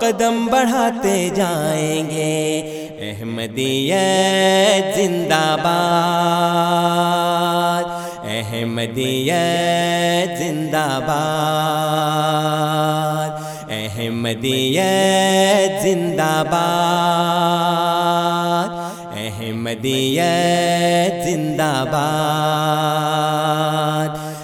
قدم بڑھاتے جائیں گے۔ احمدیت زندہ باد۔ احمدیت زندہ باد۔ احمدیت زندہ باد۔ احمدیت زندہ باد۔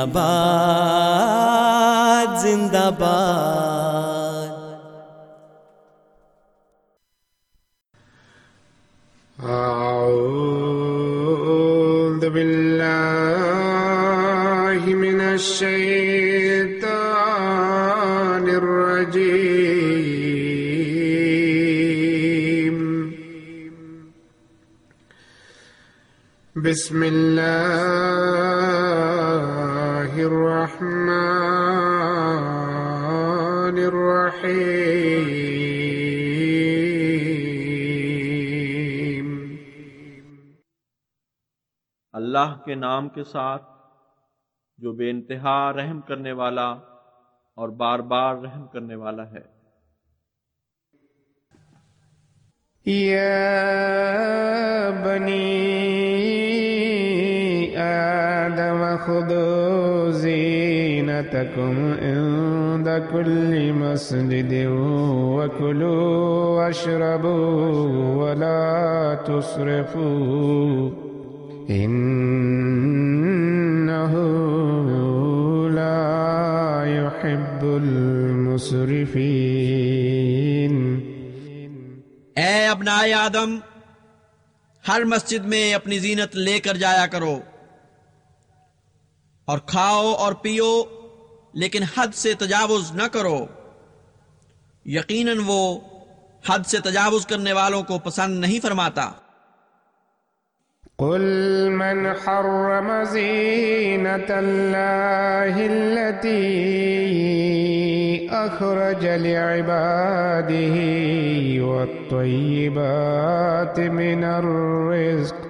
زندہ باد زندہ باد أعوذ بالله من الشيطان الرجيم. بسم الله الرحمن الرحيم اللہ کے نام کے ساتھ جو بے انتہا رحم کرنے والا اور بار بار رحم کرنے والا ہے۔ يا بني آدم خذوا زينتكم عند كل مسجد وكلوا واشربوا ولا تسرفوا إنه لا يحب المسرفين اے ابنائے آدم، ہر مسجد میں اپنی زینت لے کر جایا کرو۔ اور کھاؤ اور پیو، لیکن حد سے تجاوز نہ کرو۔ یقیناً وہ حد سے تجاوز کرنے والوں کو پسند نہیں فرماتا۔ قل من حرم زينة الله التي أخرج لعباده والطيبات من الرزق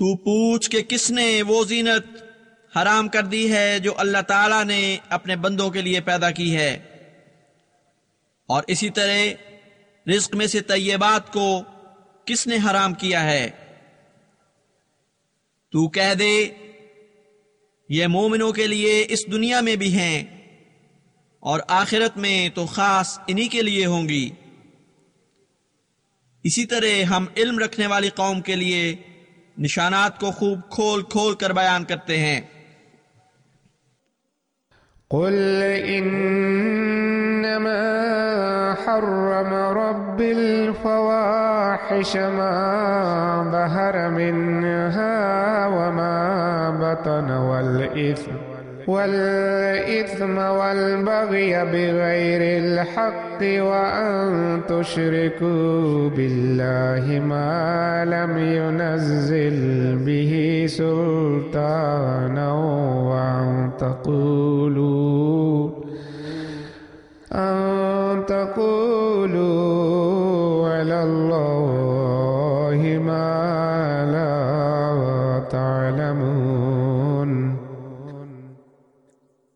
تو پوچھ کہ کس نے وہ زینت حرام کر دی ہے جو اللہ تعالی نے اپنے بندوں کے لیے پیدا کی ہے؟ اور اسی طرح رزق میں سے طیبات کو کس نے حرام کیا ہے؟ تو کہہ دے، یہ مومنوں کے لیے اس دنیا میں بھی ہیں اور آخرت میں تو خاص انہی کے لیے ہوں گی۔ اسی طرح ہم علم رکھنے والی قوم کے لیے نشانات کو خوب کھول کھول کر بیان کرتے ہیں۔ قل انما حرم رب الفواحش ما ظهر منها وما بطن والإثم والإثم والبغي بغير الحق وأن تشركوا بالله ما لم ينزل به سلطانا وأن تقولوا أن تقولوا على الله ما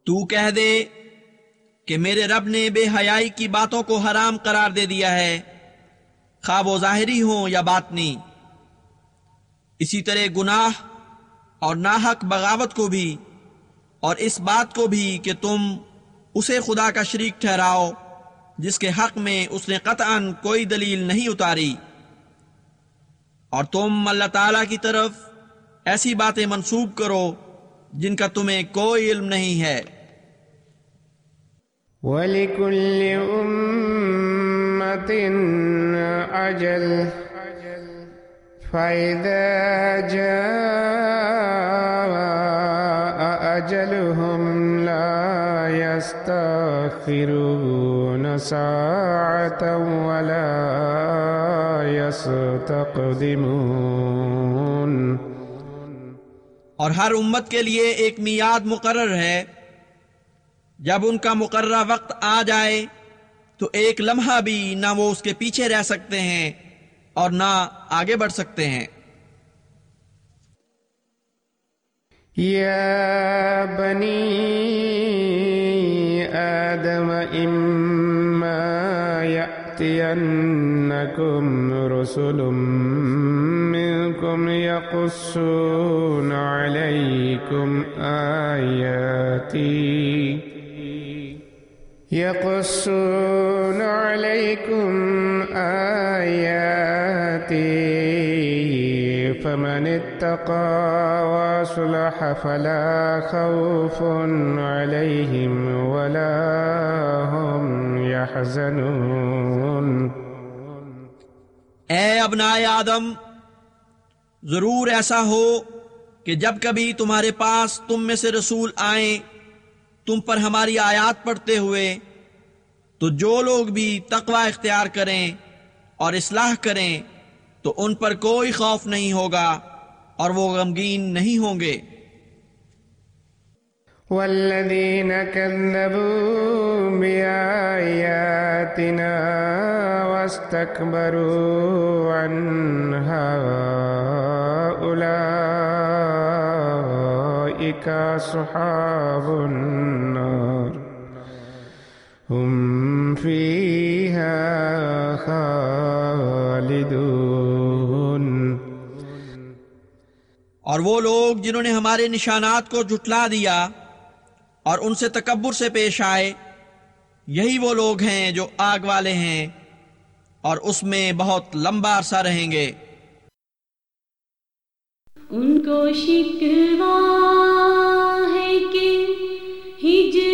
تو کہہ دے کہ میرے رب نے بے حیائی کی باتوں کو حرام قرار دے دیا ہے۔ خواہ وہ ظاہری ہوں یا باطنی۔ اسی طرح گناہ اور ناحق بغاوت کو بھی اور اس بات کو بھی کہ تم اسے خدا کا شریک ٹھہراؤ، جس کے حق میں اس نے قطعا کوئی دلیل نہیں اتاری۔ اور تم اللہ تعالی کی طرف ایسی باتیں منسوب کرو جن کا تمہیں کوئی علم نہیں ہے۔ ولكل أمة أجل. فإذا جاء أجلهم لا يستأخرون ساعة ولا يستقدمون. اور ہر امت کے لیے ایک میاد مقرر ہے جب ان کا مقررہ وقت آ جائے، تو ایک لمحہ بھی نہ وہ اس کے پیچھے رہ سکتے ہیں اور نہ آگے بڑھ سکتے ہیں۔ يا بني آدم إما يأتينكم رسل منكم يقصون عليكم آياتي يقصون عليكم آياتي، فمن اتقى واصلح فلا خوف عليهم ولا هم يحزنون. اے ابنائے آدم، ضرور ایسا ہو کہ جب کبھی تمہارے پاس تم میں سے رسول آئیں تم پر ہماری آیات پڑھتے ہوئے، تو جو لوگ بھی تقوی اختیار کریں اور اصلاح کریں، تو ان پر کوئی خوف نہیں ہوگا اور وہ غمگین نہیں ہوں گے۔ والذين كذبوا بآياتنا واستكبروا عنها أولئك أصحاب النار هم فيها خالدون۔ اور وہ لوگ جنہوں نے ہمارے نشانات کو جھٹلا دیا اور ان سے تکبر سے پیش آئے یہی وہ لوگ ہیں جو آگ والے ہیں اور اس میں بہت لمبا عرصہ رہیں گے۔ ان کو شکوا ہے کہ ہجر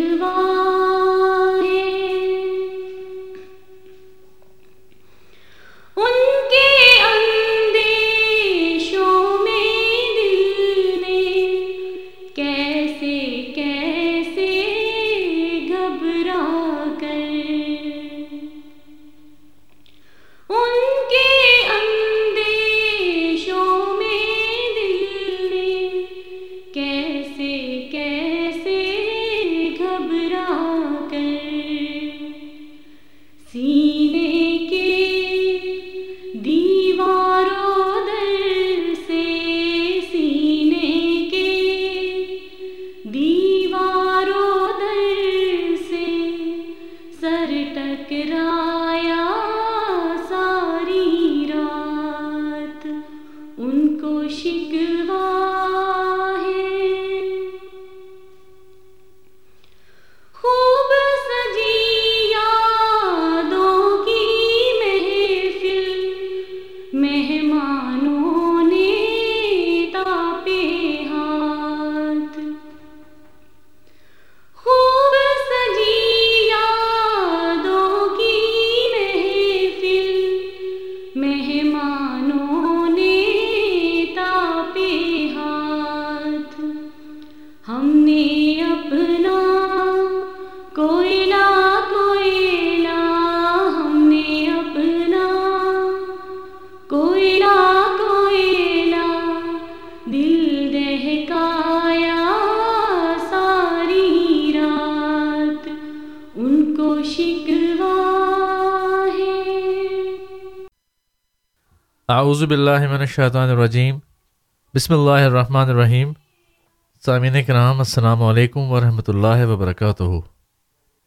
اعوذ باللہ من الشیطان الرجیم، بسم اللہ الرحمن الرحیم۔ سامعین کرام، السلام علیکم ورحمۃ اللہ وبرکاتہ۔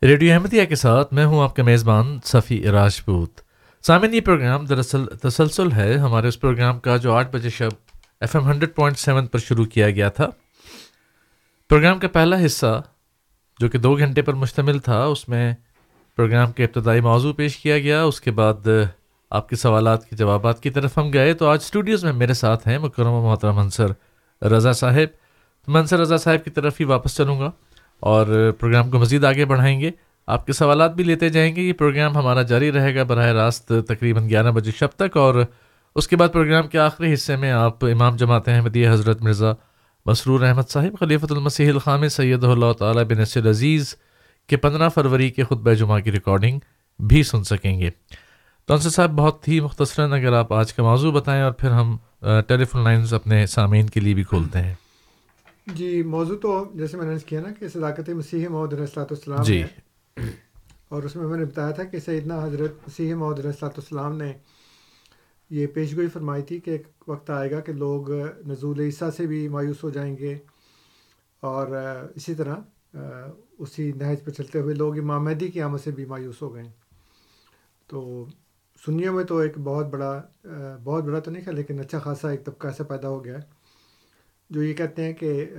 ریڈیو احمدیہ کے ساتھ میں ہوں آپ کا میزبان صفی راجپوت سامعین، یہ پروگرام دراصل تسلسل ہے۔ ہمارے اس پروگرام کا جو آٹھ بجے شب F M hundred point seven پر شروع کیا گیا تھا، پروگرام کا پہلا حصہ جو کہ دو گھنٹے پر مشتمل تھا، اس میں پروگرام کے ابتدائی موضوع پیش کیا گیا۔ اس کے بعد آپ کے سوالات کے جوابات کی طرف ہم گئے تو آج اسٹوڈیوز میں میرے ساتھ ہیں مکرم محترم منصر رضا صاحب۔ منصر رضا صاحب کی طرف ہی واپس چلوں گا اور پروگرام کو مزید آگے بڑھائیں گے۔ آپ کے سوالات بھی لیتے جائیں گے۔ یہ پروگرام ہمارا جاری رہے گا براہ راست تقریباً گیارہ بجے شب تک اور اس کے بعد پروگرام کے آخری حصے میں آپ امام جماعت احمدیہ حضرت مرزا مسرور احمد صاحب، خلیفۃ المسیح الخام سید اللہ تعالیٰ بن عزیز کے پندرہ فروری کے خطبہ جمعہ کی ریکارڈنگ بھی سن سکیں گے۔ انصر صاحب بہت ہی مختصراً اگر آپ آج کا موضوع بتائیں اور پھر ہم ٹیلی فون لائنز اپنے سامعین کے لیے بھی کھولتے ہیں۔ جی موضوع تو جیسے میں نے کیا نا کہ صداقت مسیح محمد علیہ السلاۃ والسلام جی۔ ہے۔ اور اس میں میں نے بتایا تھا کہ سیدنا حضرت مسیح محمد علیہ السلاۃ والسلام نے یہ پیشگوئی فرمائی تھی کہ ایک وقت آئے گا کہ لوگ نزول عیسیٰ سے بھی مایوس ہو جائیں گے۔ اور اسی طرح اسی نہج پہ چلتے ہوئے لوگ امام مہدی کی آمد سے بھی مایوس ہو گئے۔ تو سنیوں میں تو ایک بہت بڑا بہت بڑا تو نہیں کہا لیکن اچھا خاصا ایک طبقہ ایسا پیدا ہو گیا ہے جو یہ کہتے ہیں کہ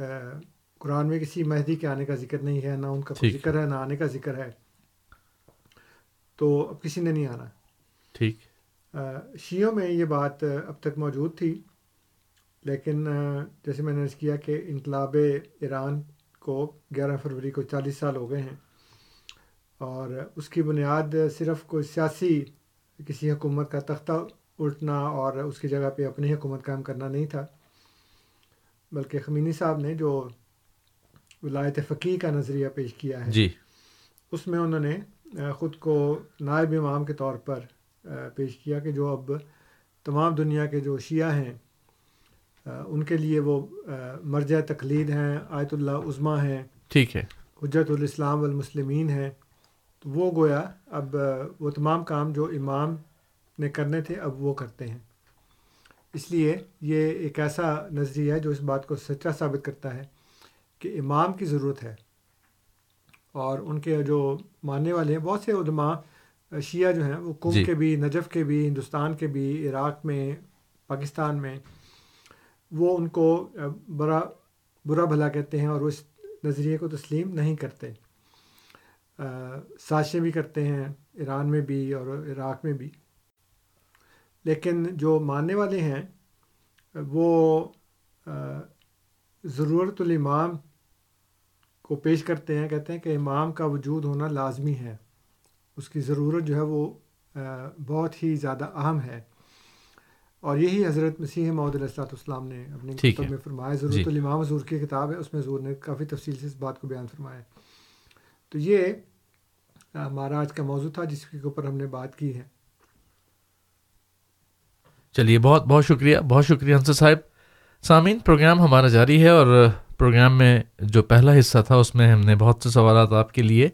قرآن میں کسی مہدی کے آنے کا ذکر نہیں ہے نہ ان کا کوئی ذکر ہے نہ آنے کا ذکر ہے۔ تو اب کسی نے نہیں آنا۔ ٹھیک۔ شیعوں میں یہ بات اب تک موجود تھی لیکن جیسے میں نے عرض کیا کہ انقلاب ایران کو گیارہ فروری کو چالیس سال ہو گئے ہیں اور اس کی بنیاد صرف کوئی سیاسی کسی حکومت کا تختہ الٹنا اور اس کی جگہ پہ اپنی حکومت قائم کرنا نہیں تھا۔ بلکہ خمینی صاحب نے جو ولایت فقی کا نظریہ پیش کیا ہے جی۔ اس میں انہوں نے خود کو نائب امام کے طور پر پیش کیا کہ جو اب تمام دنیا کے جو شیعہ ہیں ان کے لیے وہ مرجع تقلید ہیں آیت اللہ عظما ہیں ٹھیک ہے۔ حجت الاسلام والمسلمین ہیں۔ تو وہ گویا اب وہ تمام کام جو امام نے کرنے تھے اب وہ کرتے ہیں۔ اس لیے یہ ایک ایسا نظریہ ہے جو اس بات کو سچا ثابت کرتا ہے کہ امام کی ضرورت ہے۔ اور ان کے جو ماننے والے ہیں بہت سے علماء شیعہ جو ہیں وہ کم جی۔ کے بھی نجف کے بھی ہندوستان کے بھی عراق میں پاکستان میں وہ ان کو برا برا بھلا کہتے ہیں اور وہ اس نظریے کو تسلیم نہیں کرتے۔ سازشیں بھی کرتے ہیں ایران میں بھی اور عراق میں بھی۔ لیکن جو ماننے والے ہیں وہ ضرورت الامام کو پیش کرتے ہیں کہتے ہیں کہ امام کا وجود ہونا لازمی ہے۔ اس کی ضرورت جو ہے وہ بہت ہی زیادہ اہم ہے۔ اور یہی حضرت مسیح محدود علیہ السلاۃ والسلام نے اپنی ہے۔ میں فرمایا ضرورت جی۔ الامام حضور کی کتاب ہے اس میں حضور نے کافی تفصیل سے اس بات کو بیان فرمایا تو یہ ہمارا آج کا موضوع تھا جس کے اوپر ہم نے بات کی ہے۔ چلیے، بہت بہت شکریہ بہت شکریہ انصر صاحب۔ سامعین، پروگرام ہمارا جاری ہے اور پروگرام میں جو پہلا حصہ تھا اس میں ہم نے بہت سے سوالات آپ کے لیے۔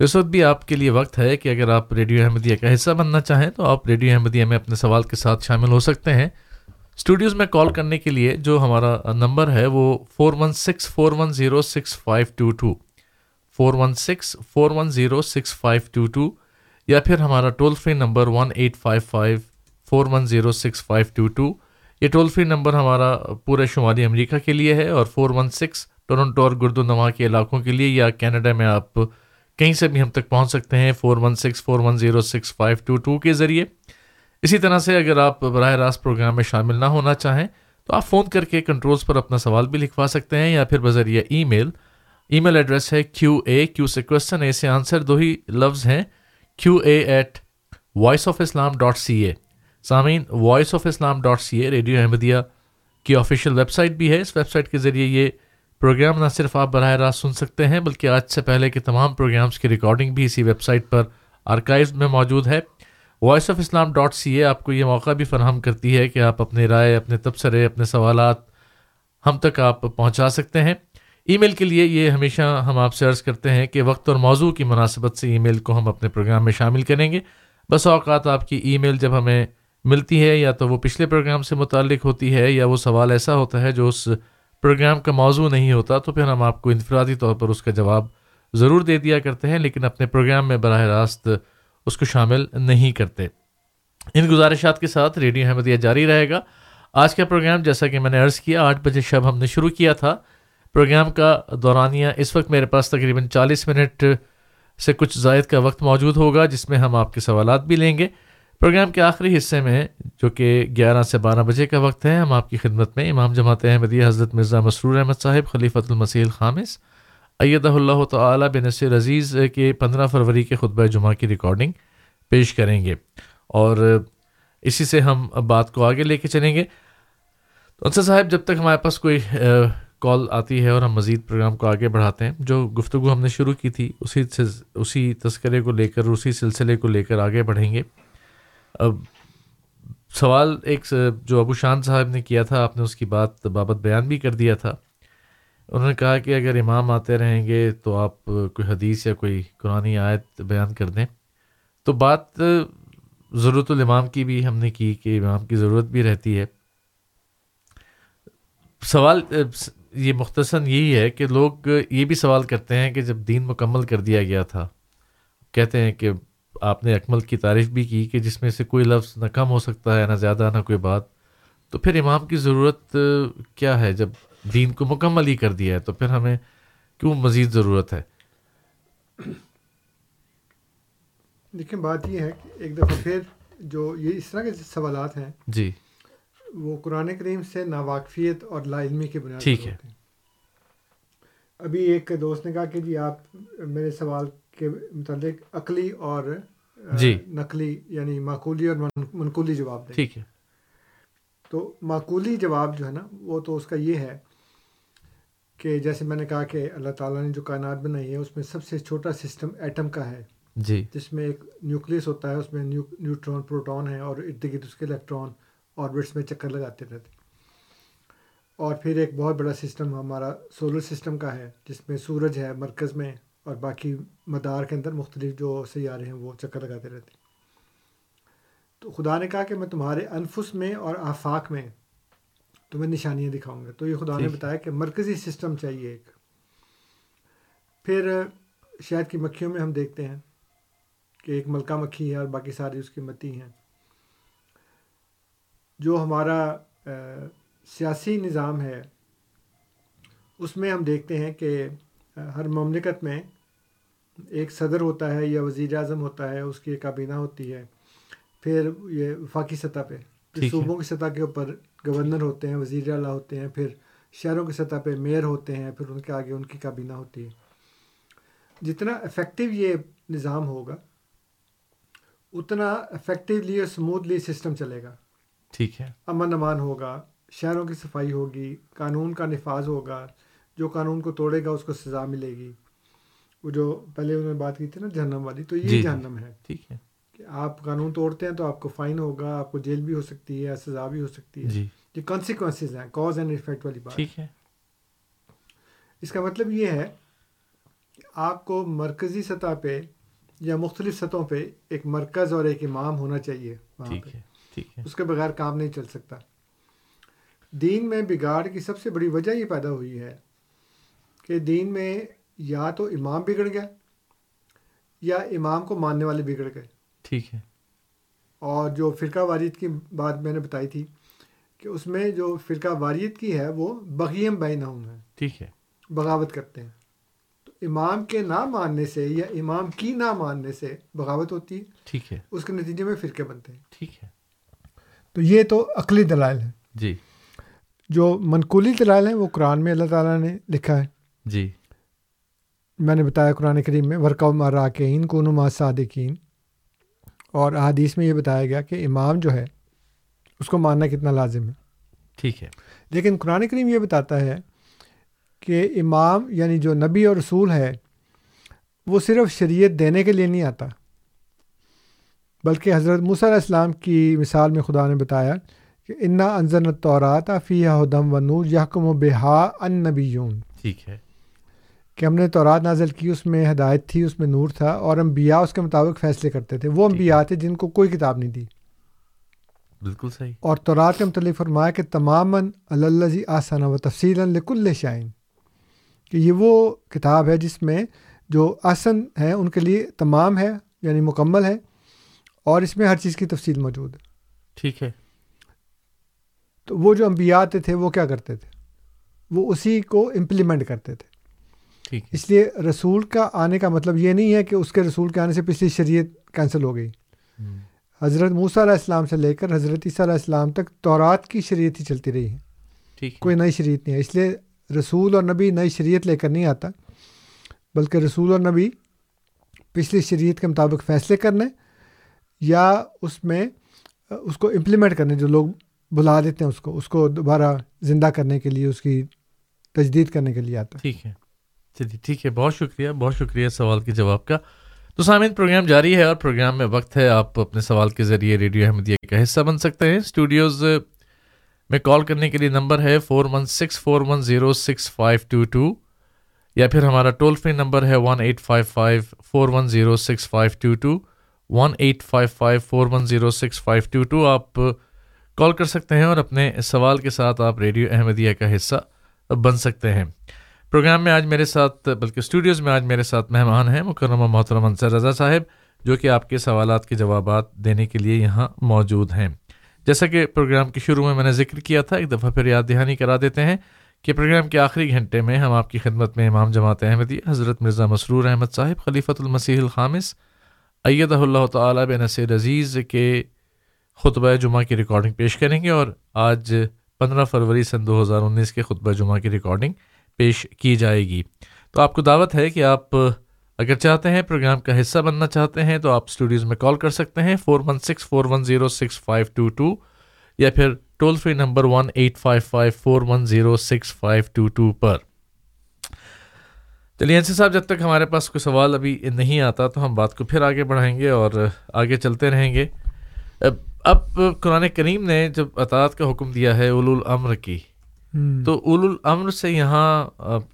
اس وقت بھی آپ کے لیے وقت ہے کہ اگر آپ ریڈیو احمدیہ کا حصہ بننا چاہیں تو آپ ریڈیو احمدیہ میں اپنے سوال کے ساتھ شامل ہو سکتے ہیں۔ اسٹوڈیوز میں کال کرنے کے لیے جو ہمارا نمبر ہے وہ four one six four one zero six five two two. Four one six four one zero six five two two یا پھر ہمارا toll free number one eight five five four one zero six five two two یہ toll free number ہمارا پورے شمالی امریکہ کے لیے ہے اور فور ون سکس ٹورنٹو اور گردو نما کے علاقوں کے لیے یا کینیڈا میں آپ کہیں سے بھی ہم تک پہنچ سکتے ہیں four one six four one zero six five two two کے ذریعے۔ اسی طرح سے اگر آپ براہ راست پروگرام میں شامل نہ ہونا چاہیں تو آپ فون کر کے کنٹرولز پر اپنا سوال بھی لکھوا سکتے ہیں یا پھر بذریعہ ای میل ای میل ایڈریس ہے کیو اے کیو سے کوشچن اے سے آنسر دو ہی لفظ ہیں Q A at voice of Islam dot C A سامعین voice of Islam dot C A radio Ahmadiyya کی آفیشیل ویب سائٹ بھی ہے۔ اس ویب سائٹ کے ذریعے یہ پروگرام نہ صرف آپ براہ راست سن سکتے ہیں، بلکہ آج سے پہلے کے تمام پروگرامس کی ریکارڈنگ بھی اسی ویب سائٹ پر آرکائیو میں موجود ہے۔ Voice of Islam dot C A آپ کو یہ موقع بھی فراہم کرتی ہے کہ آپ اپنے رائے، اپنے تبصرے، اپنے سوالات ہم تک آپ پہنچا سکتے ہیں۔ ای میل کے لیے یہ ہمیشہ ہم آپ سے عرض کرتے ہیں کہ وقت اور موضوع کی مناسبت سے ای میل کو ہم اپنے پروگرام میں شامل کریں گے۔ بس اوقات آپ کی ای میل جب ہمیں ملتی ہے یا تو وہ پچھلے پروگرام سے متعلق ہوتی ہے یا وہ سوال ایسا ہوتا ہے جو اس پروگرام کا موضوع نہیں ہوتا، تو پھر ہم آپ کو انفرادی طور پر اس کا جواب ضرور دے دیا کرتے ہیں، لیکن اپنے پروگرام میں براہ راست اس کو شامل نہیں کرتے۔ ان گزارشات کے ساتھ ریڈیو احمدیہ جاری رہے گا۔ آج کا پروگرام جیسا کہ میں نے عرض کیا، آٹھ بجے شب ہم نے شروع کیا تھا۔ پروگرام کا دورانیہ اس وقت میرے پاس تقریباً چالیس منٹ سے کچھ زائد کا وقت موجود ہوگا، جس میں ہم آپ کے سوالات بھی لیں گے۔ پروگرام کے آخری حصے میں، جو کہ گیارہ سے بارہ بجے کا وقت ہے، ہم آپ کی خدمت میں امام جماعت احمدیہ حضرت مرزا مسرور احمد صاحب، خلیفۃ المسیح خامس ایدہ اللہ تعالیٰ بنصر عزیز کے پندرہ فروری کے خطبہ جمعہ کی ریکارڈنگ پیش کریں گے۔ اور اسی سے ہم بات کو آگے لے کے چلیں گے۔ تو انصر صاحب، جب تک ہمارے پاس کوئی کال آتی ہے اور ہم مزید پروگرام کو آگے بڑھاتے ہیں۔ جو گفتگو ہم نے شروع کی تھی، اسی اسی تذکرے کو لے کر، اسی سلسلے کو لے کر آگے بڑھیں گے۔ اب سوال ایک، جو ابو شان صاحب نے کیا تھا، آپ نے اس کی بات بابت بیان بھی کر دیا تھا۔ انہوں نے کہا کہ اگر امام آتے رہیں گے تو آپ کوئی حدیث یا کوئی قرآن آیت بیان کر دیں۔ تو بات ضرورت الامام کی بھی ہم نے کی کہ امام کی ضرورت بھی رہتی ہے۔ سوال یہ مختصر یہی ہے کہ لوگ یہ بھی سوال کرتے ہیں کہ جب دین مکمل کر دیا گیا تھا کہتے ہیں کہ آپ نے اکمل کی تعریف بھی کی کہ جس میں سے کوئی لفظ نہ کم ہو سکتا ہے نہ زیادہ نہ کوئی بات تو پھر امام کی ضرورت کیا ہے؟ جب دین کو مکمل ہی کر دیا ہے تو پھر ہمیں کیوں مزید ضرورت ہے؟ لیکن بات یہ ہے کہ ایک دفعہ پھر جو یہ اس طرح کے سوالات ہیں جی۔ وہ قرآن کریم سے ناواقفیت اور لا علمی کی بنیاد ٹھیک ہے۔ ابھی ایک دوست نے کہا کہ جی آپ میرے سوال کے متعلق عقلی اور جی۔ نقلی یعنی معقولی اور منقولی جواب دیں۔ ٹھیک ہے۔ تو معقولی جواب جو ہے نا وہ تو اس کا یہ ہے کہ جیسے میں نے کہا کہ اللہ تعالیٰ نے جو کائنات بنائی ہے اس میں سب سے چھوٹا سسٹم ایٹم کا ہے۔ جی۔ جس میں ایک نیوکلیس ہوتا ہے اس میں نیوٹرون پروٹون ہے اور ارد گرد اس کے الیکٹران آربٹس میں چکر لگاتے رہتے۔ اور پھر ایک بہت بڑا سسٹم ہمارا سولر سسٹم کا ہے جس میں سورج ہے مرکز میں اور باقی مدار کے اندر مختلف جو سیارے ہیں وہ چکر لگاتے رہتے۔ تو خدا نے کہا کہ میں تمہارے انفس میں اور آفاق میں تمہیں نشانیاں دکھاؤں گا۔ تو یہ خدا نے۔ بتایا کہ مرکزی سسٹم چاہیے ایک۔ پھر شہد کی مکھیوں میں ہم دیکھتے ہیں کہ ایک ملکہ مکھی ہے اور باقی ساری اس کی متی ہیں۔ جو ہمارا سیاسی نظام ہے اس میں ہم دیکھتے ہیں کہ ہر مملکت میں ایک صدر ہوتا ہے یا وزیر اعظم ہوتا ہے اس کی کابینہ ہوتی ہے پھر یہ وفاقی سطح پہ پھر۔ صوبوں کی سطح کے اوپر گورنر ہوتے ہیں وزیر اعلیٰ ہوتے ہیں پھر شہروں کی سطح پہ میئر ہوتے ہیں پھر ان کے آگے ان کی کابینہ ہوتی ہے جتنا افیکٹو یہ نظام ہوگا اتنا افیکٹولی اور اسموتھلی سسٹم چلے گا ٹھیک ہے۔ امن امان ہوگا شہروں کی صفائی ہوگی قانون کا نفاذ ہوگا جو قانون کو توڑے گا اس کو سزا ملے گی۔ وہ جو پہلے انہوں نے بات کی تھی نا جہنم والی تو جی، یہ جی۔ جہنم ہے۔ ٹھیک ہے۔ کہ آپ قانون توڑتے ہیں تو آپ کو فائن ہوگا آپ کو جیل بھی ہو سکتی ہے سزا بھی ہو سکتی ہے۔ جی۔ یہ کانسیکوینسز ہیں کاز اینڈ افیکٹ والی بات۔ ٹھیک ہے۔ اس کا مطلب یہ ہے کہ آپ کو مرکزی سطح پہ یا مختلف سطحوں پہ ایک مرکز اور ایک امام ہونا چاہیے۔ وہاں پہ۔ ٹھیک ہے۔ اس کے بغیر کام نہیں چل سکتا۔ دین میں بگاڑ کی سب سے بڑی وجہ یہ پیدا ہوئی ہے کہ دین میں یا تو امام بگڑ گیا یا امام کو ماننے والے بگڑ گئے۔ ٹھیک ہے۔ اور جو فرقہ واریت کی بات میں نے بتائی تھی کہ اس میں جو فرقہ واریت کی ہے وہ بغیم بینہم ہے ٹھیک ہے۔ بغاوت کرتے ہیں۔ تو امام کے نہ ماننے سے یا امام کی نہ ماننے سے بغاوت ہوتی ہے۔ ٹھیک ہے۔ اس کے نتیجے میں فرقے بنتے ہیں۔ ٹھیک ہے۔ تو یہ تو عقلی دلائل ہیں۔ جی۔ جو منقولی دلائل ہیں وہ قرآن میں اللہ تعالیٰ نے لکھا ہے۔ جی۔ میں نے بتایا قرآن کریم میں ورکا مراکین کون ما صادقین اور احادیث میں یہ بتایا گیا کہ امام جو ہے اس کو ماننا کتنا لازم ہے۔ ٹھیک ہے۔ لیکن قرآن کریم یہ بتاتا ہے کہ امام یعنی جو نبی اور رسول ہے وہ صرف شریعت دینے کے لیے نہیں آتا۔ بلکہ حضرت موسیٰ علیہ السلام کی مثال میں خدا نے بتایا کہ انا انضن طورات فی ہدم و نور یحکم و بحا ان نبیون ٹھیک ہے۔ کہ ہم نے تورات نازل کی اس میں ہدایت تھی اس میں نور تھا اور انبیاء اس کے مطابق فیصلے کرتے تھے۔ وہ انبیاء تھے جن کو کوئی کتاب نہیں دی۔ بالکل صحیح۔ اور تورات کے متعلق فرمایا کہ تمام اللزی آسانہ و تفصیل لکل شائن کہ یہ وہ کتاب ہے جس میں جو آسن ہیں ان کے لیے تمام ہے یعنی مکمل ہے۔ اور اس میں ہر چیز کی تفصیل موجود ہے۔ ٹھیک ہے۔ تو وہ جو انبیاء آتے تھے وہ کیا کرتے تھے؟ وہ اسی کو امپلیمنٹ کرتے تھے۔ ٹھیک اس لیے رسول کا آنے کا مطلب یہ نہیں ہے کہ اس کے رسول کے آنے سے پچھلی شریعت کینسل ہو گئی۔ حضرت موسیٰ علیہ السلام سے لے کر حضرت عیسیٰ علیہ السلام تک تورات کی شریعت ہی چلتی رہی ہے۔ ٹھیک ہے۔ کوئی نئی شریعت نہیں ہے۔ اس لیے رسول اور نبی نئی شریعت لے کر نہیں آتا بلکہ رسول اور نبی پچھلی شریعت کے مطابق فیصلے کرنے یا اس میں، اس کو امپلیمنٹ کرنے جو لوگ بلا دیتے ہیں اس کو اس کو دوبارہ زندہ کرنے کے لیے، اس کی تجدید کرنے کے لیے آتا ہے۔ ٹھیک ہے۔ چلیے، ٹھیک ہے۔ بہت شکریہ بہت شکریہ سوال کے جواب کا۔ تو سامعین، پروگرام جاری ہے اور پروگرام میں وقت ہے۔ آپ اپنے سوال کے ذریعے ریڈیو احمدیہ کا حصہ بن سکتے ہیں۔ اسٹوڈیوز میں کال کرنے کے لیے نمبر ہے four one six four one zero six five two two یا پھر ہمارا ٹول فری نمبر ہے one eight five five four one zero six five two two one eight five five four one zero six five two two آپ call کر سکتے ہیں اور اپنے سوال کے ساتھ آپ ریڈیو احمدیہ کا حصہ بن سکتے ہیں۔ پروگرام میں آج میرے ساتھ، بلکہ اسٹوڈیوز میں آج میرے ساتھ مہمان ہیں مکرمہ محترم انصر رضا صاحب، جو کہ آپ کے سوالات کے جوابات دینے کے لیے یہاں موجود ہیں۔ جیسا کہ پروگرام کے شروع میں میں نے ذکر کیا تھا، ایک دفعہ پھر یاد دہانی کرا دیتے ہیں کہ پروگرام کے آخری گھنٹے میں ہم آپ کی خدمت میں امام جماعت احمدی حضرت مرزا مسرور احمد صاحب، خلیفۃ المسیح الخامس ایدہ اللہ تعالیٰ بن نصیر عزیز کے خطبہ جمعہ کی ریکارڈنگ پیش کریں گے اور آج پندرہ فروری سن دو ہزار انیس کے خطبہ جمعہ کی ریکارڈنگ پیش کی جائے گی۔ تو آپ کو دعوت ہے کہ آپ اگر چاہتے ہیں پروگرام کا حصہ بننا چاہتے ہیں تو آپ اسٹوڈیوز میں کال کر سکتے ہیں four one six four one zero six five two two یا پھر toll free number one eight five five four one zero six five two two پر۔ چلیے انسی صاحب جب تک ہمارے پاس کوئی سوال ابھی نہیں آتا تو ہم بات کو پھر آگے بڑھائیں گے اور آگے چلتے رہیں گے۔ اب قرآن کریم نے جب اطاعت کا حکم دیا ہے اولو الامر کی تو اول الامر سے یہاں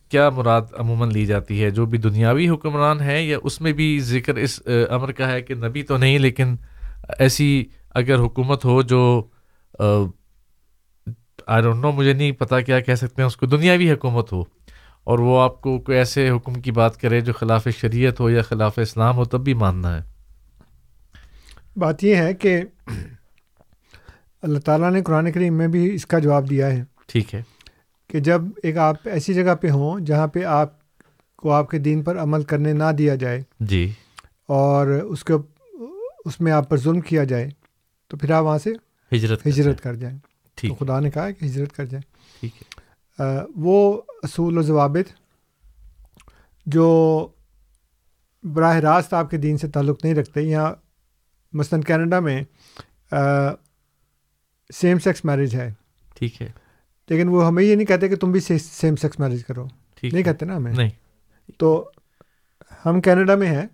کیا مراد عموماً لی جاتی ہے؟ جو بھی دنیاوی حکمران ہے یا اس میں بھی ذکر اس امر کا ہے کہ نبی تو نہیں لیکن ایسی اگر حکومت ہو جو آئی ڈونٹ نو مجھے نہیں پتا کیا کہہ سکتے ہیں اس کو دنیاوی حکومت ہو۔ اور وہ آپ کو کوئی ایسے حکم کی بات کرے جو خلاف شریعت ہو یا خلاف اسلام ہو تب بھی ماننا ہے۔ بات یہ ہے کہ اللہ تعالیٰ نے قرآن کریم میں بھی اس کا جواب دیا ہے۔ ٹھیک ہے۔ کہ جب ایک آپ ایسی جگہ پہ ہوں جہاں پہ آپ کو آپ کے دین پر عمل کرنے نہ دیا جائے جی۔ اور اس کے اس میں آپ پر ظلم کیا جائے تو پھر آپ وہاں سے ہجرت ہجرت کر جائیں۔ ٹھیک۔ خدا نے کہا ہے کہ ہجرت کر جائیں۔ ٹھیک ہے۔ وہ اصول و ضوابط جو براہ راست آپ کے دین سے تعلق نہیں رکھتے یہاں مثلاً کینیڈا میں سیم سیکس میرج ہے۔ ٹھیک ہے۔ لیکن وہ ہمیں یہ نہیں کہتے کہ تم بھی سیم سیکس میرج کرو۔ نہیں کہتے نا ہمیں۔ نہیں۔ تو ہم کینیڈا میں ہیں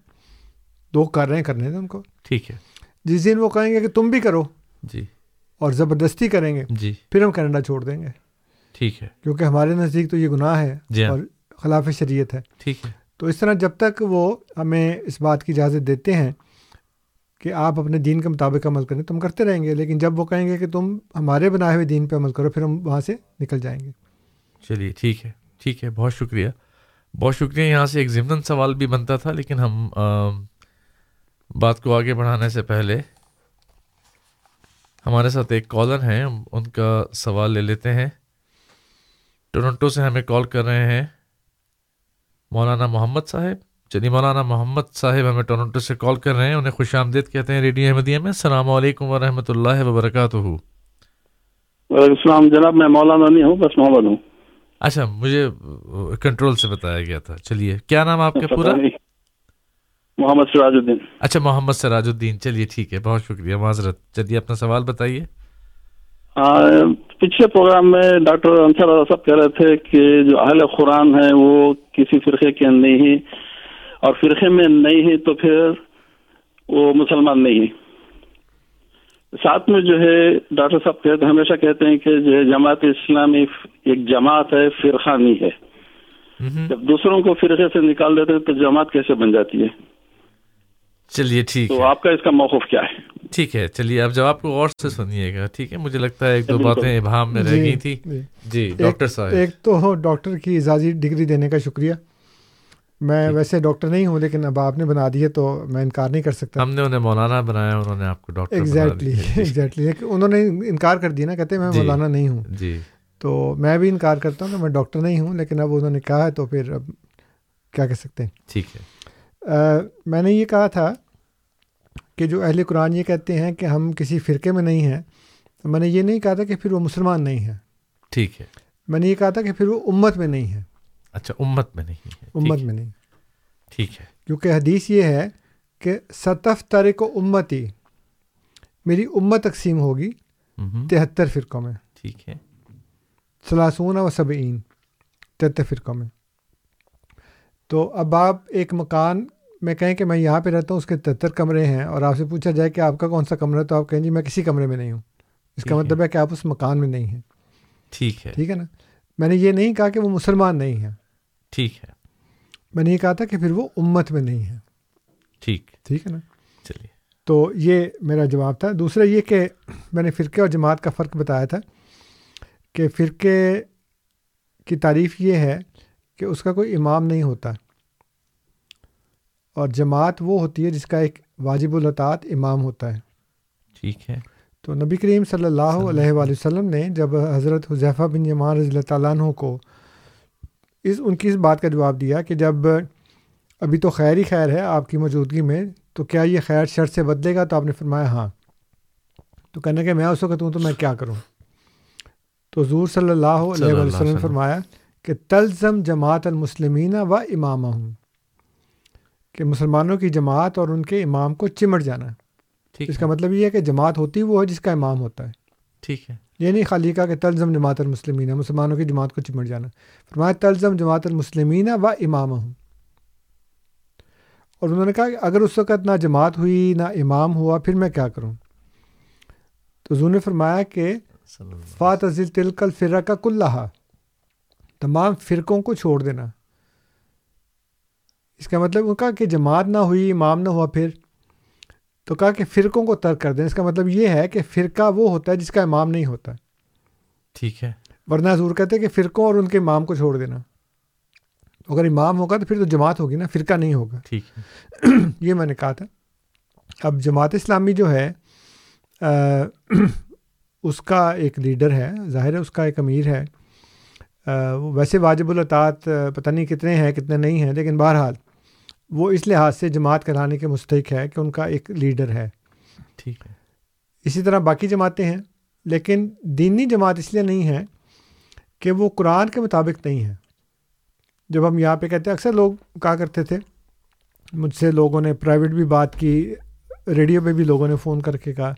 دو کر رہے ہیں کرنے دیں ان کو۔ ٹھیک ہے۔ جس دن وہ کہیں گے کہ تم بھی کرو جی۔ اور زبردستی کریں گے جی۔ پھر ہم کینیڈا چھوڑ دیں گے۔ ٹھیک ہے۔ کیونکہ ہمارے نزدیک تو یہ گناہ ہے جی ہاں۔ اور خلاف شریعت ہے۔ ٹھیک ہے۔ تو اس طرح جب تک وہ ہمیں اس بات کی اجازت دیتے ہیں کہ آپ اپنے دین کے مطابق عمل کریں تو ہم کرتے رہیں گے لیکن جب وہ کہیں گے کہ تم ہمارے بنائے ہوئے دین پہ عمل کرو پھر ہم وہاں سے نکل جائیں گے۔ چلیے ٹھیک ہے۔ ٹھیک ہے بہت شکریہ۔ بہت شکریہ یہاں سے ایک ضمن سوال بھی بنتا تھا لیکن ہم بات کو آگے بڑھانے سے پہلے ہمارے ساتھ ایک کالر ہیں ان کا سوال لے لیتے ہیں۔ ٹورنٹو سے ہمیں کال کر رہے ہیں مولانا محمد صاحب۔ چلیے مولانا محمد صاحب ہمیں ٹورنٹو سے کال کر رہے ہیں انہیں خوش آمدید کہتے ہیں ریڈیو احمدیہ میں۔ السلام علیکم ورحمۃ اللہ وبرکاتہ۔ وعلیکم السلام جناب میں مولانا نہیں ہوں بس محمد ہوں۔ اچھا مجھے کنٹرول سے بتایا گیا تھا۔ چلیے کیا نام آپ کا پورا۔ محمد سراج الدین۔ اچھا محمد سراج الدین۔ چلیے ٹھیک ہے بہت شکریہ معذرت۔ چلیے اپنا سوال بتائیے۔ پچھلے پروگرام میں ڈاکٹر انصر صاحب کہہ رہے تھے کہ جو اہل قرآن ہیں وہ کسی فرقے کے نہیں ہیں اور فرقے میں نہیں ہیں تو پھر وہ مسلمان نہیں ہیں۔ ساتھ میں جو ہے ڈاکٹر صاحب کہتے ہمیشہ کہتے ہیں کہ جو ہے جماعت اسلامی ایک جماعت ہے فرقہ نہیں ہے جب دوسروں کو فرقے سے نکال دیتے ہیں تو جماعت کیسے بن جاتی ہے؟ چلیے ٹھیک تو ہے۔ آپ کا اس کا موقف کیا ہے؟ ٹھیک ہے چلیے اب جواب کو غور سے سنیے گا ٹھیک ہے مجھے لگتا ہے ایک دو بالکل۔ باتیں ابہام میں رہ جی، گئی تھی جی۔ جی ڈاکٹر صاحب۔ ایک تو ڈاکٹر کی اعزازی ڈگری دینے کا شکریہ۔ میں ویسے ڈاکٹر نہیں ہوں لیکن اب آپ نے بنا دیے تو میں انکار نہیں کر سکتا۔ ہم نے انہیں مولانا بنایا انہوں نے آپ کو ڈاکٹر ایگزیکٹلی۔ جی، ایگزیکٹلی انہوں نے انکار کر دیا نا کہتے ہیں میں جی۔ مولانا نہیں ہوں۔ جی۔ تو میں بھی انکار کرتا ہوں کہ میں ڈاکٹر نہیں ہوں لیکن اب انہوں نے کہا ہے تو پھر اب کیا کہہ سکتے ہیں؟ ٹھیک ہے۔ میں نے یہ کہا تھا کہ جو اہل قرآن یہ کہتے ہیں کہ ہم کسی فرقے میں نہیں ہیں میں نے یہ نہیں کہا تھا کہ پھر وہ مسلمان نہیں ہیں۔ ٹھیک ہے۔ میں نے یہ کہا تھا کہ پھر وہ امت میں نہیں ہیں۔ اچھا امت میں نہیں ہے امت میں ہے، نہیں۔ ٹھیک ہے۔ کیونکہ حدیث یہ ہے کہ ستف ترک و امتی میری امت تقسیم ہوگی تہتر فرقوں میں۔ ٹھیک ہے۔ سلاسون و سبعین تہتر فرقوں میں۔ تو اب آپ ایک مکان میں کہیں کہ میں یہاں پہ رہتا ہوں اس کے تہتر کمرے ہیں اور آپ سے پوچھا جائے کہ آپ کا کون سا کمرہ ہے تو آپ کہیں جی میں کسی کمرے میں نہیں ہوں۔ اس کا ہے۔ مطلب ہے کہ آپ اس مکان میں نہیں ہیں۔ ٹھیک ہے۔ ٹھیک ہے نا؟ میں نے یہ نہیں کہا کہ وہ مسلمان نہیں ہیں۔ ٹھیک ہے۔ میں نے یہ کہا تھا کہ پھر وہ امت میں نہیں ہیں۔ ٹھیک۔ ٹھیک ہے نا؟ چلیے۔ تو یہ میرا جواب تھا۔ دوسرا یہ کہ میں نے فرقے اور جماعت کا فرق بتایا تھا کہ فرقے کی تعریف یہ ہے کہ اس کا کوئی امام نہیں ہوتا۔ اور جماعت وہ ہوتی ہے جس کا ایک واجب الاطاعت امام ہوتا ہے۔ ٹھیک ہے۔ تو نبی کریم صلی اللہ علیہ وآلہ وسلم نے جب حضرت حذیفہ بن یمان رضی اللہ تعالیٰ عنہ کو اس ان کی اس بات کا جواب دیا کہ جب ابھی تو خیر ہی خیر ہے آپ کی موجودگی میں تو کیا یہ خیر شر سے بدلے گا؟ تو آپ نے فرمایا ہاں۔ تو کہنے کہ میں اس وقت ہوں تو میں کیا کروں؟ تو حضور صلی اللہ علیہ وسلم نے۔ فرمایا کہ تلزم جماعت المسلمین و امام ہوں کہ مسلمانوں کی جماعت اور ان کے امام کو چمٹ جانا ٹھیک اس کا مطلب یہ ہے کہ جماعت ہوتی وہ ہے جس کا امام ہوتا ہے۔ ٹھیک ہے۔ یہ نہیں خالی کا کہ تلزم جماعت المسلمین ہے مسلمانوں کی جماعت کو چمٹ جانا۔ فرمایا تلزم جماعت المسلمین و امام ہوں۔ اور انہوں نے کہا کہ اگر اس وقت نہ جماعت ہوئی نہ امام ہوا پھر میں کیا کروں؟ تو حضور نے فرمایا کہ صلی اللہ فات ازل تلکل کا کلّہ تمام فرقوں کو چھوڑ دینا۔ اس کا مطلب ان کا کہ جماعت نہ ہوئی امام نہ ہوا پھر تو کہا کہ فرقوں کو ترک کر دیں۔ اس کا مطلب یہ ہے کہ فرقہ وہ ہوتا ہے جس کا امام نہیں ہوتا۔ ٹھیک ہے۔ ورنہ حضور کہتے ہیں کہ فرقوں اور ان کے امام کو چھوڑ دینا۔ اگر امام ہوگا تو پھر تو جماعت ہوگی نا فرقہ نہیں ہوگا۔ ٹھیک ہے۔ یہ میں نے کہا تھا۔ اب جماعت اسلامی جو ہے اس کا ایک لیڈر ہے ظاہر ہے اس کا ایک امیر ہے۔ وہ ویسے واجب الاطاعت پتہ نہیں کتنے ہیں کتنے نہیں ہیں لیکن بہرحال وہ اس لحاظ سے جماعت کرانے کے مستحق ہے کہ ان کا ایک لیڈر ہے۔ ٹھیک ہے۔ اسی طرح باقی جماعتیں ہیں لیکن دینی جماعت اس لیے نہیں ہے کہ وہ قرآن کے مطابق نہیں ہے۔ جب ہم یہاں پہ کہتے ہیں اکثر لوگ کہا کرتے تھے مجھ سے لوگوں نے پرائیویٹ بھی بات کی ریڈیو پہ بھی لوگوں نے فون کر کے کہا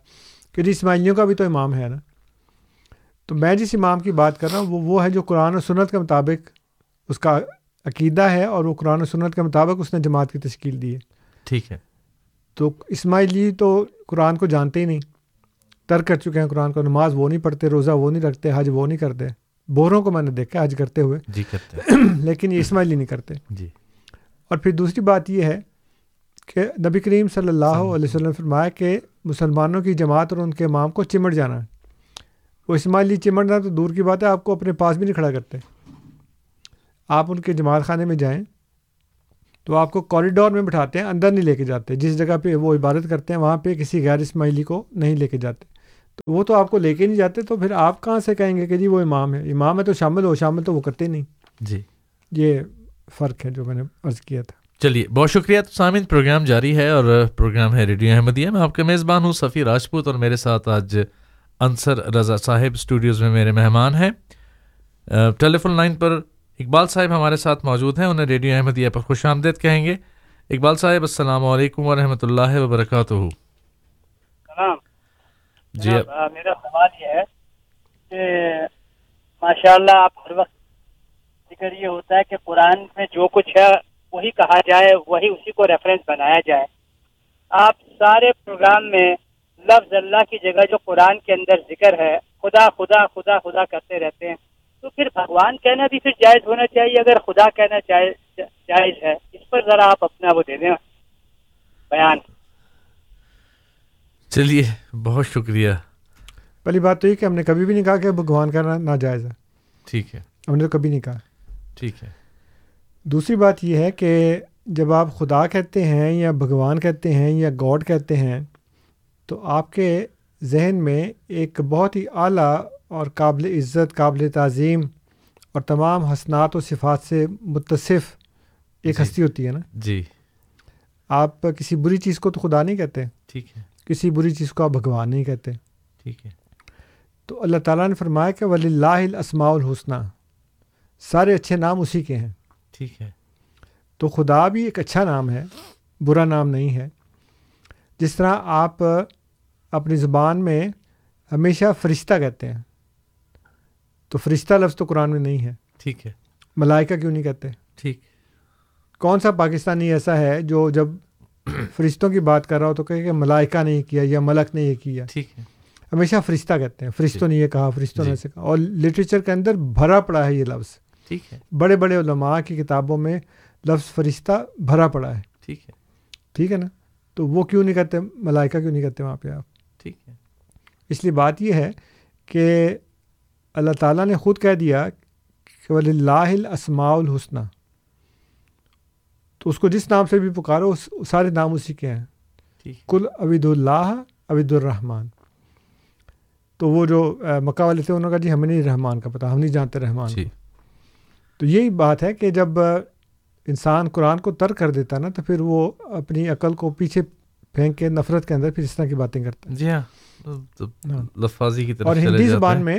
کہ جی اسماعیلیوں کا بھی تو امام ہے نا۔ تو میں جس امام کی بات کر رہا ہوں وہ وہ ہے جو قرآن و سنت کے مطابق اس کا عقیدہ ہے اور وہ قرآن و سنت کے مطابق اس نے جماعت کی تشکیل دی ہے۔ ٹھیک ہے۔ تو اسماعیلی تو قرآن کو جانتے ہی نہیں۔ ترک کر چکے ہیں قرآن کو نماز وہ نہیں پڑھتے روزہ وہ نہیں رکھتے حج وہ نہیں کرتے۔ بوروں کو میں نے دیکھا حج کرتے ہوئے۔ جی کرتے لیکن یہ اسماعیلی نہیں کرتے۔ جی۔ اور پھر دوسری بات یہ ہے کہ نبی کریم صلی اللہ علیہ وسلم نے فرمایا کہ مسلمانوں کی جماعت اور ان کے امام کو چمٹ جانا۔ ہے وہ اسماعیلی چمٹنا تو دور کی بات ہے آپ کو اپنے پاس بھی نہیں کھڑا کرتے۔ آپ ان کے جماعت خانے میں جائیں تو آپ کو کوریڈور میں بٹھاتے ہیں اندر نہیں لے کے جاتے۔ جس جگہ پہ وہ عبادت کرتے ہیں وہاں پہ کسی غیر اسماعیلی کو نہیں لے کے جاتے۔ تو وہ تو آپ کو لے کے نہیں جاتے تو پھر آپ کہاں سے کہیں گے کہ جی وہ امام ہے امام ہے تو شامل ہو شامل تو وہ کرتے نہیں۔ جی۔ یہ فرق ہے جو میں نے عرض کیا تھا۔ چلیے بہت شکریہ۔ تو سامعین پروگرام جاری ہے اور پروگرام ہے ریڈیو احمدیہ۔ میں آپ کا میزبان ہوں صفی راجپوت اور میرے ساتھ آج انصر رضا صاحب اسٹوڈیوز میں میرے مہمان ہیں۔ ٹیلی فون لائن پر اقبال صاحب ہمارے ساتھ موجود ہیں انہیں ریڈیو احمدیہ پر خوش آمدید کہیں گے۔ اقبال صاحب السلام علیکم ورحمۃ اللہ وبرکاتہ۔ سلام۔ جی۔ میرا سوال یہ ہے کہ ماشاء اللہ آپ ہر وقت ذکر یہ ہوتا ہے کہ قرآن میں جو کچھ ہے وہی کہا جائے وہی اسی کو ریفرنس بنایا جائے۔ آپ سارے پروگرام میں لفظ اللہ کی جگہ جو قرآن کے اندر ذکر ہے خدا خدا خدا خدا کرتے رہتے ہیں۔ تو پھر بھگوان کہنا بھی پھر جائز ہونا چاہیے اگر خدا کہنا جائز جائز ہے۔ اس پر ذرا آپ اپنا وہ دے دیں۔ بیان۔ چلیے بہت شکریہ۔ پہلی بات تو یہ کہ ہم نے کبھی بھی نہیں کہا کہ بھگوان کرنا ناجائز ہے۔ ٹھیک ہے۔ ہم نے تو کبھی نہیں کہا۔ ٹھیک ہے۔ دوسری بات یہ ہے کہ جب آپ خدا کہتے ہیں یا بھگوان کہتے ہیں یا گاڈ کہتے ہیں تو آپ کے ذہن میں ایک بہت ہی اعلیٰ اور قابل عزت قابل تعظیم اور تمام حسنات و صفات سے متصف ایک جی۔ ہستی ہوتی ہے نا؟ جی۔ آپ کسی بری چیز کو تو خدا نہیں کہتے ٹھیک ہے۔ کسی بری چیز کو آپ بھگوان نہیں کہتے۔ ٹھیک ہے۔ تو اللہ تعالیٰ نے فرمایا کہ ولی اللہ الاسماء الحسنہ سارے اچھے نام اسی کے ہیں۔ ٹھیک ہے۔ تو خدا بھی ایک اچھا نام ہے برا نام نہیں ہے۔ جس طرح آپ اپنی زبان میں ہمیشہ فرشتہ کہتے ہیں تو فرشتہ لفظ تو قرآن میں نہیں ہے۔ ٹھیک ہے۔ ملائکہ کیوں نہیں کہتے؟ ٹھیک۔ کون سا پاکستانی ایسا ہے جو جب فرشتوں کی بات کر رہا ہو تو کہے کہ ملائکہ نے یہ کیا یا ملک نے یہ کیا؟ ٹھیک ہے۔ ہمیشہ فرشتہ کہتے ہیں۔ فرشتوں نے یہ کہا فرشتوں نے جی۔ ایسے کہا۔ اور لٹریچر کے اندر بھرا پڑا ہے یہ لفظ۔ ٹھیک ہے۔ بڑے بڑے علماء کی کتابوں میں لفظ فرشتہ بھرا پڑا ہے۔ ٹھیک ہے۔ ٹھیک ہے نا؟ تو وہ کیوں نہیں کرتے ملائکہ کیوں نہیں کرتے وہاں پہ آپ؟ ٹھیک ہے۔ اس لیے بات یہ ہے کہ اللہ تعالیٰ نے خود کہہ دیا کہ ولی اللہ الاسماء الحسنہ تو اس کو جس نام سے بھی پکارو اس سارے نام اسی کے ہیں۔ کل عبید اللہ عبید الرحمن۔ تو وہ جو مکہ والے تھے انہوں نے کہا جی ہمیں نہیں رحمان کا پتہ ہم نہیں جانتے رحمان جی۔ تو یہی بات ہے کہ جب انسان قرآن کو ترک کر دیتا نا تو پھر وہ اپنی عقل کو پیچھے پھینک کے نفرت کے اندر پھر اس طرح کی باتیں کرتا ہے۔ جی ہاں ہاں۔ لفاظی کی طرف اور ہندی زبان۔ میں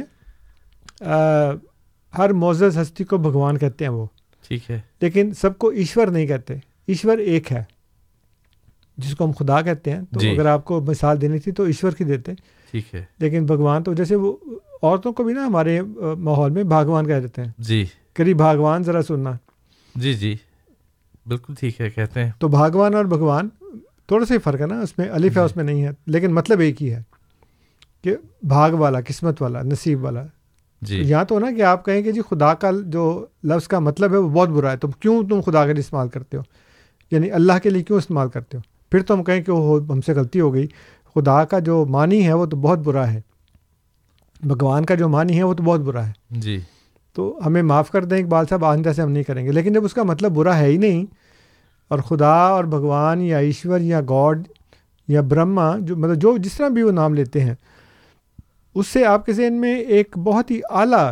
ہر معزز ہستی کو بھگوان کہتے ہیں وہ۔ ٹھیک ہے۔ لیکن سب کو ایشور نہیں کہتے۔ ایشور ایک ہے جس کو ہم خدا کہتے ہیں۔ تو جی۔ اگر آپ کو مثال دینی تھی تو ایشور کی دیتے۔ ٹھیک ہے۔ لیکن بھگوان تو جیسے وہ عورتوں کو بھی نا ہمارے ماحول میں بھاگوان کہہ دیتے ہیں۔ جی۔ کری بھاگوان ذرا سننا۔ جی جی۔ بالکل ٹھیک ہے کہتے ہیں۔ تو بھاگوان اور بھگوان تھوڑا سا ہی فرق ہے نا اس میں الف ہے جی۔ اس میں نہیں ہے۔ لیکن مطلب ایک ہی ہے کہ بھاگ والا قسمت والا نصیب والا۔ جی۔ یہاں تو نا کہ آپ کہیں کہ جی خدا کا جو لفظ کا مطلب ہے وہ بہت برا ہے تو کیوں تم خدا کے لیے استعمال کرتے ہو؟ یعنی اللہ کے لیے کیوں استعمال کرتے ہو؟ پھر تو ہم کہیں کہ وہ ہم سے غلطی ہو گئی۔ خدا کا جو معنی ہے وہ تو بہت برا ہے۔ بھگوان کا جو معنی ہے وہ تو بہت برا ہے۔ جی۔ تو ہمیں معاف کر دیں اقبال صاحب آئندہ سے ہم نہیں کریں گے۔ لیکن جب اس کا مطلب برا ہے ہی نہیں اور خدا اور بھگوان یا ایشور یا گاڈ یا برہما جو مطلب جو جس طرح بھی وہ نام لیتے ہیں اس سے آپ کے ذہن میں ایک بہت ہی اعلیٰ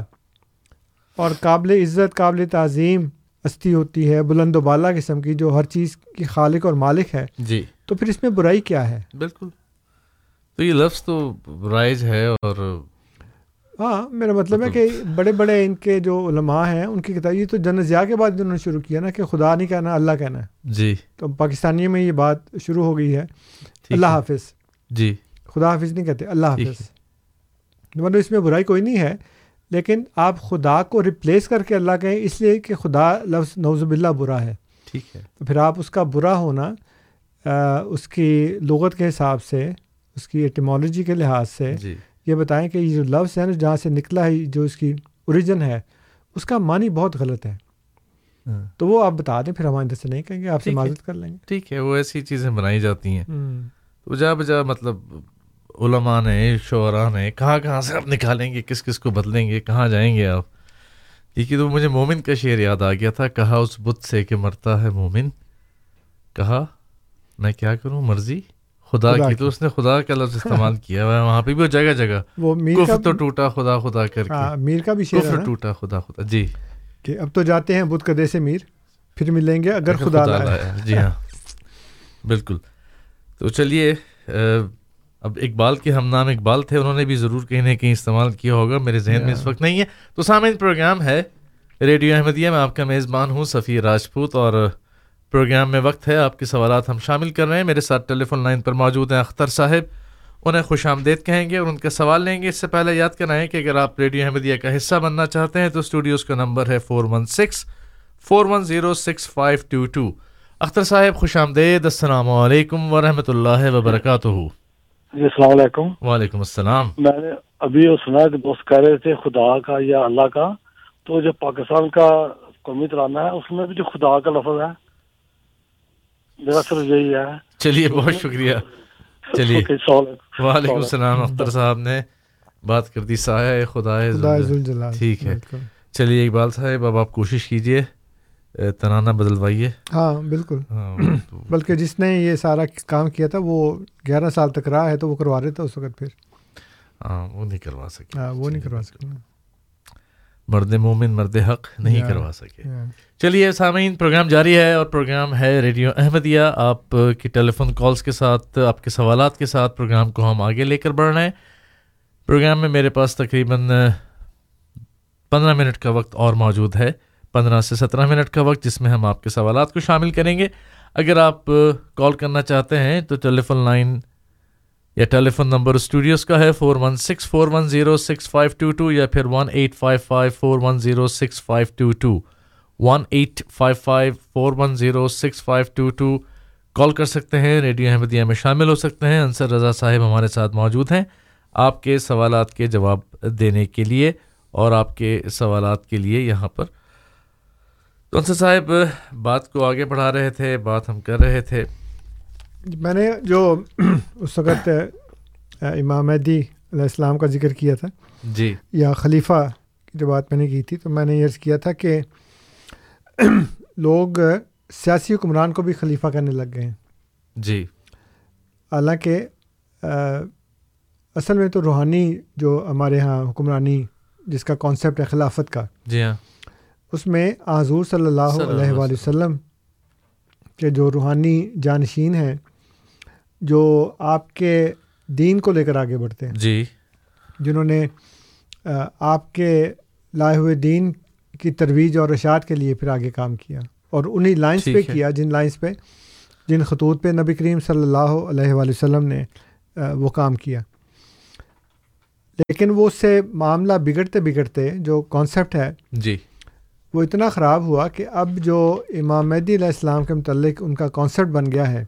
اور قابل عزت قابل تعظیم ہستی ہوتی ہے بلند و بالا قسم کی جو ہر چیز کی خالق اور مالک ہے۔ جی۔ تو پھر اس میں برائی کیا ہے؟ بالکل۔ تو یہ لفظ تو رائج ہے اور ہاں میرا مطلب ہے کہ بڑے بڑے ان کے جو علماء ہیں ان کی کتاب یہ تو جن ضیاء کے بعد انہوں نے شروع کیا نا کہ خدا نہیں کہنا اللہ کہنا ہے۔ جی۔ تو پاکستانی میں یہ بات شروع ہو گئی ہے۔ اللہ۔ حافظ۔ جی۔ خدا حافظ نہیں کہتے اللہ حافظ۔ مطلب اس میں برائی کوئی نہیں ہے لیکن آپ خدا کو ریپلیس کر کے اللہ کہیں اس لیے کہ خدا لفظ نوز باللہ برا ہے۔ ٹھیک ہے۔ تو پھر آپ اس کا برا ہونا اس کی لغت کے حساب سے اس کی ایٹیمالوجی کے لحاظ سے جی۔ یہ بتائیں کہ یہ جو لفظ ہے نا جہاں سے نکلا ہے جو اس کی اوریجن ہے اس کا معنی بہت غلط ہے۔ ہاں، تو وہ آپ بتا دیں پھر ہم آئندہ سے نہیں کہیں گے آپ سے۔ معذرت کر لیں گے۔ ٹھیک ہے وہ ایسی چیزیں بنائی جاتی ہیں۔ تو جا بجا مطلب علماء نے شعراء نے کہاں کہاں سے آپ نکالیں گے کس کس کو بدلیں گے کہاں جائیں گے آپ؟ ٹھیک ہے تو مجھے مومن کا شعر یاد آ گیا تھا کہا اس بت سے کہ مرتا ہے مومن۔ کہا میں کیا کروں؟ مرضی؟ خدا خدا کی۔ تو اس نے خدا کا لفظ استعمال کیا۔ ہوا ہے وہاں پہ بھی جگہ جگہ۔ وہ میر کا تو ٹوٹا خدا خدا کر کے۔ ہاں میر کا بھی شعر ہے ٹوٹا خدا خدا۔ جی۔ کہ اب تو جاتے ہیں بدھ کدے سے میر پھر ملیں گے اگر خدا لائے۔ لایا جی ہاں۔ بالکل۔ تو چلیے اب اقبال کے ہم نام اقبال تھے انہوں نے بھی ضرور کہیں نہ کہیں استعمال کیا ہوگا میرے ذہن میں اس وقت نہیں ہے۔ تو سامعین پروگرام ہے ریڈیو احمدیہ میں۔ آپ کا میزبان ہوں سفیر راجپوت اور پروگرام میں وقت ہے۔ آپ کے سوالات ہم شامل کر رہے ہیں۔ میرے ساتھ ٹیلی فون لائن پر موجود ہیں اختر صاحب۔ انہیں خوش آمدید کہیں گے اور ان کا سوال لیں گے۔ اس سے پہلے یاد کرنا ہے کہ اگر آپ ریڈیو احمدیہ کا حصہ بننا چاہتے ہیں تو اسٹوڈیوز کا نمبر ہے four one six four one zero six five two two. Akhtar صاحب خوش آمدید۔ السلام علیکم ورحمۃ اللہ وبرکاتہ۔ جی السلام علیکم۔ وعلیکم السلام۔ میں نے ابھی وہ سنا کہ دوست کہہ رہے تھے خدا کا یا اللہ کا۔ تو جو پاکستان کا قومی ترانہ ہے اس میں بھی جو خدا کا لفظ ہے میرا صرف یہی ہے۔ چلیے بہت شکریہ۔ چلیے۔ وعلیکم السلام اختر صاحب نے بات کر دی۔ سایہ خدا ٹھیک ہے۔ بالکل۔ چلیے اقبال صاحب اب آپ کوشش کیجیے۔ ترانہ بدلوائیے۔ ہاں بالکل۔ ہاں، بلکہ جس نے یہ سارا کام کیا تھا وہ گیارہ سال تک رہا ہے تو وہ کروا رہے تھا اس وقت پھر۔ ہاں وہ نہیں کروا سکے۔ ہاں وہ نہیں کروا سکتے مرد مومن مرد حق نہیں کروا سکے۔ چلیے سامعین پروگرام جاری ہے اور پروگرام ہے ریڈیو احمدیہ۔ آپ کی ٹیلی فون کالز کے ساتھ آپ کے سوالات کے ساتھ پروگرام کو ہم آگے لے کر بڑھ رہے ہیں۔ پروگرام میں میرے پاس تقریباً پندرہ منٹ کا وقت اور موجود ہے۔ پندرہ سے سترہ منٹ کا وقت جس میں ہم آپ کے سوالات کو شامل کریں گے۔ اگر آپ کال کرنا چاہتے ہیں تو ٹیلی فون لائن یا ٹیلی فون نمبر اسٹوڈیوز کا ہے four one six four one zero six five two two یا پھر one eight five five four one zero six five two two one eight five five four one zero six five two two call کر سکتے ہیں، radio Ahmadiyya میں شامل ہو سکتے ہیں۔ انصر رضا صاحب ہمارے ساتھ موجود ہیں۔ آپ کے سوالات کے جواب دینے کے لیے اور آپ کے سوالات کے لیے یہاں پر تو انصر صاحب بات کو آگے بڑھا رہے تھے بات ہم کر رہے تھے۔ میں نے جو اس وقت امام مہدی علیہ السلام کا ذکر کیا تھا جی۔ یا خلیفہ کی جو بات میں نے کی تھی تو میں نے یہ عرض کیا تھا کہ لوگ سیاسی حکمران کو بھی خلیفہ کرنے لگ گئے ہیں۔ جی۔ حالانکہ اصل میں تو روحانی جو ہمارے ہاں حکمرانی جس کا کانسیپٹ ہے خلافت کا جی ہاں۔ اس میں حضور صلی اللہ علیہ وآلہ وسلم کے جو روحانی جانشین ہیں جو آپ کے دین کو لے کر آگے بڑھتے ہیں۔ جی۔ جنہوں نے آپ کے لائے ہوئے دین کی ترویج اور اشاعت کے لیے پھر آگے کام کیا اور انہی لائنس پہ۔ کیا جن لائنس پہ جن خطوط پہ نبی کریم صلی اللہ علیہ وآلہ وسلم نے وہ کام کیا۔ لیکن وہ اس سے معاملہ بگڑتے بگڑتے جو کانسیپٹ ہے جی۔ وہ اتنا خراب ہوا کہ اب جو امام مہدی علیہ السلام کے متعلق ان کا کانسیپٹ بن گیا ہے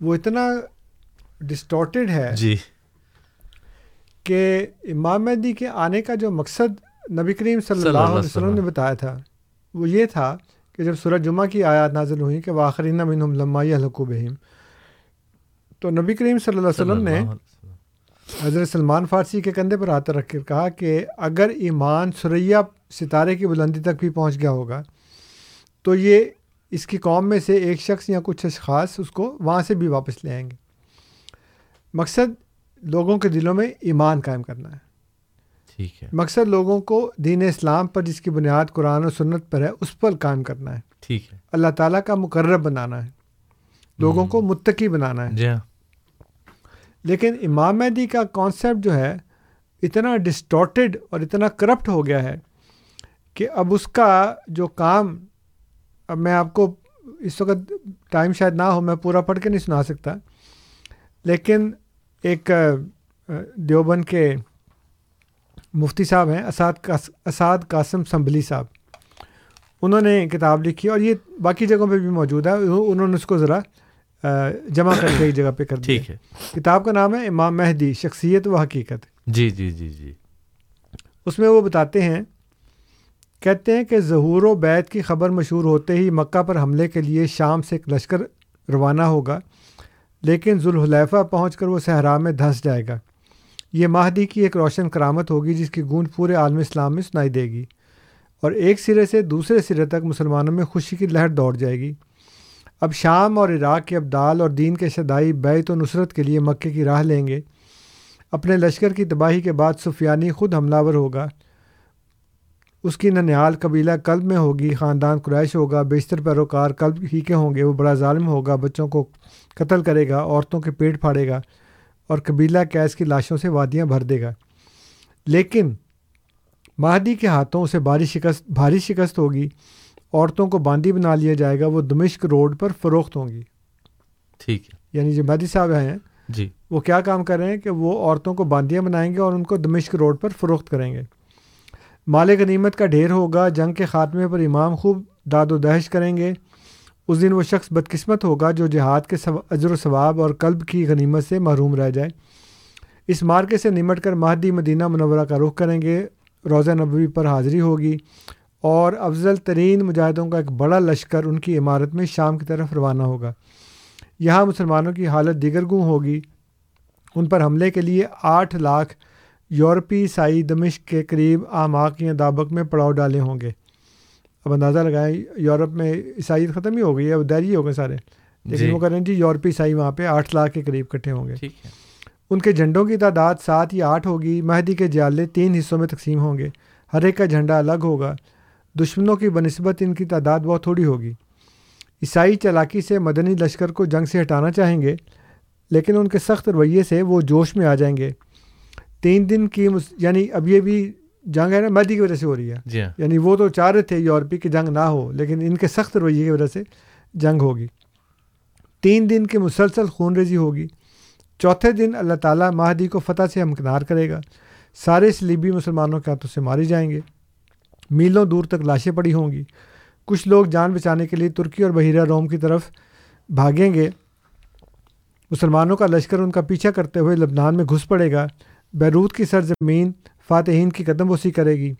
وہ اتنا ڈسٹورٹیڈ ہے جی۔ کہ امام مہدی کے آنے کا جو مقصد نبی کریم صلی اللہ علیہ وسلم نے بتایا تھا وہ یہ تھا کہ جب سورج جمعہ کی آیات نازل ہوئی کہ واخرین منہم لما یہلکو بہم تو نبی کریم صلی اللہ علیہ وسلم نے حضرت سلمان فارسی کے کندھے پر ہاتھ رکھ کر کہا کہ اگر ایمان سریا ستارے کی بلندی تک بھی پہنچ گیا ہوگا۔ تو یہ اس کی قوم میں سے ایک شخص یا کچھ اشخاص اس کو وہاں سے بھی واپس لے آئیں گے۔ مقصد لوگوں کے دلوں میں ایمان قائم کرنا ہے۔ ٹھیک ہے۔ مقصد لوگوں کو دین اسلام پر جس کی بنیاد قرآن و سنت پر ہے اس پر قائم کرنا ہے۔ ٹھیک ہے۔ اللہ تعالیٰ کا مقرر بنانا ہے۔ لوگوں کو متقی بنانا ہے۔ جی ہاں۔ لیکن امام مہدی کا کانسیپٹ جو ہے اتنا ڈسٹورٹیڈ اور اتنا کرپٹ ہو گیا ہے کہ اب اس کا جو کام اب میں آپ کو اس وقت ٹائم شاید نہ ہو میں پورا پڑھ کے نہیں سنا سکتا۔ لیکن ایک دیوبند کے مفتی صاحب ہیں اساد اساد قاسم سنبھلی صاحب۔ انہوں نے کتاب لکھی اور یہ باقی جگہوں پہ بھی موجود ہے۔ انہوں نے اس کو ذرا جمع کر کے ایک جگہ پہ کر ٹھیک ہے۔ کتاب کا نام ہے امام مہدی شخصیت و حقیقت۔ جی جی جی جی۔ اس میں وہ بتاتے ہیں کہتے ہیں کہ ظہور و بیت کی خبر مشہور ہوتے ہی مکہ پر حملے کے لیے شام سے ایک لشکر روانہ ہوگا، لیکن ذوالحلیفہ پہنچ کر وہ صحرا میں دھنس جائے گا۔ یہ مہدی کی ایک روشن کرامت ہوگی جس کی گونج پورے عالم اسلام میں سنائی دے گی اور ایک سرے سے دوسرے سرے تک مسلمانوں میں خوشی کی لہر دوڑ جائے گی۔ اب شام اور عراق کے ابدال اور دین کے شدائی بیت و نصرت کے لیے مکے کی راہ لیں گے۔ اپنے لشکر کی تباہی کے بعد سفیانی خود حملہ ور ہوگا۔ اس کی ننیال قبیلہ قلب میں ہوگی خاندان قریش ہوگا بیشتر پیروکار قلب ہی کے ہوں گے وہ بڑا ظالم ہوگا بچوں کو قتل کرے گا عورتوں کے پیٹ پھاڑے گا اور قبیلہ کیس کی لاشوں سے وادیاں بھر دے گا۔ لیکن مہدی کے ہاتھوں اسے بھاری شکست بھاری شکست ہوگی عورتوں کو باندھی بنا لیا جائے گا وہ دمشق روڈ پر فروخت ہوں گی۔ ٹھیک ہے۔ یعنی جو مہدی صاحب ہیں جی۔ وہ کیا کام کر رہے ہیں کہ وہ عورتوں کو باندیاں بنائیں گے اور ان کو دمشق روڈ پر فروخت کریں گے؟ مال غنیمت کا ڈھیر ہوگا، جنگ کے خاتمے پر امام خوب داد و دہش کریں گے۔ اس دن وہ شخص بدقسمت ہوگا جو جہاد کے اجر و ثواب اور قلب کی غنیمت سے محروم رہ جائے۔ اس مارکے سے نمٹ کر مہدی مدینہ منورہ کا رخ کریں گے۔ روزہ نبوی پر حاضری ہوگی اور افضل ترین مجاہدوں کا ایک بڑا لشکر ان کی عمارت میں شام کی طرف روانہ ہوگا۔ یہاں مسلمانوں کی حالت دیگر گوں ہوگی۔ ان پر حملے کے لیے آٹھ لاکھ یورپی عیسائی دمشق کے قریب آماک یا دابق میں پڑاؤ ڈالے ہوں گے۔ اب اندازہ لگائیں یورپ میں عیسائیت ختم ہی ہو گئی ہے اب ہو گئے سارے۔ لیکن جی وہ کریں جی یورپی عیسائی وہاں پہ آٹھ لاکھ کے قریب کٹھے ہوں گے۔ ان کے جھنڈوں کی تعداد سات یا آٹھ ہوگی مہدی کے جالے تین حصوں میں تقسیم ہوں گے۔ ہر ایک کا جھنڈا الگ ہوگا دشمنوں کی بنسبت ان کی تعداد بہت تھوڑی ہوگی۔ عیسائی چالاکی سے مدنی لشکر کو جنگ سے ہٹانا چاہیں گے لیکن ان کے سخت رویے سے وہ جوش میں آ جائیں گے۔ تین دن کی مس... یعنی اب یہ بھی جنگ ہے نا مہدی کی وجہ سے ہو رہی ہے۔ جی ہاں۔ یعنی وہ تو چاہ رہے تھے یورپی کی جنگ نہ ہو لیکن ان کے سخت رویے کی وجہ سے جنگ ہوگی۔ تین دن کی مسلسل خون ریزی ہوگی۔ چوتھے دن اللہ تعالیٰ مہدی کو فتح سے ہمکنار کرے گا۔ سارے سلیبی مسلمانوں کے ہاتھوں سے مارے جائیں گے۔ میلوں دور تک لاشیں پڑی ہوں گی۔ کچھ لوگ جان بچانے کے لیے ترکی اور بحیرہ روم کی طرف بھاگیں گے۔ مسلمانوں کا لشکر ان کا پیچھا کرتے ہوئے لبنان میں گھس پڑے گا۔ بیروت کی سرزمین فاتحین کی قدم بوسی کرے گی۔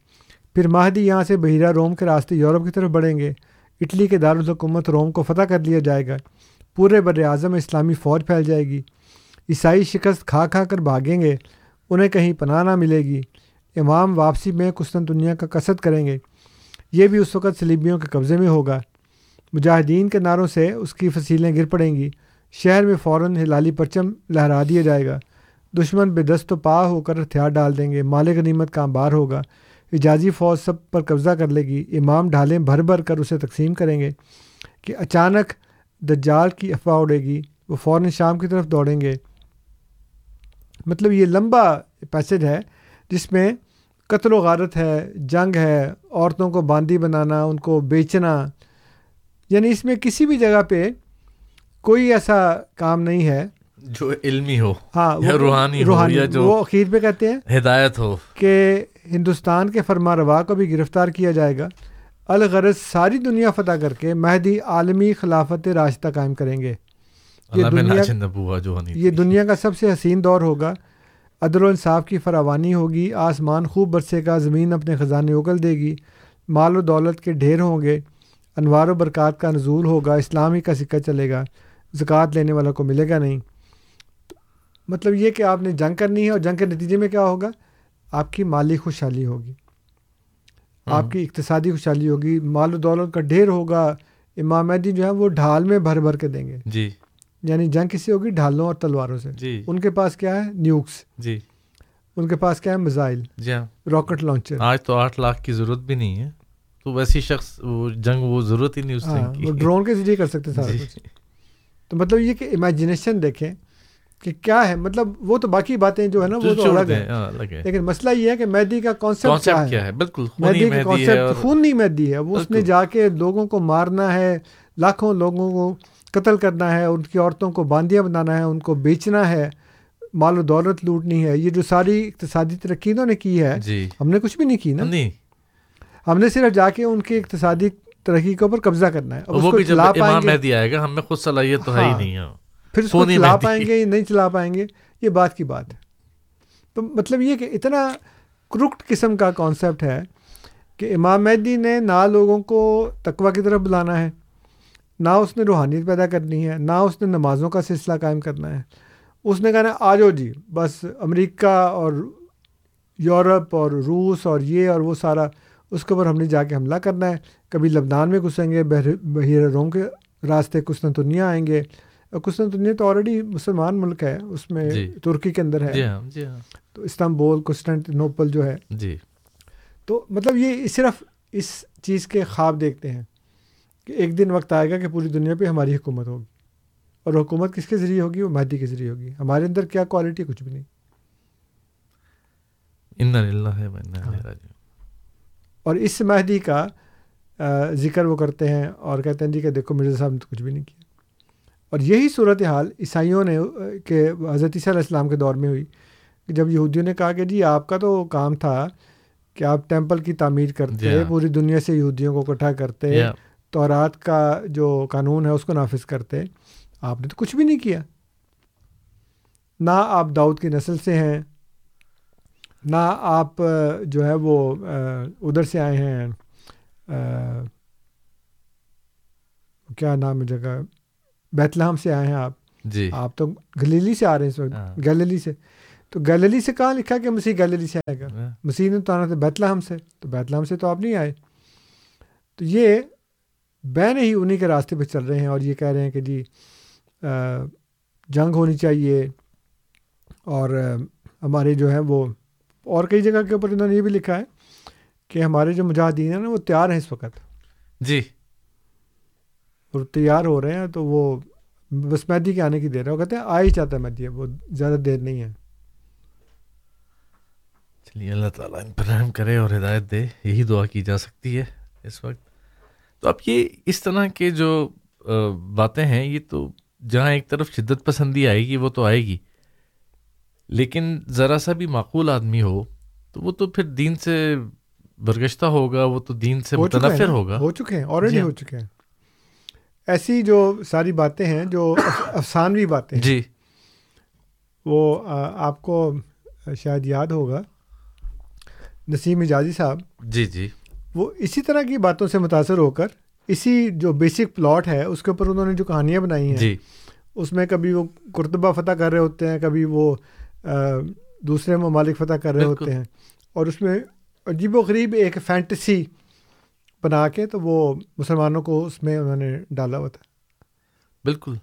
پھر مہدی یہاں سے بحیرہ روم کے راستے یورپ کی طرف بڑھیں گے۔ اٹلی کے دارالحکومت روم کو فتح کر لیا جائے گا۔ پورے بر اعظم اسلامی فوج پھیل جائے گی۔ عیسائی شکست کھا کھا کر بھاگیں گے۔ انہیں کہیں پناہ نہ ملے گی۔ امام واپسی میں کستن دنیا کا کسرت کریں گے۔ یہ بھی اس وقت سلیبیوں کے قبضے میں ہوگا۔ مجاہدین کے نعروں سے اس کی فصیلیں گر پڑیں گی۔ شہر میں فوراً ہلالی پرچم لہرا دیا جائے گا۔ دشمن بے دست و پا ہو کر ہتھیار ڈال دیں گے مال غنیمت کا انبار ہوگا؟ اجازی فوج سب پر قبضہ کر لے گی، امام ڈھالیں بھر بھر کر اسے تقسیم کریں گے کہ اچانک دجال کی افواہ اڑے گی، وہ فوراً شام کی طرف دوڑیں گے۔ مطلب یہ لمبا پیسج ہے جس میں قتل و غارت ہے، جنگ ہے، عورتوں کو باندھی بنانا، ان کو بیچنا یعنی اس میں کسی بھی جگہ پہ کوئی ایسا کام نہیں ہے۔ جو علمی ہو ہاں روحانی ہو روحانی یا جو وہ اخیر پہ کہتے ہیں ہدایت ہو۔ کہ ہندوستان کے فرما روا کو بھی گرفتار کیا جائے گا۔ الغرض ساری دنیا فتح کر کے مہدی عالمی خلافت راستہ قائم کریں گے۔ یہ دنیا جو یہ دنیا کا سب سے حسین دور ہوگا۔ عدل و انصاف کی فراوانی ہوگی۔ آسمان خوب برسے گا زمین اپنے خزانے اگل دے گی۔ مال و دولت کے ڈھیر ہوں گے۔ انوار و برکات کا نزول ہوگا۔ اسلامی کا سکہ چلے گا۔ زکوٰۃ لینے والا کو ملے گا نہیں۔ مطلب یہ کہ آپ نے جنگ کرنی ہے اور جنگ کے نتیجے میں کیا ہوگا؟ آپ کی مالی خوشحالی ہوگی۔ آپ کی اقتصادی خوشحالی ہوگی مال و دولت کا ڈھیر ہوگا امام مہدی جو ہے وہ ڈھال میں بھر بھر کے دیں گے۔ جی۔ یعنی جنگ کسی ہوگی؟ ڈھالوں اور تلواروں سے۔ جی۔ ان کے پاس کیا ہے؟ نیوکس۔ جی۔ ان کے پاس کیا ہے؟ میزائل۔ جی ہاں۔ Rocket launcher. آج تو آٹھ لاکھ کی ضرورت بھی نہیں ہے۔ تو ویسی شخص وہ جنگ وہ ضرورت ہی نہیں اس ہاں جنگ وہ کی ڈرون کے ذریعے کر سکتے سارا جی۔ کچھ۔ تو مطلب یہ کہ امیجنیشن دیکھیں کہ کیا ہے؟ مطلب وہ تو باقی باتیں جو ہے نا وہ تو الگ ہے ہاں، الگ ہے لیکن مسئلہ یہ ہے کہ مہدی کا کانسیپٹ کیا ہے؟ بالکل خونی مہدی کا کانسیپٹ اور خون نہیں مہدی ہے۔ وہ اس نے۔ جا کے لوگوں کو مارنا ہے لاکھوں لوگوں کو قتل کرنا ہے ان کی عورتوں کو باندیاں بنانا ہے ان کو بیچنا ہے مال و دولت لوٹنی ہے۔ یہ جو ساری اقتصادی ترقی انہوں نے کی ہے جی۔ ہم نے کچھ بھی نہیں کی نا۔ نہیں۔ ہم نے صرف جا کے ان کی اقتصادی ترقی کے اوپر قبضہ کرنا ہے۔ وہ بھی جب امام مہدی آئے گا ہم میں خود صلاحیت تو ہے ہی ہاں۔ نہیں ہے پھر اس کو چلا۔ پائیں گے یا نہیں چلا پائیں گے یہ بات کی بات ہے۔ تو مطلب یہ کہ اتنا کروکٹ قسم کا کانسیپٹ ہے کہ امام مہدی نے نہ لوگوں کو تقوی کی طرف بلانا ہے نہ اس نے روحانیت پیدا کرنی ہے نہ اس نے نمازوں کا سلسلہ قائم کرنا ہے۔ اس نے کہنا آ جاؤ جی بس امریکہ اور یورپ اور روس اور یہ اور وہ سارا اس کے اوپر ہم نے جا کے حملہ کرنا ہے۔ کبھی لبنان میں گھسیں گے بحیر روم کے راستے قسطنطنیہ آئیں گے۔ قسطنطنیہ تو آلریڈی مسلمان ملک ہے اس میں جی۔ ترکی کے اندر جی ہے ہاں جی ہاں۔ تو استنبول قسطنطنوپل جو ہے۔ جی۔ تو مطلب یہ صرف اس چیز کے خواب دیکھتے ہیں کہ ایک دن وقت آئے گا کہ پوری دنیا پہ ہماری حکومت ہوگی۔ اور حکومت کس کے ذریعے ہوگی؟ وہ مہدی کے ذریعے ہوگی۔ ہمارے اندر کیا کوالٹی کچھ بھی نہیں۔ راجعون۔ اور اس مہدی کا ذکر وہ کرتے ہیں اور کہتے ہیں جی کہ دیکھو مرزا صاحب نے تو کچھ بھی نہیں کیا۔ اور یہی صورت حال عیسائیوں نے کہ حضرت عیسیٰ علیہ السلام کے دور میں ہوئی کہ جب یہودیوں نے کہا کہ جی آپ کا تو کام تھا کہ آپ ٹیمپل کی تعمیر کرتے ہاں۔ پوری دنیا سے یہودیوں کو اکٹھا کرتے یا تورات کا جو قانون ہے اس کو نافذ کرتے آپ نے تو کچھ بھی نہیں کیا۔ نہ آپ داؤد کی نسل سے ہیں نہ آپ جو ہے وہ ادھر سے آئے ہیں کیا نام ہے جگہ؟ بیت لحم سے آئے ہیں آپ۔ جی۔ آپ تو گلیلی سے آ رہے ہیں اس ہاں۔ وقت گلیلی سے۔ تو گلیلی سے کہاں لکھا کہ مسیح گلیلی سے آئے گا؟ ہاں، مسیح نے تو آنا تھا بیت لحم سے۔ تو بیت لحم سے تو آپ نہیں آئے۔ تو یہ بین ہی انہیں کے راستے پہ چل رہے ہیں اور یہ کہہ رہے ہیں کہ جی جنگ ہونی چاہیے۔ اور ہمارے جو ہے وہ اور کئی جگہ کے اوپر انہوں نے یہ بھی لکھا ہے کہ ہمارے جو مجاہدین ہیں نا وہ تیار ہیں اس وقت۔ جی۔ اور تیار ہو رہے ہیں تو وہ بس مہدی کے آنے کی دیر ہے۔ وہ کہتے ہیں آ ہی چاہتا ہے مہدی وہ زیادہ دیر نہیں ہے۔ چلیے اللہ تعالیٰ ان پر رحم کرے اور ہدایت دے۔ یہی دعا کی جا سکتی ہے اس وقت۔ تو اب یہ اس طرح کے جو باتیں ہیں یہ تو جہاں ایک طرف شدت پسندی آئے گی وہ تو آئے گی۔ لیکن ذرا سا بھی معقول آدمی ہو تو وہ تو پھر دین سے برگشتہ ہوگا وہ تو دین سے ہو متنفر ہوگا۔ ہو چکے ہیں آلریڈی جی ہو ہاں۔ چکے ہیں۔ ایسی جو ساری باتیں ہیں جو اف- افسانوی باتیں جی۔ وہ آپ کو شاید یاد ہوگا۔ نسیم اجازی صاحب جی جی۔ وہ اسی طرح کی باتوں سے متاثر ہو کر اسی جو بیسک پلاٹ ہے اس کے اوپر انہوں نے جو کہانیاں بنائی ہیں جی۔ اس میں کبھی وہ کرتبہ فتح کر رہے ہوتے ہیں کبھی وہ دوسرے ممالک فتح کر رہے۔ ہوتے ہیں۔ اور اس میں عجیب و غریب ایک فینٹسی بنا کے تو وہ مسلمانوں کو اس میں انہوں نے ڈالا ہوا تھا بالکل۔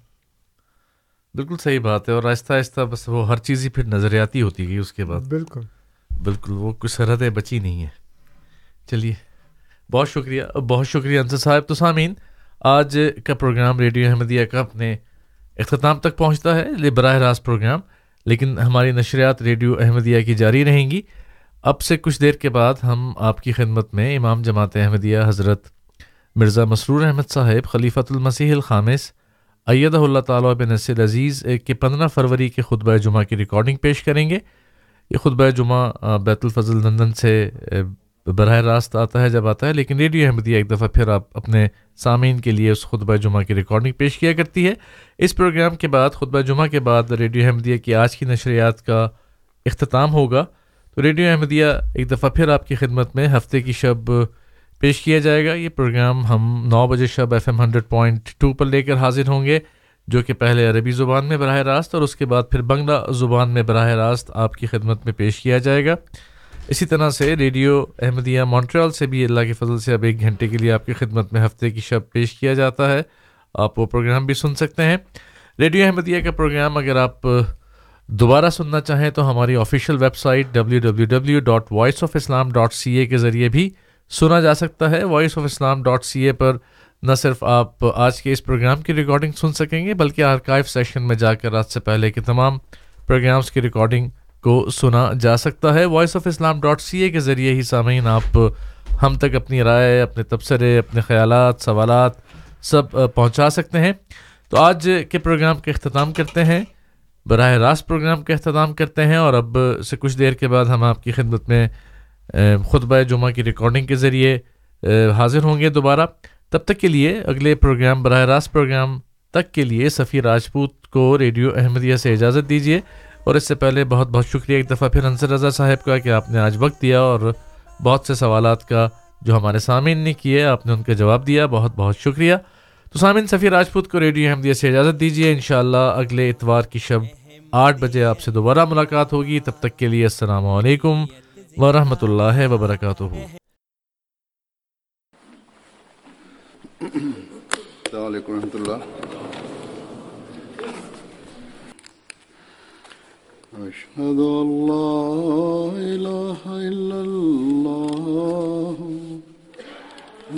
بالکل صحیح بات ہے اور آہستہ آہستہ بس وہ ہر چیز ہی پھر نظریاتی ہوتی گئی اس کے بعد۔ بالکل۔ بالکل وہ کچھ سرحدیں بچی نہیں ہیں۔ چلیے بہت شکریہ بہت شکریہ انصر صاحب۔ تو سامعین آج کا پروگرام ریڈیو احمدیہ کا اپنے اختتام تک پہنچتا ہے براہ راست پروگرام لیکن ہماری نشریات ریڈیو احمدیہ کی جاری رہیں گی۔ اب سے کچھ دیر کے بعد ہم آپ کی خدمت میں امام جماعت احمدیہ حضرت مرزا مسرور احمد صاحب، خلیفۃ المسیح الخامس، ایدہ اللہ تعالیٰ بن نصر عزیز کے پندرہ فروری کے خطبہ جمعہ کی ریکارڈنگ پیش کریں گے۔ یہ خطبہ جمعہ بیت الفضل لندن سے براہ راست آتا ہے، جب آتا ہے، لیکن ریڈیو احمدیہ ایک دفعہ پھر آپ اپنے سامعین کے لیے اس خطبہ جمعہ کی ریکارڈنگ پیش کیا کرتی ہے۔ اس پروگرام کے بعد، خطبہ جمعہ کے بعد ریڈیو احمدیہ کی آج کی نشریات کا اختتام ہوگا۔ تو ریڈیو احمدیہ ایک دفعہ پھر آپ کی خدمت میں ہفتے کی شب پیش کیا جائے گا۔ یہ پروگرام ہم نو بجے شب F M hundred point two پر لے کر حاضر ہوں گے، جو کہ پہلے عربی زبان میں براہ راست اور اس کے بعد پھر بنگلہ زبان میں براہ راست آپ کی خدمت میں پیش کیا جائے گا۔ اسی طرح سے ریڈیو احمدیہ مونٹریال سے بھی اللہ کے فضل سے اب ایک گھنٹے کے لیے آپ کی خدمت میں ہفتے کی شب پیش کیا جاتا ہے۔ آپ وہ پروگرام بھی سن سکتے ہیں۔ ریڈیو احمدیہ کا پروگرام اگر آپ دوبارہ سننا چاہیں تو ہماری official website W W W dot voice of Islam dot C A کے ذریعے بھی سنا جا سکتا ہے۔ Voice of Islam dot C A پر نہ صرف آپ آج کے اس پروگرام کی ریکارڈنگ سن سکیں گے، بلکہ آرکائیو سیشن میں جا کر رات سے پہلے کے تمام پروگرامس کی ریکارڈنگ کو سنا جا سکتا ہے۔ Voice of Islam dot C A کے ذریعے ہی سامعین، آپ ہم تک اپنی رائے، اپنے تبصرے، اپنے خیالات، سوالات سب پہنچا سکتے ہیں۔ تو آج کے پروگرام کا اختتام کرتے ہیں۔ براہ راست پروگرام کا اختتام کرتے ہیں اور اب سے کچھ دیر کے بعد ہم آپ کی خدمت میں خطبہ جمعہ کی ریکارڈنگ کے ذریعے حاضر ہوں گے دوبارہ۔ تب تک کے لیے اگلے پروگرام، براہ راست پروگرام تک کے لیے سفیر راجپوت کو ریڈیو احمدیہ سے اجازت دیجیے اور اس سے پہلے بہت بہت شکریہ ایک دفعہ پھر انصر رضا صاحب کا کہ آپ نے آج وقت دیا اور بہت سے سوالات کا جو ہمارے سامعین نے کیے، آپ نے ان کا جواب دیا۔ بہت بہت شکریہ۔ تو سامعین سفیر راجپوت کو ریڈیو احمدیہ سے اجازت دیجیے انشاءاللہ اگلے اتوار کی شب آٹھ بجے آپ سے دوبارہ ملاقات ہوگی۔ تب تک کے لیے السلام علیکم ورحمۃ اللہ وبرکاتہ۔ السلام علیکم ورحمۃ اللہ۔ أشهد أن لا إله إلا الله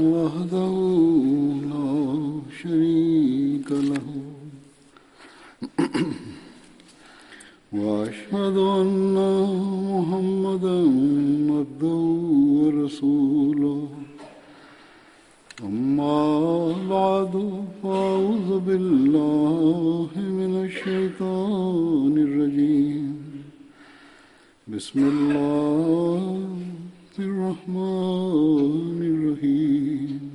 وحده لا شريك له. وأشهد أن محمدا عبده ورسوله. أما بعد، فأعوذ بالله من الشيطان الرجيم. بسم الله الرحمن الرحيم.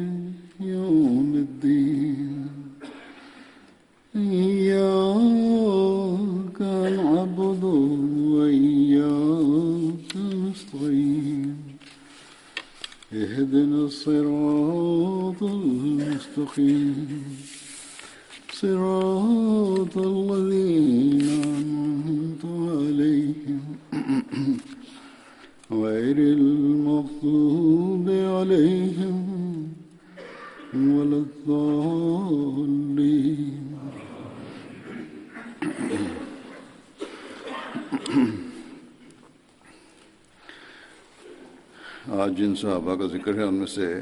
جن صحابہ کا ذکر ہے ان میں سے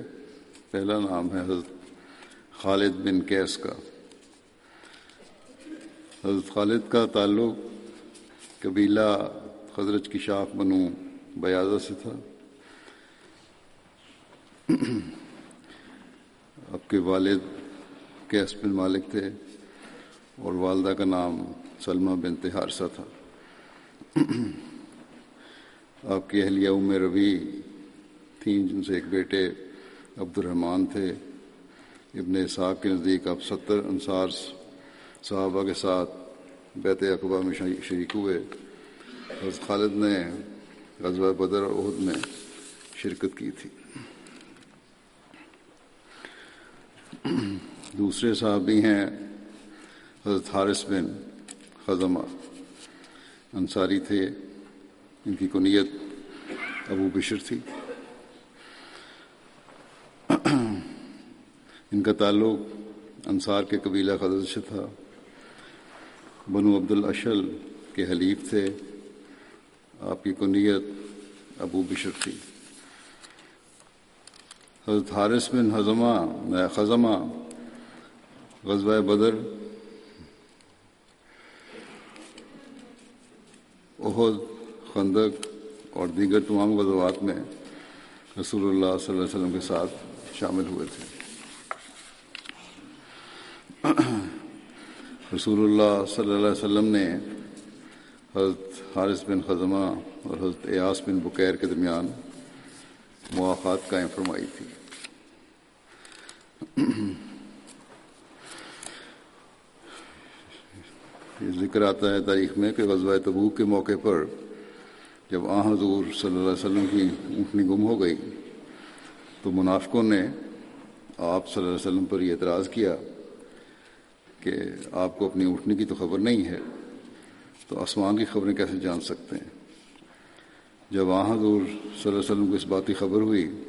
پہلا نام ہے حضرت خالد بن کیس کا۔ حضرت خالد کا تعلق قبیلہ خزرج کی شاخ بنو بیاضہ سے تھا۔ آپ کے والد کیس بن مالک تھے اور والدہ کا نام سلمہ بن تہارسہ تھا۔ آپ کی اہلیہ ام ربی تھیں جن سے ایک بیٹے عبد الرحمن تھے، ابن اسحاق کے نزدیک آپ ستر انصار صحابہ کے ساتھ بیت اقبا میں شریک ہوئے۔ حضرت خالد نے غزوہ بدر اور عہد میں شرکت کی تھی۔ دوسرے صحابی ہیں حضرت حارث بن خزمہ، انصاری تھے۔ ان کی کنیت ابو بشر تھی۔ ان کا تعلق انصار کے قبیلہ خدر سے تھا۔ بنو عبد الاشل کے حلیف تھے۔ آپ کی کنیت ابو بشر تھی۔ حضرت حارث بن حضمہ خزمہ، غزوہ بدر عہد خندق اور دیگر تمام غزوات میں رسول اللہ صلی اللہ علیہ وسلم کے ساتھ شامل ہوئے تھے۔ رسول اللہ صلی اللہ علیہ وسلم نے حضرت حارث بن خزمہ اور حضرت ایاس بن بکیر کے درمیان مواقعات قائم فرمائی تھی۔ یہ ذکر آتا ہے تاریخ میں کہ غزوہ تبوک کے موقع پر جب آ حضور صلی اللہ علیہ وسلم کی اونٹنی گم ہو گئی تو منافقوں نے آپ صلی اللہ علیہ وسلم پر یہ اعتراض کیا کہ آپ کو اپنی اونٹنی کی تو خبر نہیں ہے، تو آسمان کی خبریں کیسے جان سکتے ہیں؟ جب آ حضور صلی اللہ علیہ وسلم کو اس بات کی خبر ہوئی،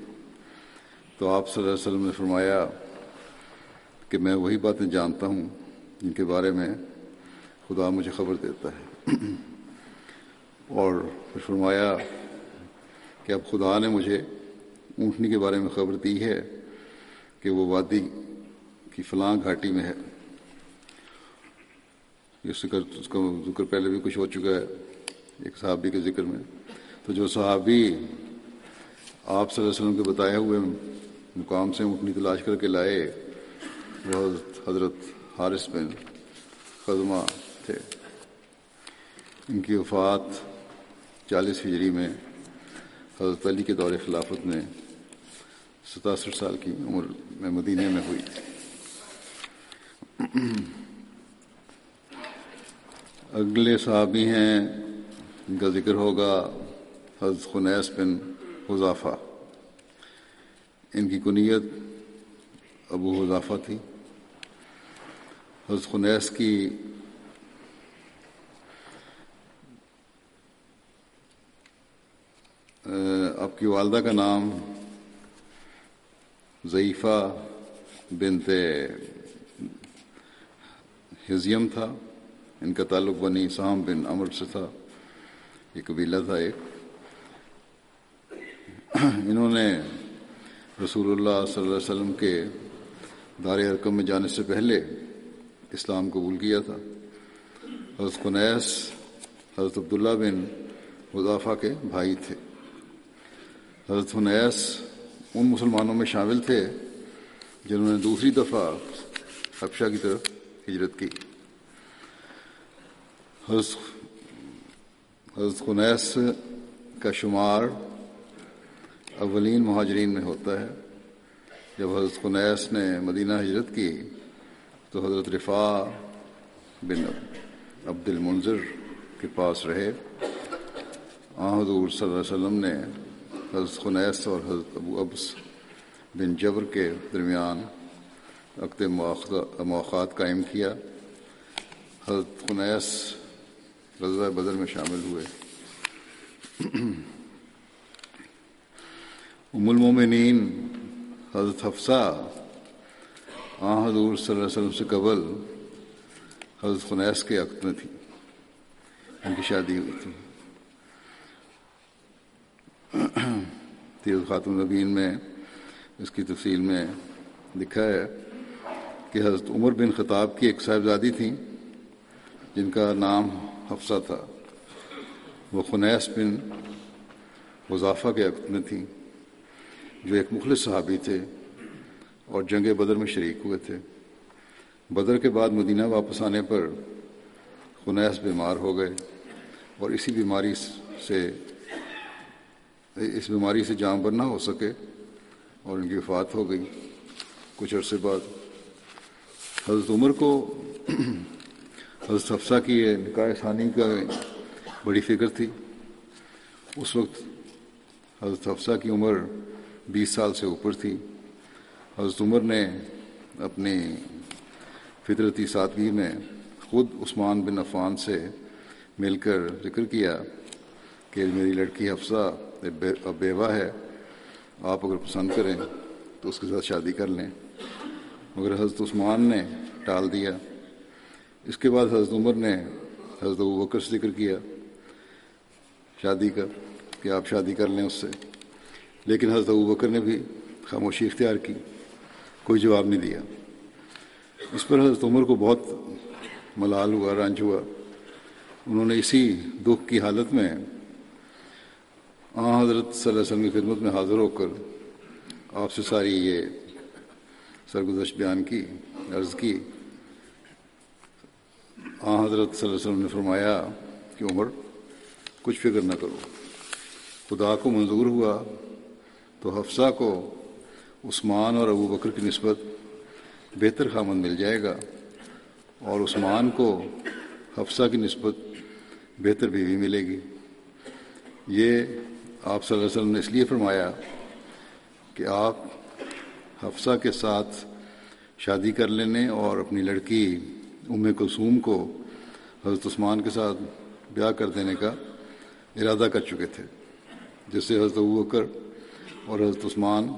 تو آپ صلی اللہ علیہ وسلم نے فرمایا کہ میں وہی باتیں جانتا ہوں جن کے بارے میں خدا مجھے خبر دیتا ہے۔ اور پھر فرمایا کہ اب خدا نے مجھے اونٹنی کے بارے میں خبر دی ہے کہ وہ وادی کی فلاں گھاٹی میں ہے۔ اس کا اس کا ذکر پہلے بھی کچھ ہو چکا ہے، ایک صحابی کے ذکر میں۔ تو جو صحابی آپ صلی اللہ علیہ وسلم کے بتائے ہوئے مقام سے اونٹنی تلاش کر کے لائے، وہ حضرت حارث بن خدمہ تھے۔ ان کی وفات چالیس ہجری میں حضرت علی کے دور خلافت میں ستاسٹھ سال کی عمر میں مدینہ میں ہوئی۔ اگلے صحابی ہیں، ان کا ذکر ہوگا حضرت خنیس بن حضافہ ان کی کنیت ابو حضافہ تھی۔ حضرت خنیس کی آپ کی والدہ کا نام ضعیفہ بنت ہزیم تھا۔ ان کا تعلق بنی سام بن امر سے تھا، یہ قبیلہ تھا ایک۔ انہوں نے رسول اللہ صلی اللہ علیہ وسلم کے دار ارکم میں جانے سے پہلے اسلام قبول کیا تھا۔ حضرت قنیس، حضرت عبداللہ بن حضافہ کے بھائی تھے۔ حضرت حنیس ان مسلمانوں میں شامل تھے جنہوں نے دوسری دفعہ حبشہ کی طرف ہجرت کی۔ حضرت حضرت خنیس کا شمار اولین مہاجرین میں ہوتا ہے. جب حضرت خنیس نے مدینہ ہجرت کی تو حضرت رفا بن عبد المنظر کے پاس رہے. آ حضور صلی اللہ علیہ وسلم نے حضرت خنیس اور حضرت ابو ابس بن جبر کے درمیان عقد مواقعات قائم کیا. حضرت خنیس غزوہ بدر میں شامل ہوئے۔ ام المومنین حضرت حفصہ آ حضور صلی اللہ علیہ وسلم سے قبل حضرت خنیس کے عقد میں تھی۔ ان کی شادی ہوئی تھی۔ تیز خاتون نبین میں اس کی تفصیل میں لکھا ہے کہ حضرت عمر بن خطاب کی ایک صاحبزادی تھیں، جن کا نام حفصہ تھا۔ وہ خنیس بن وضافہ کے عقد میں تھیں، جو ایک مخلص صحابی تھے اور جنگ بدر میں شریک ہوئے تھے۔ بدر کے بعد مدینہ واپس آنے پر خنیس بیمار ہو گئے اور اسی بیماری سے، اس بیماری سے جام بر نہ ہو سکے اور ان کی وفات ہو گئی۔ کچھ عرصے بعد حضرت عمر کو حضرت حفصہ کی یہ نکاح ثانی کا بڑی فکر تھی۔ اس وقت حضرت حفصہ کی عمر بیس سال سے اوپر تھی۔ حضرت عمر نے اپنی فطرتی سادگی میں خود عثمان بن عفان سے مل کر ذکر کیا کہ میری لڑکی حفصہ بیوہ ہے، آپ اگر پسند کریں تو اس کے ساتھ شادی کر لیں۔ مگر حضرت عثمان نے ٹال دیا اس کے بعد حضرت عمر نے حضرت ابو بکر سے ذکر کیا، شادی کا، کہ آپ شادی کر لیں اس سے۔ لیکن حضرت ابو بکر نے بھی خاموشی اختیار کی، کوئی جواب نہیں دیا۔ اس پر حضرت عمر کو بہت ملال ہوا، رنج ہوا۔ انہوں نے اسی دکھ کی حالت میں آ حضرت صلی اللہ علیہ وسلم کی خدمت میں حاضر ہو کر آپ سے ساری یہ سرگزشت بیان کی، عرض کی۔ آ حضرت صلی اللہ علیہ وسلم نے فرمایا کہ عمر، کچھ فکر نہ کرو۔ خدا کو منظور ہوا تو حفصہ کو عثمان اور ابو بکر کی نسبت بہتر خامن مل جائے گا اور عثمان کو حفصہ کی نسبت بہتر بیوی ملے گی۔ یہ آپ صلی اللہ علیہ وسلم نے اس لیے فرمایا کہ آپ حفصہ کے ساتھ شادی کر لینے اور اپنی لڑکی ام کلثوم کو حضرت عثمان کے ساتھ بیاہ کر دینے کا ارادہ کر چکے تھے جس سے حضرت ابو بکر اور حضرت عثمان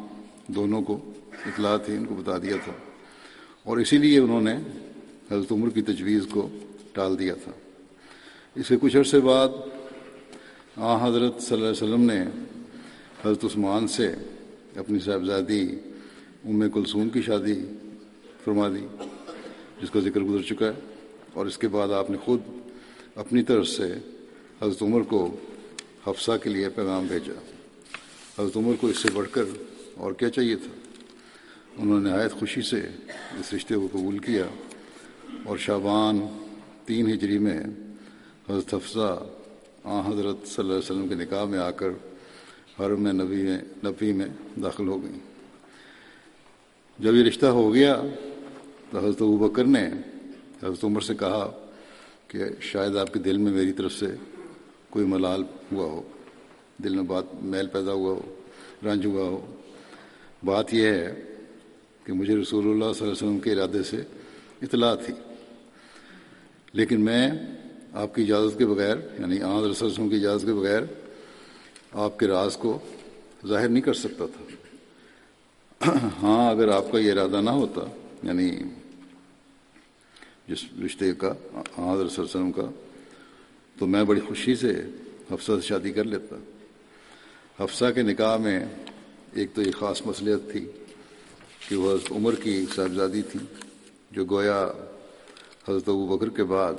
دونوں کو اطلاع تھی، ان کو بتا دیا تھا۔ اور اسی لیے انہوں نے حضرت عمر کی تجویز کو ٹال دیا تھا۔ اس کے کچھ عرصے بعد آ حضرت صلی اللہ علیہ وسلم نے حضرت عثمان سے اپنی صاحبزادی ام کلثوم کی شادی فرما دی۔ جس کا ذکر گزر چکا ہے اور اس کے بعد آپ نے خود اپنی طرف سے حضرت عمر کو حفصہ کے لیے پیغام بھیجا۔ حضرت عمر کو اس سے بڑھ کر اور کیا چاہیے تھا؟ انہوں نے نہایت خوشی سے اس رشتے کو قبول کیا اور شابان تین ہجری میں حضرت حفصہ آ حضرت صلی اللہ علیہ وسلم کے نکاح میں آ کر حرم نبی میں نبی میں داخل ہو گئیں۔ جب یہ رشتہ ہو گیا تو حضرت ابو بکر نے حضرت عمر سے کہا کہ شاید آپ کے دل میں میری طرف سے کوئی ملال ہوا ہو، دل میں بات، میل پیدا ہوا ہو، رنج ہوا ہو۔ بات یہ ہے کہ مجھے رسول اللہ صلی اللہ علیہ وسلم کے ارادے سے اطلاع تھی، لیکن میں آپ کی اجازت کے بغیر یعنی آن رسول وسلم کی اجازت کے بغیر آپ کے راز کو ظاہر نہیں کر سکتا تھا۔ ہاں اگر آپ کا یہ ارادہ نہ ہوتا یعنی جس رشتے کا آن رسول وسلم کا، تو میں بڑی خوشی سے حفصہ سے شادی کر لیتا۔ حفصہ کے نکاح میں ایک تو یہ خاص مصلیت تھی کہ وہ حضرت عمر کی صاحبزادی تھی، جو گویا حضرت ابو بکر کے بعد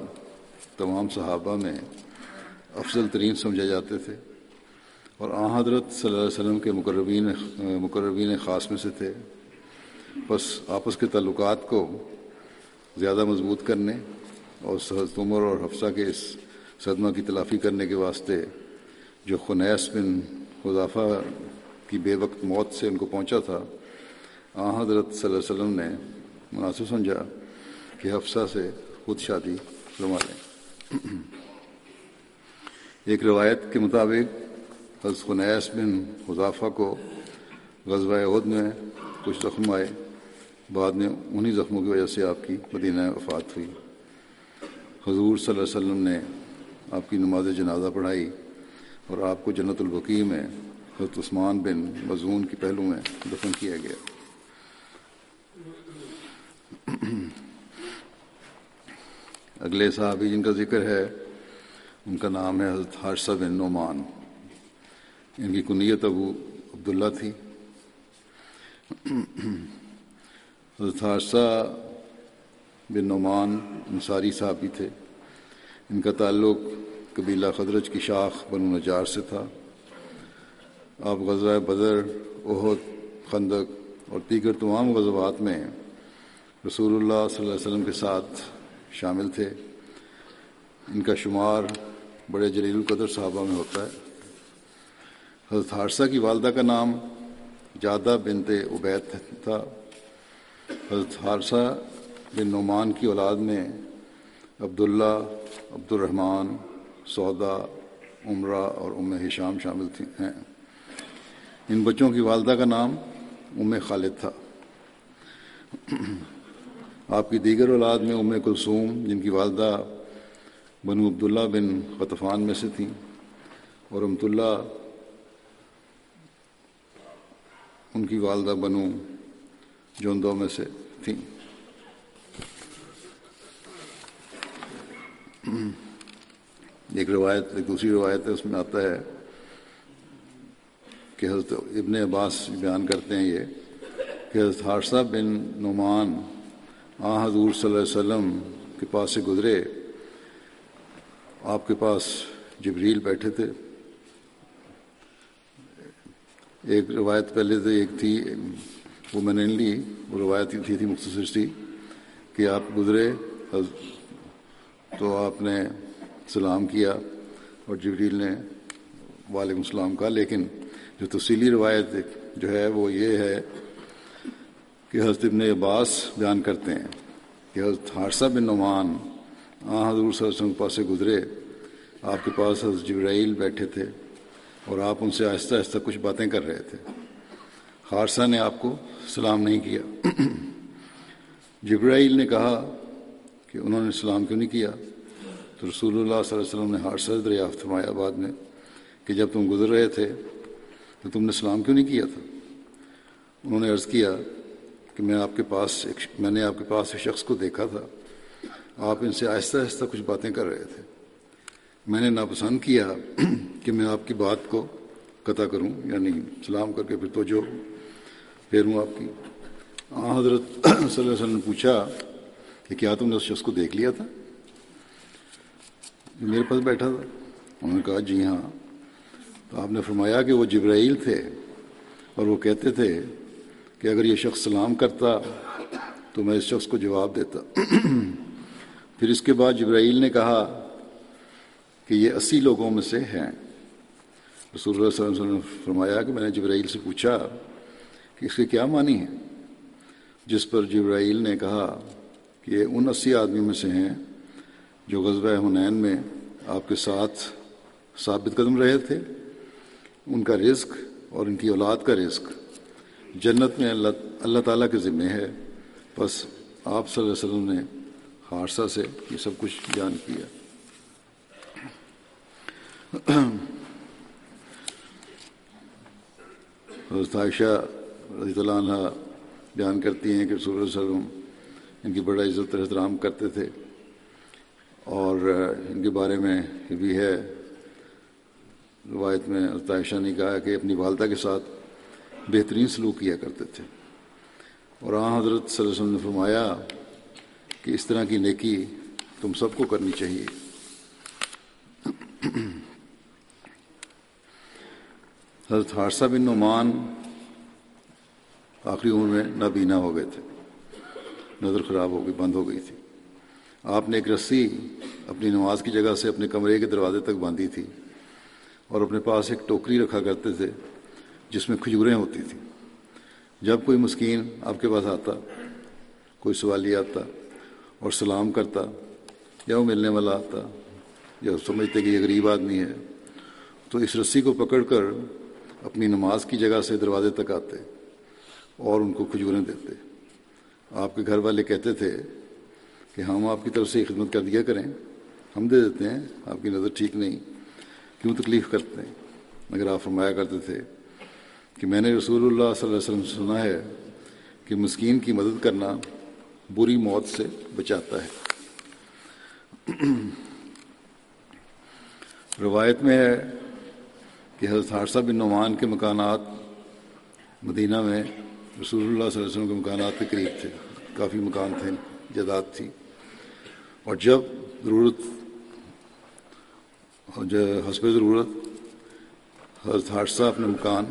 تمام صحابہ میں افضل ترین سمجھے جاتے تھے۔ اور آ حضرت صلی اللہ علیہ وسلم کے مقربین مقربین خاص میں سے تھے۔ بس آپس کے تعلقات کو زیادہ مضبوط کرنے اور حضرت عمر اور حفصہ کے اس صدمہ کی تلافی کرنے کے واسطے جو خنیس بن حضافہ کی بے وقت موت سے ان کو پہنچا تھا آ حضرت صلی اللہ علیہ وسلم نے مناسب سمجھا کہ حفصہ سے خود شادی فرما لیں۔ ایک روایت کے مطابق حضرت خنیس بن حضافہ کو غزوہ عہد میں کچھ زخم آئے۔ بعد میں انہی زخموں کی وجہ سے آپ کی مدینہ وفات ہوئی۔ حضور صلی اللہ علیہ وسلم نے آپ کی نماز جنازہ پڑھائی اور آپ کو جنت البقیع میں حضرت عثمان بن مضمون کی پہلو میں دفن کیا گیا۔ اگلے صحابی جن کا ذکر ہے، ان کا نام ہے حضرت حادثہ بن نعمان۔ ان کی کنیت ابو عبداللہ تھی۔ حضرت حادثہ بن نعمان انصاری صحابی تھے۔ ان کا تعلق قبیلہ خدرج کی شاخ بن نجار سے تھا۔ آپ غزوہ بدر، احد، خندق اور دیگر تمام غزوات میں رسول اللہ صلی اللہ علیہ وسلم کے ساتھ شامل تھے۔ ان کا شمار بڑے جلیل القدر صحابہ میں ہوتا ہے۔ حضرت حادثہ کی والدہ کا نام جادہ بنت عبید تھا۔ حضرت حادثہ بن نعمان کی اولاد میں عبداللہ عبد الرحمن سودا، عمرہ اور ام ہشام شامل تھی ہیں۔ ان بچوں کی والدہ کا نام ام خالد تھا۔ آپ کی دیگر اولاد میں ام کلثوم، جن کی والدہ بنو عبداللہ بن قطفان میں سے تھیں، اور امت اللہ ان کی والدہ بنو جوندوں میں سے تھیں ایک روایت ایک دوسری روایت ہے اس میں آتا ہے کہ حضرت ابن عباس بیان کرتے ہیں یہ کہ حضرت حادثہ بن نعمان آ حضور صلی اللہ علیہ وسلم کے پاس سے گزرے آپ کے پاس جبریل بیٹھے تھے۔ ایک روایت پہلے سے ایک تھی وہ میں نے لی وہ روایت تھی تھی مختصر سی کہ آپ گزرے تو آپ نے سلام کیا اور جبریل نے وعلیکم السلام کہا، لیکن جو تفصیلی روایت جو ہے وہ یہ ہے کہ حضرت ابن عباس بیان کرتے ہیں کہ حضرت حادثہ بن نعمان ہاں حضور صلی اللہ علیہ وسلم کے پاس سے گزرے، آپ کے پاس حضرت جبرائیل بیٹھے تھے اور آپ ان سے آہستہ آہستہ کچھ باتیں کر رہے تھے۔ حارثہ نے آپ کو سلام نہیں کیا۔ جبرائیل نے کہا کہ انہوں نے سلام کیوں نہیں کیا؟ تو رسول اللہ صلی اللہ علیہ وسلم نے حادثہ دریافت فرمایا بعد میں کہ جب تم گزر رہے تھے تو تم نے سلام کیوں نہیں کیا تھا؟ انہوں نے عرض کیا کہ میں آپ کے پاس ایک میں نے آپ کے پاس ایک شخص کو دیکھا تھا۔ آپ ان سے آہستہ آہستہ کچھ باتیں کر رہے تھے۔ میں نے ناپسند کیا کہ میں آپ کی بات کو قطع کروں یعنی سلام کر کے پھر توجہ پھیروں آپ کی حضرت صلی اللہ علیہ وسلم نے پوچھا کہ کیا تم نے اس شخص کو دیکھ لیا تھا؟ میرے پاس بیٹھا تھا۔ انہوں نے کہا جی ہاں۔ تو آپ نے فرمایا کہ وہ جبرائیل تھے اور وہ کہتے تھے کہ اگر یہ شخص سلام کرتا تو میں اس شخص کو جواب دیتا۔ پھر اس کے بعد جبرائیل نے کہا کہ یہ اسی لوگوں میں سے ہیں۔ رسول اللہ صلی اللہ علیہ وسلم نے فرمایا کہ میں نے جبرائیل سے پوچھا کہ اس کے کیا معنی ہے جس پر جبرائیل نے کہا کہ یہ ان اسی آدمی میں سے ہیں جو غزوہ حنین میں آپ کے ساتھ ثابت قدم رہے تھے۔ ان کا رزق اور ان کی اولاد کا رزق جنت میں اللہ اللہ تعالیٰ کے ذمے ہے۔ بس آپ صلی اللہ علیہ وسلم نے حادثہ سے یہ سب کچھ بیان کیا۔ حضرت عائشہ رضی اللہ عنہ بیان کرتی ہیں کہ رسول اللہ علیہ وسلم ان کی بڑا عزت احترام کرتے تھے اور ان کے بارے میں یہ بھی ہے، روایت میں حضرت عائشہ نے کہا کہ اپنی والدہ کے ساتھ بہترین سلوک کیا کرتے تھے۔ اور ہاں حضرت صلی اللہ علیہ وسلم نے فرمایا کہ اس طرح کی نیکی تم سب کو کرنی چاہیے۔ حضرت حادثہ بن نعمان آخری عمر میں نابینا ہو گئے تھے۔ نظر خراب ہو گئی، بند ہو گئی تھی۔ آپ نے ایک رسی اپنی نماز کی جگہ سے اپنے کمرے کے دروازے تک باندھی تھی اور اپنے پاس ایک ٹوکری رکھا کرتے تھے جس میں کھجوریں ہوتی تھیں۔ جب کوئی مسکین آپ کے پاس آتا، کوئی سوالی آتا اور سلام کرتا یا وہ ملنے والا آتا یا سمجھتے کہ یہ غریب آدمی ہے، تو اس رسی کو پکڑ کر اپنی نماز کی جگہ سے دروازے تک آتے۔ اور ان کو کھجوریں دیتے۔ آپ کے گھر والے کہتے تھے کہ ہم آپ کی طرف سے خدمت کر دیا کریں۔ ہم دے دیتے ہیں، آپ کی نظر ٹھیک نہیں۔ کیوں تکلیف کرتے ہیں؟ مگر آپ فرمایا کرتے تھے کہ میں نے رسول اللہ صلی اللہ علیہ وسلم سے سنا ہے کہ مسکین کی مدد کرنا بری موت سے بچاتا ہے۔ روایت میں ہے کہ حضرت حادثہ بن نعمان کے مکانات مدینہ میں رسول اللہ صلی اللہ علیہ وسلم کے مکانات کے قریب تھے، کافی مکان تھے جداد تھی۔ اور جب ضرورت حسب ضرورت، حضرت حادثہ اپنے مکان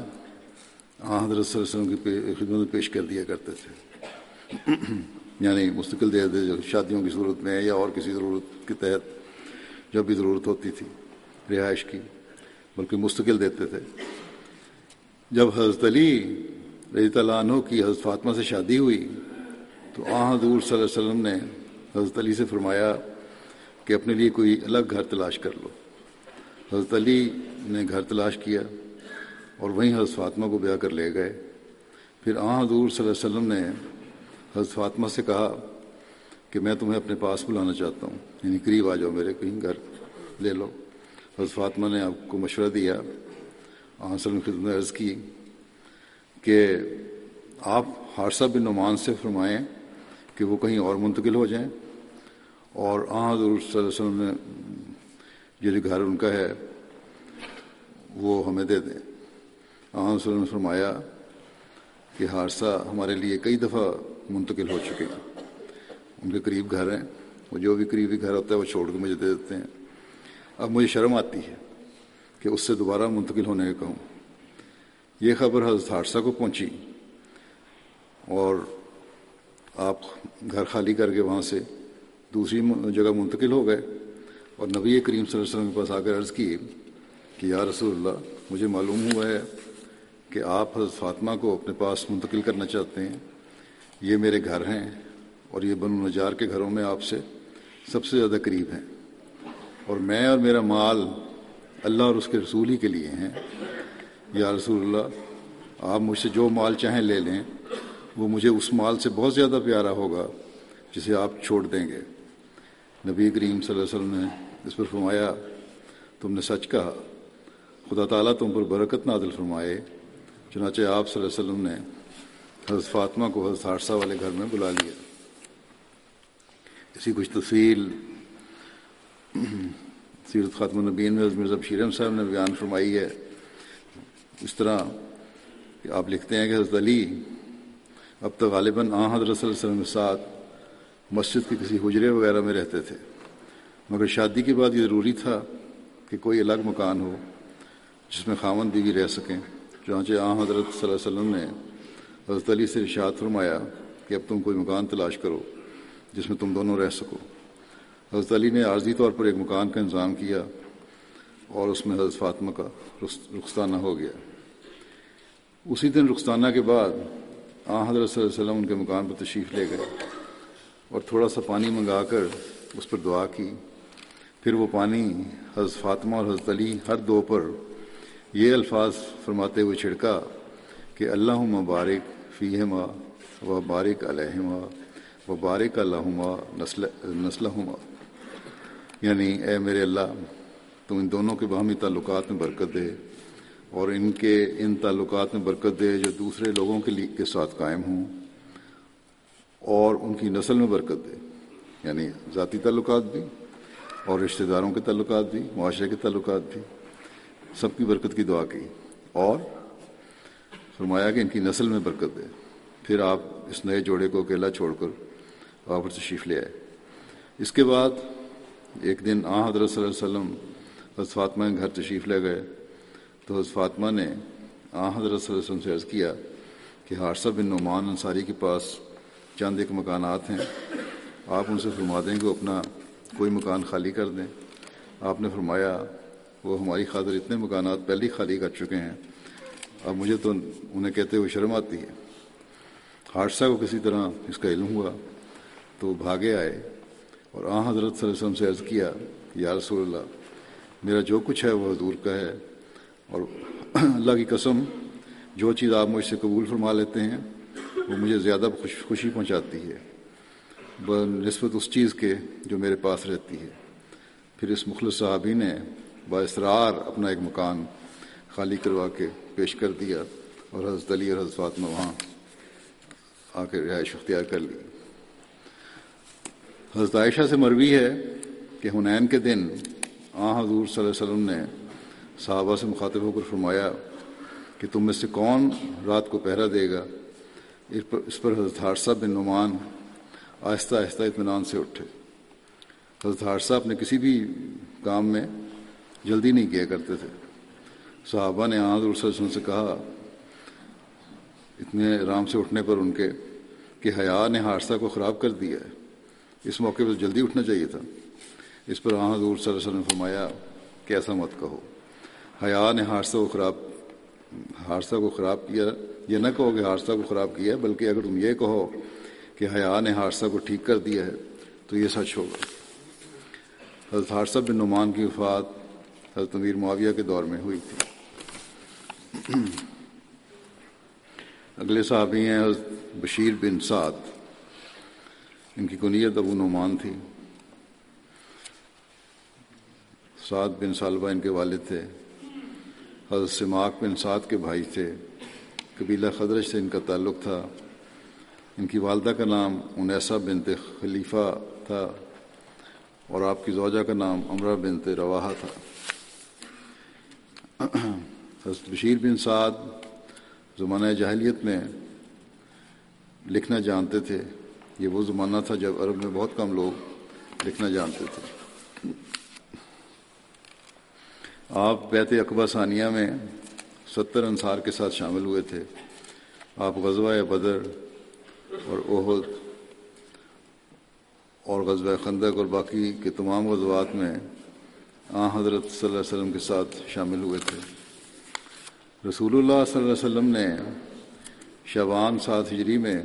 حضرت صلی اللہ علیہ وسلم کی خدمت میں پیش کر دیا کرتے تھے۔ یعنی مستقل دے دے، جو شادیوں کی صورت میں یا اور کسی ضرورت کے تحت جب بھی ضرورت ہوتی تھی رہائش کی، بلکہ مستقل دیتے تھے۔ جب حضرت علی رضی اللہ عنہ کی حضرت فاطمہ سے شادی ہوئی۔ تو آ حضور صلی اللہ علیہ وسلم نے حضرت علی سے فرمایا کہ اپنے لیے کوئی الگ گھر تلاش کر لو۔ حضرت علی نے گھر تلاش کیا اور وہیں حضرت فاطمہ کو بیاہ کر لے گئے۔ پھر آ حضور صلی اللہ علیہ وسلم نے حضرت فاطمہ سے کہا کہ میں تمہیں اپنے پاس بلانا چاہتا ہوں یعنی قریب آ جاؤ میرے کہیں گھر لے لو۔ حضرت فاطمہ نے آپ کو مشورہ دیا آ وسلم خدمت عرض کی۔ کہ آپ حادثہ بن نعمان سے فرمائیں کہ وہ کہیں اور منتقل ہو جائیں۔ اور آ حضور صلی اللہ علیہ وسلم نے یہ جو گھر ان کا ہے، وہ ہمیں دے دیں۔ آ وسلم نے فرمایا کہ حادثہ ہمارے لیے کئی دفعہ منتقل ہو چکے ہیں۔ ان کے قریب گھر ہیں۔ وہ جو بھی قریبی گھر ہوتا ہے، وہ چھوڑ کے مجھے دے دیتے ہیں۔ اب مجھے شرم آتی ہے کہ اس سے دوبارہ منتقل ہونے کا کہوں۔ یہ خبر حضرت حادثہ کو پہنچی اور آپ گھر خالی کر کے وہاں سے دوسری جگہ منتقل ہو گئے اور نبی کریم صلی اللہ علیہ وسلم کے پاس آ کر عرض کی کہ یا رسول اللہ، مجھے معلوم ہوا ہے کہ آپ حضرت فاطمہ کو اپنے پاس منتقل کرنا چاہتے ہیں۔ یہ میرے گھر ہیں اور یہ بن نجار کے گھروں میں آپ سے سب سے زیادہ قریب ہیں۔ اور میں اور میرا مال اللہ اور اس کے رسول ہی کے لیے ہیں۔ یا رسول اللہ، آپ مجھ سے جو مال چاہیں لے لیں، وہ مجھے اس مال سے بہت زیادہ پیارا ہوگا جسے آپ چھوڑ دیں گے۔ نبی کریم صلی اللہ علیہ وسلم نے اس پر فرمایا، تم نے سچ کہا، خدا تعالیٰ تم پر برکت نازل فرمائے۔ چنانچہ آپ صلی اللہ علیہ وسلم نے حضرت فاطمہ کو حضرت حادثہ والے گھر میں بلا لیا۔ اسی کچھ تفصیل سیرت خاتم النبین میں مرزا بشیر صاحب نے بیان فرمائی ہے۔ اس طرح کہ آپ لکھتے ہیں کہ حضرت علی اب تک غالباً آ حضرت صلی اللہ علیہ وسلم کے ساتھ مسجد کے کسی حجرے وغیرہ میں رہتے تھے۔ مگر شادی کے بعد یہ ضروری تھا کہ کوئی الگ مکان ہو جس میں خامن بیوی رہ سکیں۔ چنانچہ آ حضرت صلی اللہ علیہ وسلم نے حضرت علی سے ارشاد فرمایا کہ اب تم کوئی مکان تلاش کرو جس میں تم دونوں رہ سکو۔ حضرت علی نے عارضی طور پر ایک مکان کا انتظام کیا اور اس میں حضرت فاطمہ کا رخستانہ ہو گیا۔ اسی دن رخستانہ کے بعد آ حضرت صلی اللہ علیہ وسلم ان کے مکان پر تشریف لے گئے اور تھوڑا سا پانی منگا کر اس پر دعا کی۔ پھر وہ پانی حضرت فاطمہ اور حضرت علی ہر دو پر یہ الفاظ فرماتے ہوئے چھڑکا کہ اللہ مبارک فیہما و بارک علیہما و بارک اللہما نسل نسلہما۔ یعنی اے میرے اللہ تم ان دونوں کے باہمی تعلقات میں برکت دے اور ان کے ان تعلقات میں برکت دے جو دوسرے لوگوں کے لیے کے ساتھ قائم ہوں اور ان کی نسل میں برکت دے یعنی ذاتی تعلقات بھی اور رشتہ داروں کے تعلقات بھی، معاشرے کے تعلقات بھی۔ سب کی برکت کی دعا کی۔ اور فرمایا کہ ان کی نسل میں برکت دے۔ پھر آپ اس نئے جوڑے کو اکیلا چھوڑ کر واپر تشریف لے آئے۔ اس کے بعد ایک دن آ حضرت صلی اللہ علیہ وسلم حضرت فاطمہ کے گھر تشریف لے گئے۔ تو حضرت فاطمہ نے آ حضرت صلی اللہ علیہ وسلم سے عرض کیا کہ حارثہ بن نعمان انصاری کے پاس چند ایک مکانات ہیں۔ آپ ان سے فرما دیں کہ وہ اپنا کوئی مکان خالی کر دیں۔ آپ نے فرمایا وہ ہماری خاطر اتنے مکانات پہلے ہی خالی کر چکے ہیں۔ اب مجھے تو انہیں کہتے ہوئے شرم آتی ہے۔ حادثہ کو کسی طرح اس کا علم ہوا تو وہ بھاگے آئے اور آ حضرت صلی اللہ علیہ وسلم سے عرض کیا، یا رسول اللہ میرا جو کچھ ہے وہ حضور کا ہے۔ اور اللہ کی قسم، جو چیز آپ مجھ سے قبول فرما لیتے ہیں، وہ مجھے زیادہ خوش خوشی پہنچاتی ہے۔ بہ نسبت اس چیز کے جو میرے پاس رہتی ہے۔ پھر اس مخلص صحابی نے باصرار اپنا ایک مکان خالی کروا کے پیش کر دیا اور حضرت علی اور حضرت فاطمہ وہاں آ کے رہائش اختیار کر لی۔ حضرت عائشہ سے مروی ہے کہ حنین کے دن آ حضور صلی اللہ علیہ وسلم نے صحابہ سے مخاطب ہو کر فرمایا کہ تم میں سے کون رات کو پہرا دے گا؟ اس پر حضرت حادثہ بن نعمان آہستہ آہستہ اطمینان سے اٹھے۔ حضرت حادثہ اپنے کسی بھی کام میں جلدی نہیں کیا کرتے تھے۔ صحابہ نے آج وسلم سے کہا، اتنے آرام سے اٹھنے پر ان کے کہ حیا نے حادثہ کو خراب کر دیا ہے۔ اس موقع پہ جلدی اٹھنا چاہیے تھا۔ اس پر آ حضور صلی اللہ علیہ وسلم نے فرمایا کہ ایسا مت کہو۔ حیا نے حادثہ کو خراب حادثہ کو خراب کیا۔ یہ نہ کہو کہ حادثہ کو خراب کیا بلکہ اگر تم یہ کہو کہ حیا نے حادثہ کو ٹھیک کر دیا ہے، تو یہ سچ ہوگا۔ حضرت حادثہ بن نعمان کی وفات حضرت امیر معاویہ کے دور میں ہوئی تھی۔ اگلے صحابی ہیں حضرت بشیر بن سعد۔ ان کی کنیت ابو نعمان تھی۔ سعد بن سالبہ ان کے والد تھے۔ حضرت سماق بن سعد کے بھائی تھے۔ قبیلہ خدرج سے ان کا تعلق تھا۔ ان کی والدہ کا نام انیسا بنت خلیفہ تھا اور آپ کی زوجہ کا نام امرا بنت رواحہ تھا۔ حضرت بشیر بن سعد زمانہ جاہلیت میں لکھنا جانتے تھے۔ یہ وہ زمانہ تھا جب عرب میں بہت کم لوگ لکھنا جانتے تھے۔ آپ بیت اقبا ثانیہ میں ستر انصار کے ساتھ شامل ہوئے تھے۔ آپ غزوہ بدر اور احد اور غزوہ خندق اور باقی کے تمام غزوات میں آ حضرت صلی اللہ علیہ وسلم کے ساتھ شامل ہوئے تھے۔ رسول اللہ صلی اللہ علیہ وسلم نے شوان سات ہجری میں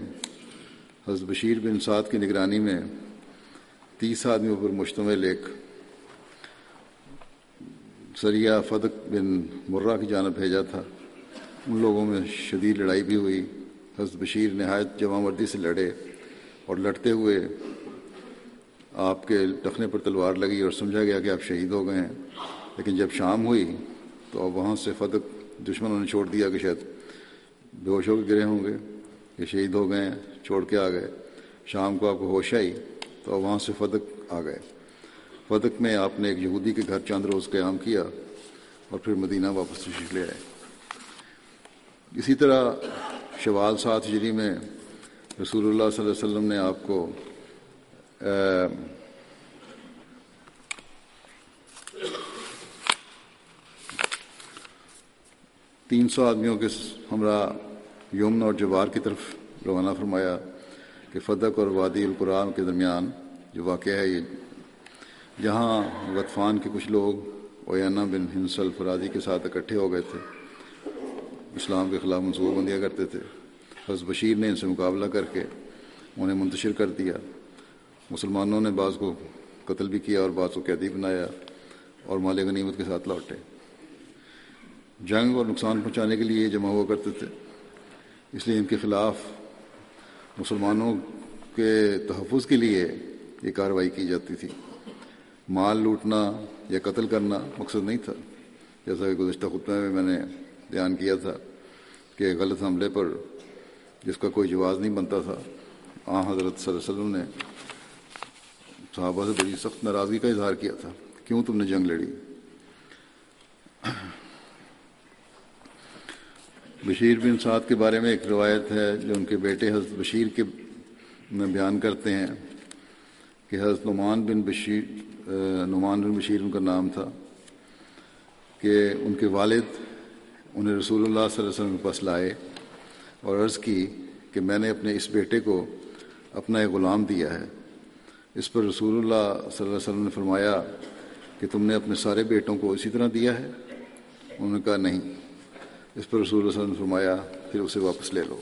حضرت بشیر بن سعد کی نگرانی میں تیس آدمیوں پر مشتمل ایک سریہ فدق بن مرہ کی جانب بھیجا تھا۔ ان لوگوں میں شدید لڑائی بھی ہوئی۔ حضرت بشیر نہایت جمع مردی سے لڑے اور لڑتے ہوئے آپ کے ٹخنے پر تلوار لگی اور سمجھا گیا کہ آپ شہید ہو گئے ہیں۔ لیکن جب شام ہوئی تو اب وہاں سے فدق دشمنوں نے چھوڑ دیا کہ شاید بے ہوش ہو کے گرے ہوں گے کہ شہید ہو گئے ہیں، چھوڑ کے آ گئے۔ شام کو آپ کو ہوش آئی تو اب وہاں سے فدق آ گئے۔ فدق میں آپ نے ایک یہودی کے گھر چاند روز قیام کیا اور پھر مدینہ واپس تشریف لے آئے۔ اسی طرح شوال سات ہجری میں رسول اللہ صلی اللہ علیہ وسلم نے آپ کو تین سو آدمیوں کے ہمراہ یمن اور جوار کی طرف روانہ فرمایا کہ فدق اور وادی القرآن کے درمیان جو واقعہ ہے یہ جہاں غطفان کے کچھ لوگ اویانہ بن ہنسل فرادی کے ساتھ اکٹھے ہو گئے تھے۔ اسلام کے خلاف منصوبہ بندیاں کرتے تھے۔ حضرت بشیر نے ان سے مقابلہ کر کے انہیں منتشر کر دیا۔ مسلمانوں نے بعض کو قتل بھی کیا اور بعض کو قیدی بنایا اور مال غنیمت کے ساتھ لوٹے۔ جنگ اور نقصان پہنچانے کے لیے جمع ہوا کرتے تھے۔ اس لیے ان کے خلاف مسلمانوں کے تحفظ کے لیے یہ کارروائی کی جاتی تھی۔ مال لوٹنا یا قتل کرنا مقصد نہیں تھا۔ جیسا کہ گزشتہ خطبہ میں میں نے بیان کیا تھا کہ غلط حملے پر جس کا کوئی جواز نہیں بنتا تھا، آ حضرت صلی اللہ علیہ وسلم نے صحابہ سے بڑی سخت ناراضگی کا اظہار کیا تھا۔ کیوں تم نے جنگ لڑی؟ بشیر بن سعد کے بارے میں ایک روایت ہے جو ان کے بیٹے حضرت بشیر کے بیان کرتے ہیں۔ کہ حضرت نعمان بن بشیر نعمان بن بشیر ان کا نام تھا، کہ ان کے والد انہیں رسول اللہ صلی اللہ علیہ وسلم کے پاس لائے اور عرض کی کہ میں نے اپنے اس بیٹے کو اپنا ایک غلام دیا ہے۔ اس پر رسول اللہ صلی اللہ علیہ وسلم نے فرمایا کہ تم نے اپنے سارے بیٹوں کو اسی طرح دیا ہے؟ انہوں نے کہا نہیں۔ اس پر رسول اللہ صلی اللہ علیہ وسلم نے فرمایا، پھر اسے واپس لے لو۔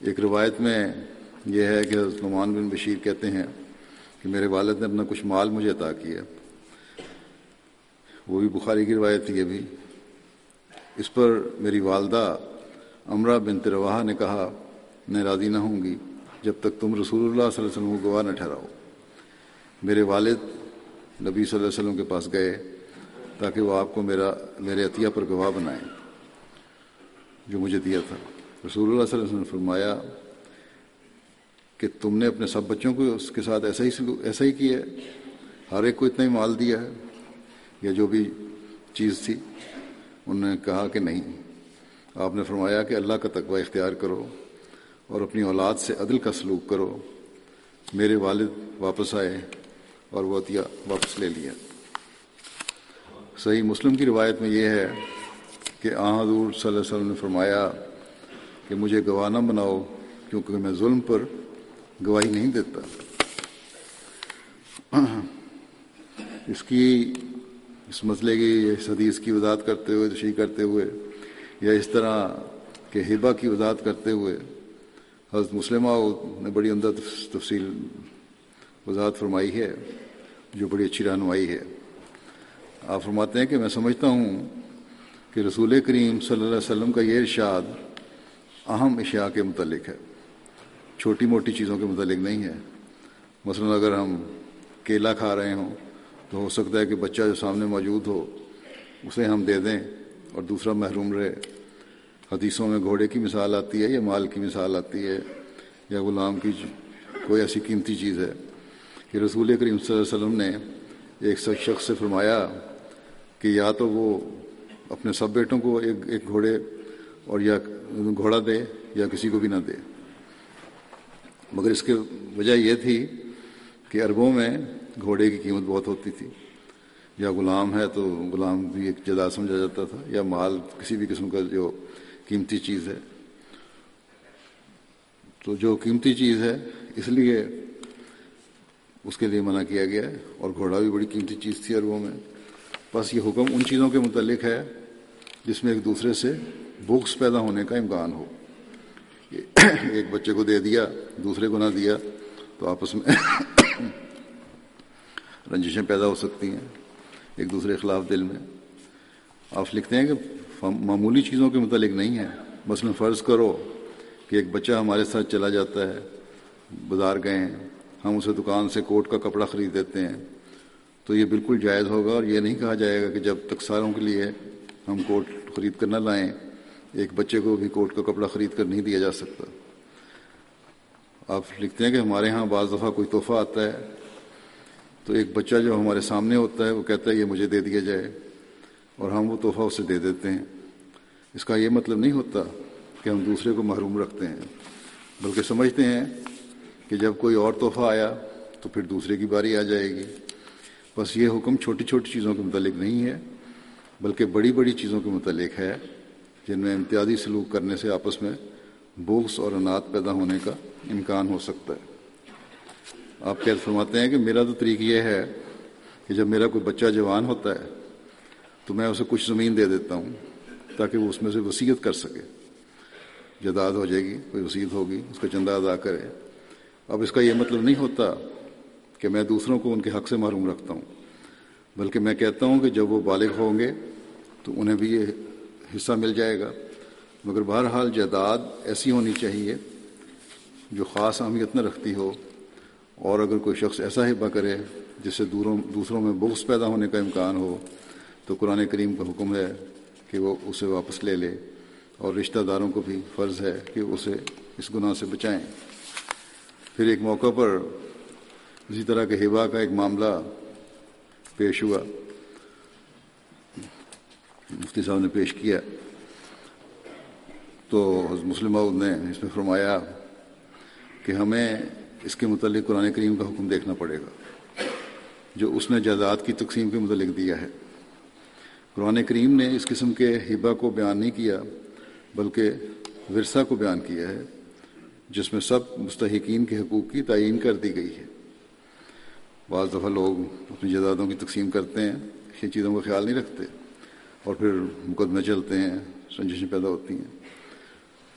ایک روایت میں یہ ہے کہ حضرت نعمان بن بشیر کہتے ہیں کہ میرے والد نے اپنا کچھ مال مجھے عطا کیا۔ وہ بھی بخاری کی روایت تھی یہ بھی۔ اس پر میری والدہ امرا بن ترواہ نے کہا، میں راضی نہ ہوں گی جب تک تم رسول اللہ صلی اللہ علیہ وسلم کو گواہ نہ ٹھہراؤ۔ میرے والد نبی صلی اللہ علیہ وسلم کے پاس گئے تاکہ وہ آپ کو میرا، میرے عطیہ پر گواہ بنائیں۔ جو مجھے دیا تھا۔ رسول اللہ صلی اللہ علیہ وسلم نے فرمایا کہ تم نے اپنے سب بچوں کو اس کے ساتھ ایسا ہی ایسا ہی کیا ہے؟ ہر ایک کو اتنا ہی مال دیا ہے، یا جو بھی چیز تھی۔ انہوں نے کہا کہ نہیں۔ آپ نے فرمایا کہ اللہ کا تقوی اختیار کرو اور اپنی اولاد سے عدل کا سلوک کرو۔ میرے والد واپس آئے اور وہ عطیہ واپس لے لیا۔ صحیح مسلم کی روایت میں یہ ہے کہ آ حضور صلی اللہ علیہ وسلم نے فرمایا کہ مجھے گواہ نہ بناؤ کیونکہ میں ظلم پر گواہی نہیں دیتا۔ اس کی، اس مسئلے کی، اس حدیث کی وضاحت کرتے ہوئے، تشریح کرتے ہوئے، یا اس طرح کے ہبا کی وضاحت کرتے ہوئے حضرت مسلمہ نے بڑی عمدہ تفصیل وضاحت فرمائی ہے، جو بڑی اچھی رہنمائی ہے۔ آپ فرماتے ہیں کہ میں سمجھتا ہوں کہ رسول کریم صلی اللہ علیہ وسلم کا یہ ارشاد اہم اشیاء کے متعلق ہے۔ چھوٹی موٹی چیزوں کے متعلق نہیں ہے۔ مثلا اگر ہم کیلا کھا رہے ہوں تو ہو سکتا ہے کہ بچہ جو سامنے موجود ہو، اسے ہم دے دیں اور دوسرا محروم رہے۔ حدیثوں میں گھوڑے کی مثال آتی ہے یا مال کی مثال آتی ہے یا غلام کی کوئی ایسی قیمتی چیز ہے۔ کہ رسول کریم صلی اللہ علیہ وسلم نے ایک شخص سے فرمایا کہ یا تو وہ اپنے سب بیٹوں کو ایک ایک گھوڑے اور یا گھوڑا دے یا کسی کو بھی نہ دے۔ مگر اس کی وجہ یہ تھی کہ عربوں میں گھوڑے کی قیمت بہت ہوتی تھی۔ یا غلام ہے تو غلام بھی ایک جدا سمجھا جاتا تھا، یا مال کسی بھی قسم کا جو قیمتی چیز ہے۔ تو جو قیمتی چیز ہے، اس لیے اس کے لیے منع کیا گیا ہے، اور گھوڑا بھی بڑی قیمتی چیز تھی عربوں میں۔ بس یہ حکم ان چیزوں کے متعلق ہے جس میں ایک دوسرے سے بکس پیدا ہونے کا امکان ہو۔ ایک بچے کو دے دیا، دوسرے کو نہ دیا، تو آپس میں رنجشیں پیدا ہو سکتی ہیں، ایک دوسرے کے خلاف دل میں۔ آپ لکھتے ہیں کہ معمولی چیزوں کے متعلق نہیں ہے۔ مثلا فرض کرو کہ ایک بچہ ہمارے ساتھ چلا جاتا ہے، بازار گئے ہیں، ہم اسے دکان سے کوٹ کا کپڑا خرید دیتے ہیں۔ تو یہ بالکل جائز ہوگا اور یہ نہیں کہا جائے گا کہ جب تک ساروں کے لیے ہم کوٹ خرید کر نہ لائیں۔ ایک بچے کو بھی کوٹ کا کپڑا خرید کر نہیں دیا جا سکتا۔ آپ لکھتے ہیں کہ ہمارے ہاں بعض دفعہ کوئی تحفہ آتا ہے، تو ایک بچہ جو ہمارے سامنے ہوتا ہے، وہ کہتا ہے یہ مجھے دے دیا جائے، اور ہم وہ تحفہ اسے دے دیتے ہیں۔ اس کا یہ مطلب نہیں ہوتا کہ ہم دوسرے کو محروم رکھتے ہیں، بلکہ سمجھتے ہیں کہ جب کوئی اور تحفہ آیا تو پھر دوسرے کی باری آ جائے گی۔ بس یہ حکم چھوٹی چھوٹی چیزوں کے متعلق نہیں ہے، بلکہ بڑی بڑی چیزوں کے متعلق ہے۔ جن میں امتیازی سلوک کرنے سے آپس میں بوکس اور انعت پیدا ہونے کا امکان ہو سکتا ہے۔ آپ قید فرماتے ہیں کہ میرا تو طریق یہ ہے کہ جب میرا کوئی بچہ جوان ہوتا ہے تو میں اسے کچھ زمین دے دیتا ہوں تاکہ وہ اس میں سے وسیعت کر سکے۔ جداد ہو جائے گی، کوئی وسیعت ہوگی، اس کا چندہ ادا کرے۔ اب اس کا یہ مطلب نہیں ہوتا کہ میں دوسروں کو ان کے حق سے محروم رکھتا ہوں، بلکہ میں کہتا ہوں کہ جب وہ بالغ ہوں گے تو انہیں بھی یہ حصہ مل جائے گا۔ مگر بہرحال جائیداد ایسی ہونی چاہیے جو خاص اہمیت نہ رکھتی ہو۔ اور اگر کوئی شخص ایسا حبہ کرے جس سے دوروں دوسروں میں بغض پیدا ہونے کا امکان ہو، تو قرآن کریم کا حکم ہے کہ وہ اسے واپس لے لے۔ اور رشتہ داروں کو بھی فرض ہے کہ اسے اس گناہ سے بچائیں۔ پھر ایک موقع پر اسی طرح کے ہبا کا ایک معاملہ پیش ہوا۔ مفتی صاحب نے پیش کیا تو مسلم نے اس میں فرمایا کہ ہمیں اس کے متعلق قرآن کریم کا حکم دیکھنا پڑے گا، جو اس نے جائیداد کی تقسیم کے متعلق دیا ہے۔ قرآن کریم نے اس قسم کے ہبا کو بیان نہیں کیا، بلکہ ورثہ کو بیان کیا ہے، جس میں سب مستحقین کے حقوق کی تعین کر دی گئی ہے۔ بعض دفعہ لوگ اپنی جائیدادوں کی تقسیم کرتے ہیں ان چیزوں کا خیال نہیں رکھتے۔ اور پھر مقدمے چلتے ہیں، سنجشیں پیدا ہوتی ہیں۔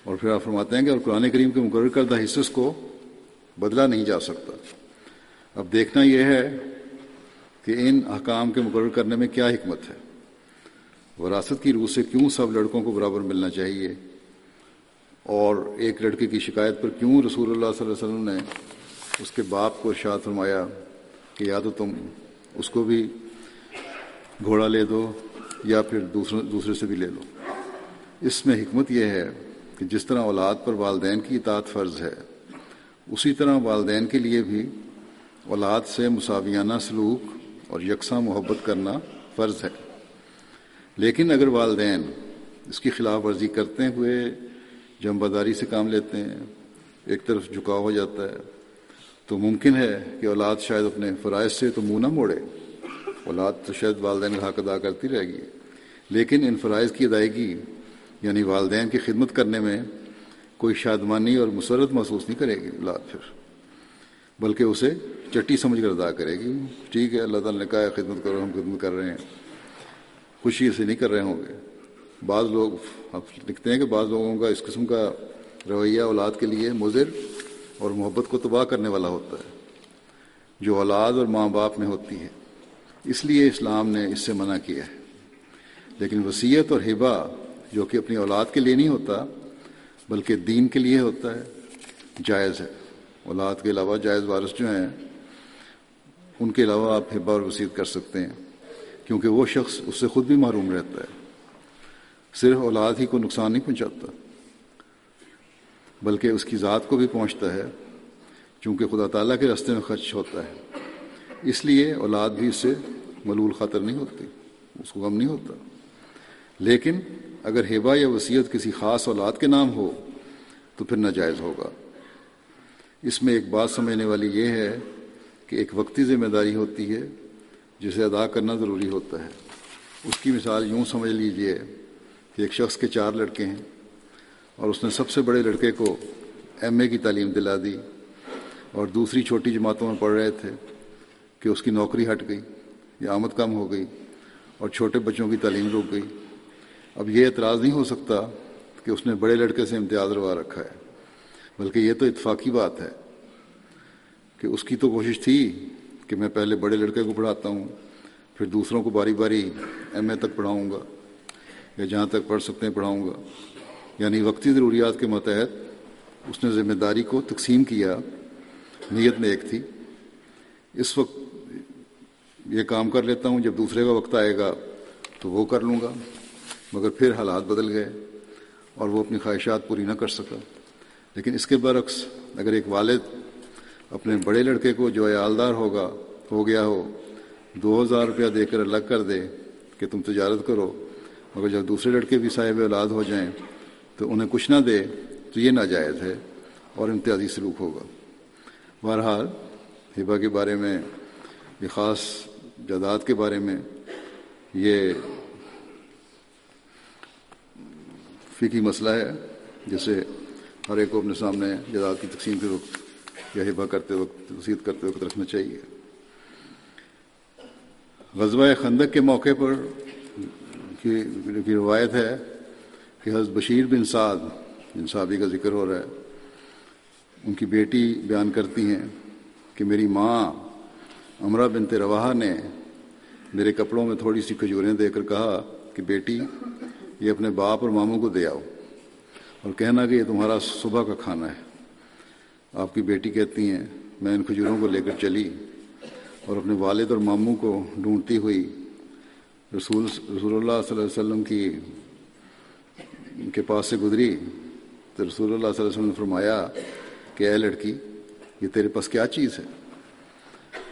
اور پھر آپ فرماتے ہیں کہ اور قرآن کریم کے مقرر کردہ حصص کو بدلا نہیں جا سکتا۔ اب دیکھنا یہ ہے کہ ان احکام کے مقرر کرنے میں کیا حکمت ہے۔ وراثت کی روح سے کیوں سب لڑکوں کو برابر ملنا چاہیے؟ اور ایک لڑکے کی شکایت پر کیوں رسول اللہ صلی اللہ علیہ وسلم نے اس کے باپ کو ارشاد فرمایا کہ یا تو تم اس کو بھی گھوڑا لے دو یا پھر دوسرے دوسرے سے بھی لے لو۔ اس میں حکمت یہ ہے کہ جس طرح اولاد پر والدین کی اطاعت فرض ہے، اسی طرح والدین کے لیے بھی اولاد سے مساویانہ سلوک اور یکساں محبت کرنا فرض ہے۔ لیکن اگر والدین اس کی خلاف ورزی کرتے ہوئے جمباداری سے کام لیتے ہیں، ایک طرف جھکاؤ ہو جاتا ہے، تو ممکن ہے کہ اولاد شاید اپنے فرائض سے تو منہ نہ موڑے۔ اولاد تو شاید والدین کا حق ادا کرتی رہے گی، لیکن ان فرائض کی ادائیگی یعنی والدین کی خدمت کرنے میں کوئی شادمانی اور مسرت محسوس نہیں کرے گی اولاد پھر، بلکہ اسے چٹی سمجھ کر ادا کرے گی، ٹھیک ہے، اللہ تعالیٰ نے کہا ہے، خدمت کرو، ہم خدمت کر رہے ہیں۔ خوشی سے نہیں کر رہے ہوں گے۔ بعض لوگ آپ لکھتے ہیں کہ بعض لوگوں کا اس قسم کا رویہ اولاد کے لیے مضر اور محبت کو تباہ کرنے والا ہوتا ہے، جو اولاد اور ماں باپ میں ہوتی ہے۔ اس لیے اسلام نے اس سے منع کیا ہے۔ لیکن وصیت اور ہبا جو کہ اپنی اولاد کے لیے نہیں ہوتا، بلکہ دین کے لیے ہوتا ہے، جائز ہے۔ اولاد کے علاوہ جائز وارث جو ہیں، ان کے علاوہ آپ ہبا اور وسیعت کر سکتے ہیں، کیونکہ وہ شخص اس سے خود بھی محروم رہتا ہے۔ صرف اولاد ہی کو نقصان نہیں پہنچاتا، بلکہ اس کی ذات کو بھی پہنچتا ہے، چونکہ خدا تعالیٰ کے راستے میں خرچ ہوتا ہے۔ اس لیے اولاد بھی اس سے ملول خطر نہیں ہوتی، اس کو غم نہیں ہوتا۔ لیکن اگر ہیبا یا وصیت کسی خاص اولاد کے نام ہو، تو پھر ناجائز ہوگا۔ اس میں ایک بات سمجھنے والی یہ ہے کہ ایک وقتی ذمہ داری ہوتی ہے، جسے ادا کرنا ضروری ہوتا ہے۔ اس کی مثال یوں سمجھ لیجیے کہ ایک شخص کے چار لڑکے ہیں اور اس نے سب سے بڑے لڑکے کو ایم اے کی تعلیم دلا دی اور دوسری چھوٹی جماعتوں میں پڑھ رہے تھے۔ کہ اس کی نوکری ہٹ گئی یا آمد کم ہو گئی اور چھوٹے بچوں کی تعلیم رک گئی۔ اب یہ اعتراض نہیں ہو سکتا کہ اس نے بڑے لڑکے سے امتیاز روا رکھا ہے، بلکہ یہ تو اتفاقی بات ہے کہ اس کی تو کوشش تھی کہ میں پہلے بڑے لڑکے کو پڑھاتا ہوں، پھر دوسروں کو باری باری ایم اے تک پڑھاؤں گا یا جہاں تک پڑھ سکتے ہیں پڑھاؤں گا۔ یعنی وقتی ضروریات کے متحد اس نے ذمہ داری کو تقسیم کیا، نیت میں ایک تھی۔ اس وقت یہ کام کر لیتا ہوں، جب دوسرے کا وقت آئے گا تو وہ کر لوں گا۔ مگر پھر حالات بدل گئے اور وہ اپنی خواہشات پوری نہ کر سکا۔ لیکن اس کے برعکس، اگر ایک والد اپنے بڑے لڑکے کو جو عیالدار ہوگا، ہو گیا ہو، دو ہزار روپیہ دے کر الگ کر دے کہ تم تجارت کرو، مگر جب دوسرے لڑکے بھی صاحب اولاد ہو جائیں تو انہیں کچھ نہ دے، تو یہ ناجائز ہے اور امتیازی سلوک ہوگا۔ بہرحال ہبا کے بارے میں یہ خاص جائیداد کے بارے میں یہ فقی مسئلہ ہے، جسے ہر ایک کو اپنے سامنے جائیداد کی تقسیم کے وقت یا ہبا کرتے وقت، وسیعت کرتے وقت رکھنا چاہیے۔ غزوہ خندق کے موقع پر کی کی روایت ہے کہ حضرت بشیر بن سعد، جن صحابی کا ذکر ہو رہا ہے، ان کی بیٹی بیان کرتی ہیں کہ میری ماں امرا بنت روا نے میرے کپڑوں میں تھوڑی سی کھجوریں دے کر کہا کہ بیٹی، یہ اپنے باپ اور ماموں کو دے آؤ اور کہنا کہ یہ تمہارا صبح کا کھانا ہے۔ آپ کی بیٹی کہتی ہیں، میں ان کھجوروں کو لے کر چلی اور اپنے والد اور ماموں کو ڈھونڈتی ہوئی رسول رسول اللہ صلی اللہ علیہ وسلم کی کے پاس سے گزری۔ تو رسول اللہ صلی اللہ علیہ وسلم نے فرمایا کہ اے لڑکی، یہ تیرے پاس کیا چیز ہے؟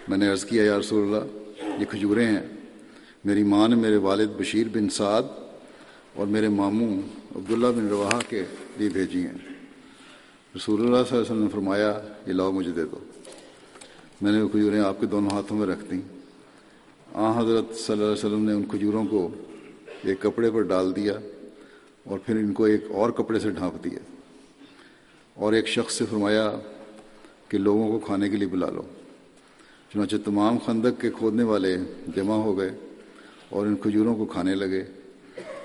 میں نے عرض کیا، یا رسول اللہ، یہ کھجوریں ہیں۔ میری ماں نے میرے والد بشیر بن سعد اور میرے ماموں عبداللہ بن روا کے لیے بھیجی ہیں۔ رسول اللہ صلی اللہ علیہ وسلم نے فرمایا، یہ لاؤ، مجھے دے دو۔ میں نے وہ کھجوریں آپ کے دونوں ہاتھوں میں رکھ دیں۔ آ حضرت صلی اللہ علیہ وسلم نے ان کھجوروں کو ایک کپڑے پر ڈال دیا اور پھر ان کو ایک اور کپڑے سے ڈھانپ دیا اور ایک شخص سے فرمایا کہ لوگوں کو کھانے کے لیے بلا لو۔ چنانچہ تمام خندق کے کھودنے والے جمع ہو گئے اور ان کھجوروں کو کھانے لگے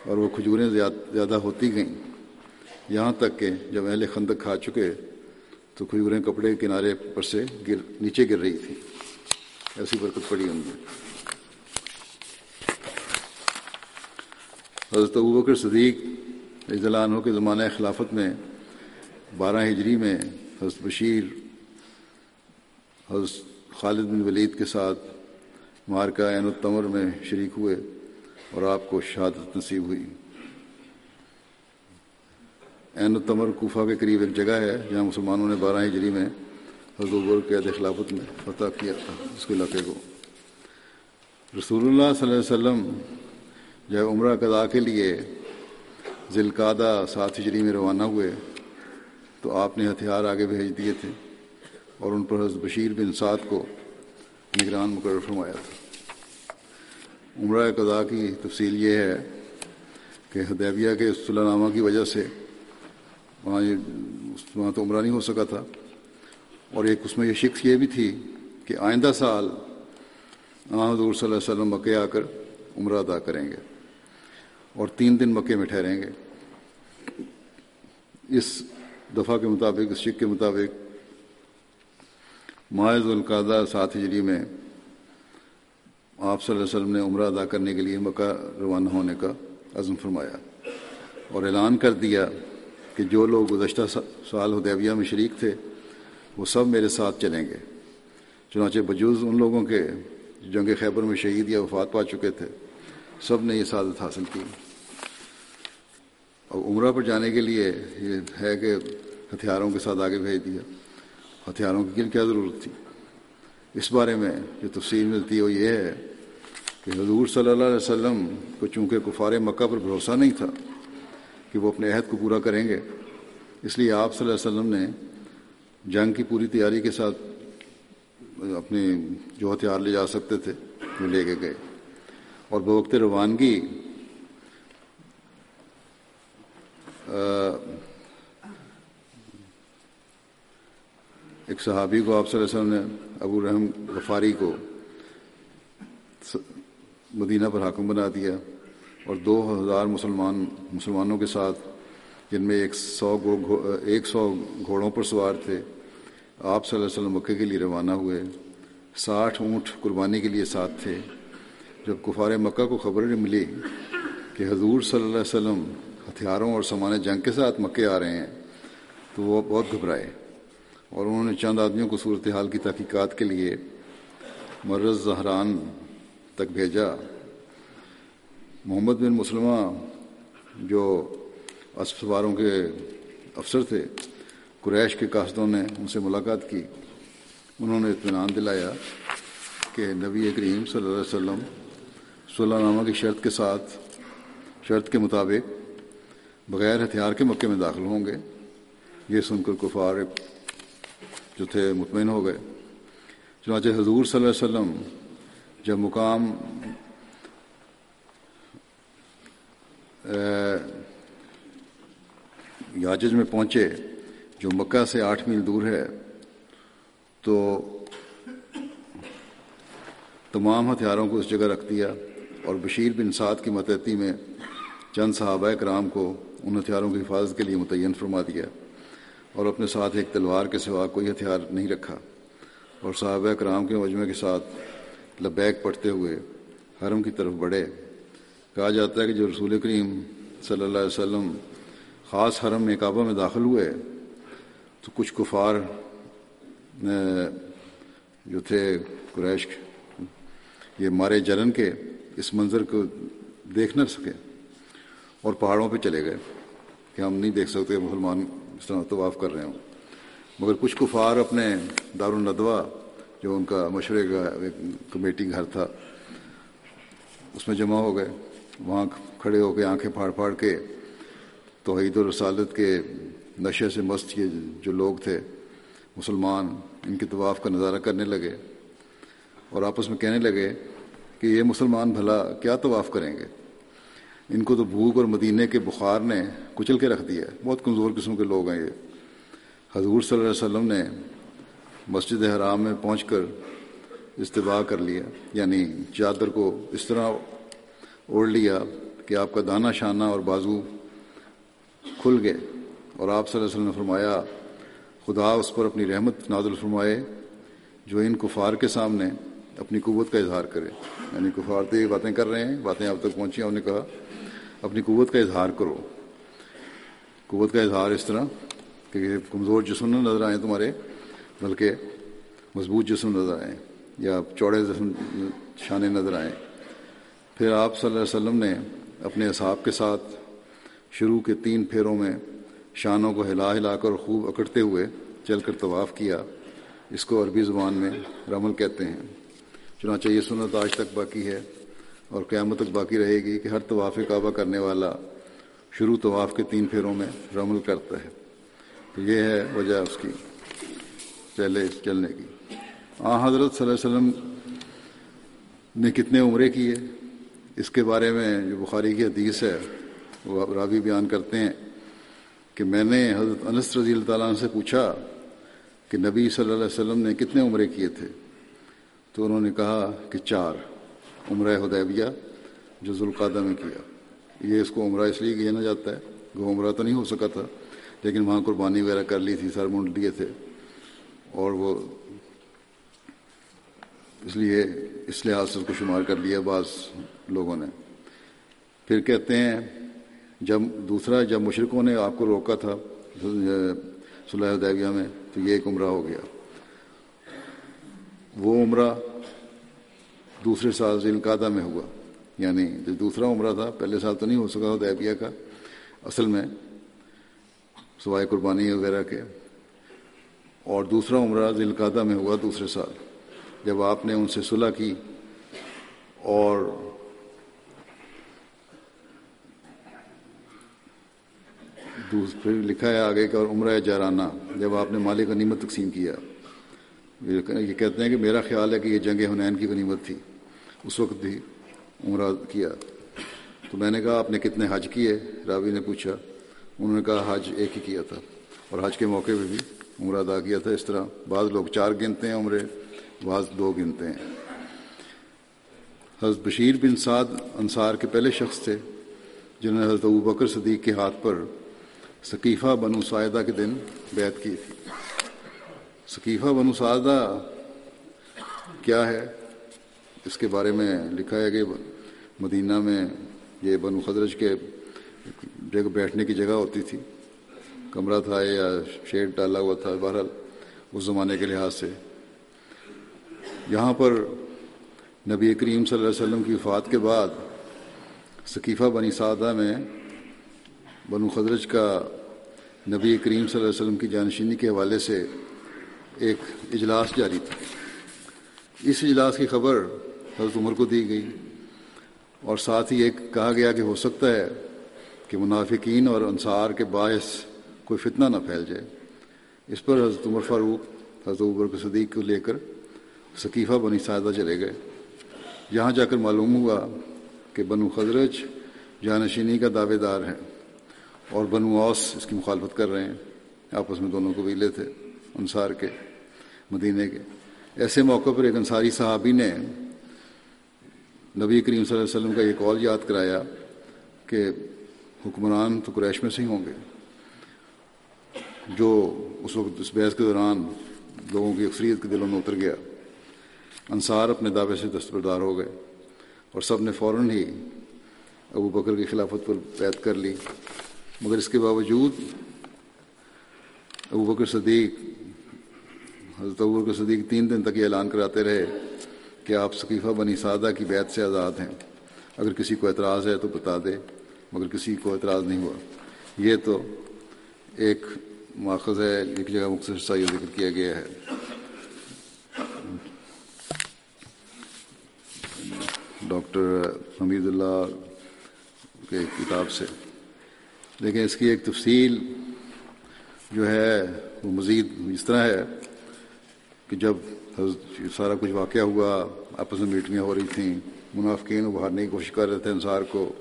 اور وہ کھجوریں زیادہ ہوتی گئیں۔ یہاں تک کہ جب اہل خندق کھا چکے تو کھجوریں کپڑے کے کنارے پر سے گر نیچے گر رہی تھی ایسی برکت پڑی ان میں حضرت ابوبکر صدیق اضلاع عنہ کے زمانہ خلافت میں بارہ ہجری میں حضرت بشیر، حضرت خالد بن ولید کے ساتھ مارکہ عین التمر میں شریک ہوئے اور آپ کو شہادت نصیب ہوئی۔ عین التمر کوفہ کے قریب ایک جگہ ہے جہاں مسلمانوں نے بارہ ہجری میں حضرت عبور کے عہد خلافت میں فتح کیا تھا، اس کے علاقے کو۔ رسول اللہ صلی اللہ علیہ وسلم جب عمرہ قضاء کے لیے ذیلقادہ سات ہجری میں روانہ ہوئے، تو آپ نے ہتھیار آگے بھیج دیے تھے۔ اور ان پر حضرت بشیر بن سعد کو نگران مقرر فرمایا تھا۔ عمرہ قضاء کی تفصیل یہ ہے کہ حدیبیہ کے صلی نامہ کی وجہ سے وہاں یہ وہاں تو عمرہ نہیں ہو سکا تھا۔ اور ایک اس میں یہ شخص یہ بھی تھی کہ آئندہ سال حضور صلی اللہ علیہ وسلم مکے آ کر عمرہ ادا کریں گے اور تین دن مکے میں ٹھہریں گے۔ اس دفعہ کے مطابق، اس شک کے مطابق معاذ القادہ سات ہجری میں آپ صلی اللہ علیہ وسلم نے عمرہ ادا کرنے کے لیے مکہ روانہ ہونے کا عزم فرمایا اور اعلان کر دیا کہ جو لوگ گزشتہ سال حدیبیہ میں شریک تھے، وہ سب میرے ساتھ چلیں گے۔ چنانچہ بجوز ان لوگوں کے جنگ خیبر میں شہید یا وفات پا چکے تھے، سب نے یہ سعادت حاصل کی۔ اور عمرہ پر جانے کے لیے یہ ہے کہ ہتھیاروں کے ساتھ آگے بھیج دیا۔ ہتھیاروں کی کیا ضرورت تھی؟ اس بارے میں جو تفصیل ملتی ہے وہ یہ ہے کہ حضور صلی اللہ علیہ وسلم کو چونکہ کفار مکہ پر بھروسہ نہیں تھا کہ وہ اپنے عہد کو پورا کریں گے، اس لیے آپ صلی اللہ علیہ وسلم نے جنگ کی پوری تیاری کے ساتھ اپنے جو ہتھیار لے جا سکتے تھے، وہ لے کے گئے۔ اور بوقت روانگی ایک صحابی کو آپ صلی اللہ علیہ وسلم نے ابو رحم غفاری کو مدینہ پر حاکم بنا دیا اور دو ہزار مسلمان مسلمانوں کے ساتھ جن میں ایک سو ایک سو گھوڑوں پر سوار تھے، آپ صلی اللہ علیہ وسلم مکے کے لیے روانہ ہوئے۔ ساٹھ اونٹ قربانی کے لیے ساتھ تھے۔ جب کفار مکہ کو خبر ملی کہ حضور صلی اللہ علیہ وسلم ہتھیاروں اور سامان جنگ کے ساتھ مکے آ رہے ہیں، تو وہ بہت گھبرائے۔ اور انہوں نے چند آدمیوں کو صورتحال کی تحقیقات کے لیے مرز زہران تک بھیجا۔ محمد بن مسلمہ جو اسب سواروں کے افسر تھے، قریش کے قاصدوں نے ان سے ملاقات کی۔ انہوں نے اطمینان دلایا کہ نبی کریم صلی اللہ علیہ وسلم صلی نامہ کی شرط کے ساتھ، شرط کے مطابق بغیر ہتھیار کے مکے میں داخل ہوں گے۔ یہ سن کر کفار جو تھے مطمئن ہو گئے۔ چنانچہ حضور صلی اللہ علیہ وسلم جب مقام یاجج میں پہنچے، جو مکہ سے آٹھ میل دور ہے، تو تمام ہتھیاروں کو اس جگہ رکھ دیا اور بشیر بن سعد کی متحدی میں چند صحابہ کرام کو ان ہتھیاروں کی حفاظت کے لیے متعین فرما دیا۔ اور اپنے ساتھ ایک تلوار کے سوا کوئی ہتھیار نہیں رکھا۔ اور صحابہ کرام کے مجمع کے ساتھ لبیک پڑھتے ہوئے حرم کی طرف بڑھے۔ کہا جاتا ہے کہ جو رسول کریم صلی اللہ علیہ وسلم خاص حرم میں کعبہ میں داخل ہوئے، تو کچھ کفار جو تھے قریش یہ مارے جلن کے اس منظر کو دیکھ نہ سکے اور پہاڑوں پہ چلے گئے کہ ہم نہیں دیکھ سکتے، مسلمان اس طرح طواف کر رہے ہوں۔ مگر کچھ کفار اپنے دارالندوا، جو ان کا مشورے کا ایک کمیٹی گھر تھا، اس میں جمع ہو گئے۔ وہاں کھڑے ہو کے آنکھیں پھاڑ پھاڑ کے توحید و رسالت کے نشے سے مست یہ جو لوگ تھے، مسلمان، ان کے طواف کا نظارہ کرنے لگے اور آپس میں کہنے لگے کہ یہ مسلمان بھلا کیا طواف کریں گے؟ ان کو تو بھوک اور مدینے کے بخار نے کچل کے رکھ دیا ہے۔ بہت کمزور قسم کے لوگ ہیں یہ۔ حضور صلی اللہ علیہ وسلم نے مسجد حرام میں پہنچ کر استباع کر لیا یعنی چادر کو اس طرح اوڑھ لیا کہ آپ کا دانہ شانہ اور بازو کھل گئے۔ اور آپ صلی اللہ علیہ وسلم نے فرمایا، خدا اس پر اپنی رحمت نازل فرمائے جو ان کفار کے سامنے اپنی قوت کا اظہار کرے۔ یعنی کفار تو یہ باتیں کر رہے ہیں، باتیں اب تک پہنچی ہیں، انہوں نے کہا اپنی قوت کا اظہار کرو۔ قوت کا اظہار اس طرح کہ کمزور جسم نہ نظر آئیں تمہارے، بلکہ مضبوط جسم نظر آئیں یا چوڑے جسم شانے نظر آئیں۔ پھر آپ صلی اللہ علیہ وسلم نے اپنے اصحاب کے ساتھ شروع کے تین پھیروں میں شانوں کو ہلا ہلا کر خوب اکڑتے ہوئے چل کر طواف کیا۔ اس کو عربی زبان میں رمل کہتے ہیں۔ چنانچہ یہ سنت آج تک باقی ہے۔ اور قیامت تک باقی رہے گی کہ ہر طواف کعبہ کرنے والا شروع طواف کے تین پھیروں میں رمل کرتا ہے۔ تو یہ ہے وجہ اس کی چلے چلنے کی۔ آ، حضرت صلی اللہ علیہ وسلم نے کتنے عمرے کیے؟ اس کے بارے میں جو بخاری کی حدیث ہے، وہ راوی بیان کرتے ہیں کہ میں نے حضرت انس رضی اللہ تعالیٰ سے پوچھا کہ نبی صلی اللہ علیہ وسلم نے کتنے عمرے کیے تھے؟ تو انہوں نے کہا کہ چار۔ عمرہ حدیبیہ جو ذوالقادہ میں کیا۔ یہ اس کو عمرہ اس لیے کیا جاتا ہے، وہ عمرہ تو نہیں ہو سکا تھا، لیکن وہاں قربانی وغیرہ کر لی تھی، سر منڈ لیے تھے۔ اور وہ اس لیے اس لحاظ سے اس کو شمار کر لیا بعض لوگوں نے۔ پھر کہتے ہیں، جب دوسرا، جب مشرقوں نے آپ کو روکا تھا صلاح ادیبیہ میں، تو یہ ایک عمرہ ہو گیا۔ وہ عمرہ دوسرے سال ذیل القادہ میں ہوا۔ یعنی جو دوسرا عمرہ تھا، پہلے سال تو نہیں ہو سکا ادیبیہ کا۔ اصل میں سوائے قربانی وغیرہ کے۔ اور دوسرا عمرہ ذیل میں ہوا دوسرے سال، جب آپ نے ان سے صلح کی۔ اور پھر لکھا ہے آگے کہ اور عمرہ جارانہ، جب آپ نے مالک غنیمت تقسیم کیا۔ یہ کہتے ہیں کہ میرا خیال ہے کہ یہ جنگ حنین کی غنیمت تھی۔ اس وقت بھی عمرہ کیا۔ تو میں نے کہا، آپ نے کتنے حج کیے؟ راوی نے پوچھا۔ انہوں نے کہا، حج ایک ہی کیا تھا۔ اور حج کے موقع پہ بھی عمرہ ادا کیا تھا۔ اس طرح بعض لوگ چار گنتے ہیں عمرے، بعض دو گنتے ہیں۔ حضرت بشیر بن سعد انصار کے پہلے شخص تھے، جنہوں نے حضرت ابو بکر صدیق کے ہاتھ پر ثقیفہ بنو سائدہ کے دن بیعت کی تھی۔ ثقیفہ بنو سعدہ کیا ہے؟ اس کے بارے میں لکھا ہے کہ مدینہ میں یہ بنو خدرج کے جگہ بیٹھنے کی جگہ ہوتی تھی۔ کمرہ تھا یا شیڈ ڈالا ہوا تھا بہرحال اس زمانے کے لحاظ سے۔ یہاں پر نبی کریم صلی اللہ علیہ وسلم کی وفات کے بعد ثقیفہ بنی سعدہ میں بنو خدرج کا نبی کریم صلی اللہ علیہ وسلم کی جانشینی کے حوالے سے ایک اجلاس جاری تھا۔ اس اجلاس کی خبر حضرت عمر کو دی گئی۔ اور ساتھ ہی ایک کہا گیا کہ ہو سکتا ہے کہ منافقین اور انصار کے باعث کوئی فتنہ نہ پھیل جائے۔ اس پر حضرت عمر فاروق، حضرت عمر کے صدیق کو لے کر ثقیفہ بنی سعدہ چلے گئے۔ یہاں جا کر معلوم ہوا کہ بنو خدرج جانشینی کا دعوے دار ہیں اور بنو اوس اس کی مخالفت کر رہے ہیں۔ آپس میں دونوں قبیلے تھے، انصار کے مدینے کے۔ ایسے موقع پر ایک انصاری صحابی نے نبی کریم صلی اللہ علیہ وسلم کا یہ کال یاد کرایا کہ حکمران تو قریش میں سے ہی ہوں گے۔ جو اس وقت اس بحث کے دوران لوگوں کی اکثریت کے دلوں میں اتر گیا، انصار اپنے دعوے سے دستبردار ہو گئے اور سب نے فوراً ہی ابو بکر کی خلافت پر بیت کر لی۔ مگر اس کے باوجود ابو بکر صدیق، حضرت ابو بکر صدیق تین دن تک یہ اعلان کراتے رہے کہ آپ ثقیفہ بنی سعدہ کی بیت سے آزاد ہیں۔ اگر کسی کو اعتراض ہے تو بتا دے، مگر کسی کو اعتراض نہیں ہوا۔ یہ تو ایک ماخذ ہے، ایک جگہ مختصر سا یہ ذکر کیا گیا ہے۔ ڈاکٹر حمید اللہ کے کتاب سے۔ لیکن اس کی ایک تفصیل جو ہے، وہ مزید اس طرح ہے کہ جب سارا کچھ واقعہ ہوا، آپس میں میٹنگیں ہو رہی تھیں، منافقین ابھارنے کی کوشش کر رہے تھے انصار کو۔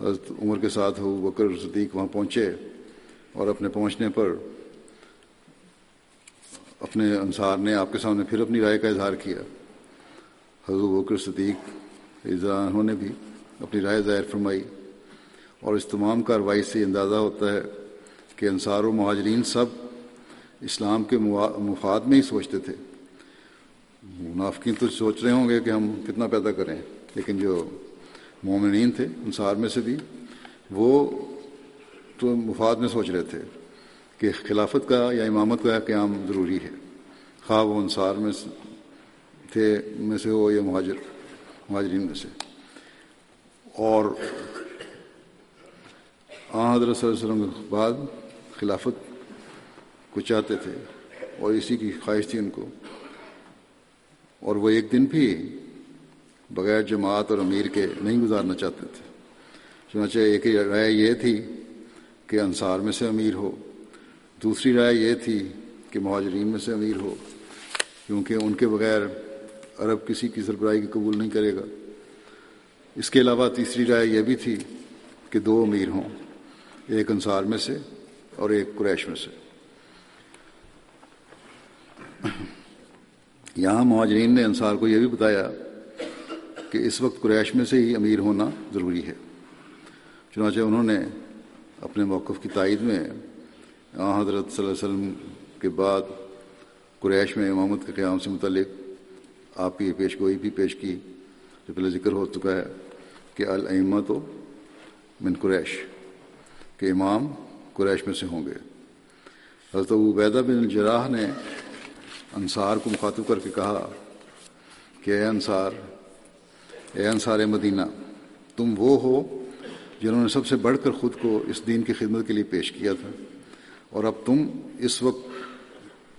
حضرت عمر کے ساتھ ہو بکر صدیق وہاں پہنچے اور اپنے پہنچنے پر اپنے انصار نے آپ کے سامنے پھر اپنی رائے کا اظہار کیا۔ حضرت بکر صدیق انہوں نے بھی اپنی رائے ظاہر فرمائی اور اس تمام کارروائی سے اندازہ ہوتا ہے کہ انصار و مہاجرین سب اسلام کے مفاد میں ہی سوچتے تھے۔ منافقین تو سوچ رہے ہوں گے کہ ہم کتنا پیدا کریں۔ لیکن جو مومنین تھے، انصار میں سے بھی، وہ تو مفاد میں سوچ رہے تھے کہ خلافت کا یا امامت کا قیام ضروری ہے۔ خواہ وہ انصار میں تھے، میں سے ہو یا مہاجر، مہاجرین میں سے۔ اور آ حضرت صلی اللہ علیہ وسلم کے بعد خلافت کو چاہتے تھے اور اسی کی خواہش تھی ان کو۔ اور وہ ایک دن بھی بغیر جماعت اور امیر کے نہیں گزارنا چاہتے تھے۔ چنانچہ ایک رائے یہ تھی کہ انصار میں سے امیر ہو۔ دوسری رائے یہ تھی کہ مہاجرین میں سے امیر ہو، کیونکہ ان کے بغیر عرب کسی کی سربراہی کی قبول نہیں کرے گا۔ اس کے علاوہ تیسری رائے یہ بھی تھی کہ دو امیر ہوں، ایک انصار میں سے اور ایک قریش میں سے۔ یہاں مہاجرین نے انصار کو یہ بھی بتایا کہ اس وقت قریش میں سے ہی امیر ہونا ضروری ہے۔ چنانچہ انہوں نے اپنے موقف کی تائید میں آ حضرت صلی اللہ علیہ وسلم کے بعد قریش میں امامت کے قیام سے متعلق آپ کی پیش گوئی بھی پیش کی جو پہلے ذکر ہو چکا ہے کہ الامت و من قریش کہ امام قریش میں سے ہوں گے۔ حضرت عبیدہ بن الجراح نے انصار کو مخاطب کر کے کہا کہ اے انصار اے انصار مدینہ، تم وہ ہو جنہوں نے سب سے بڑھ کر خود کو اس دین کی خدمت کے لیے پیش کیا تھا۔ اور اب تم اس وقت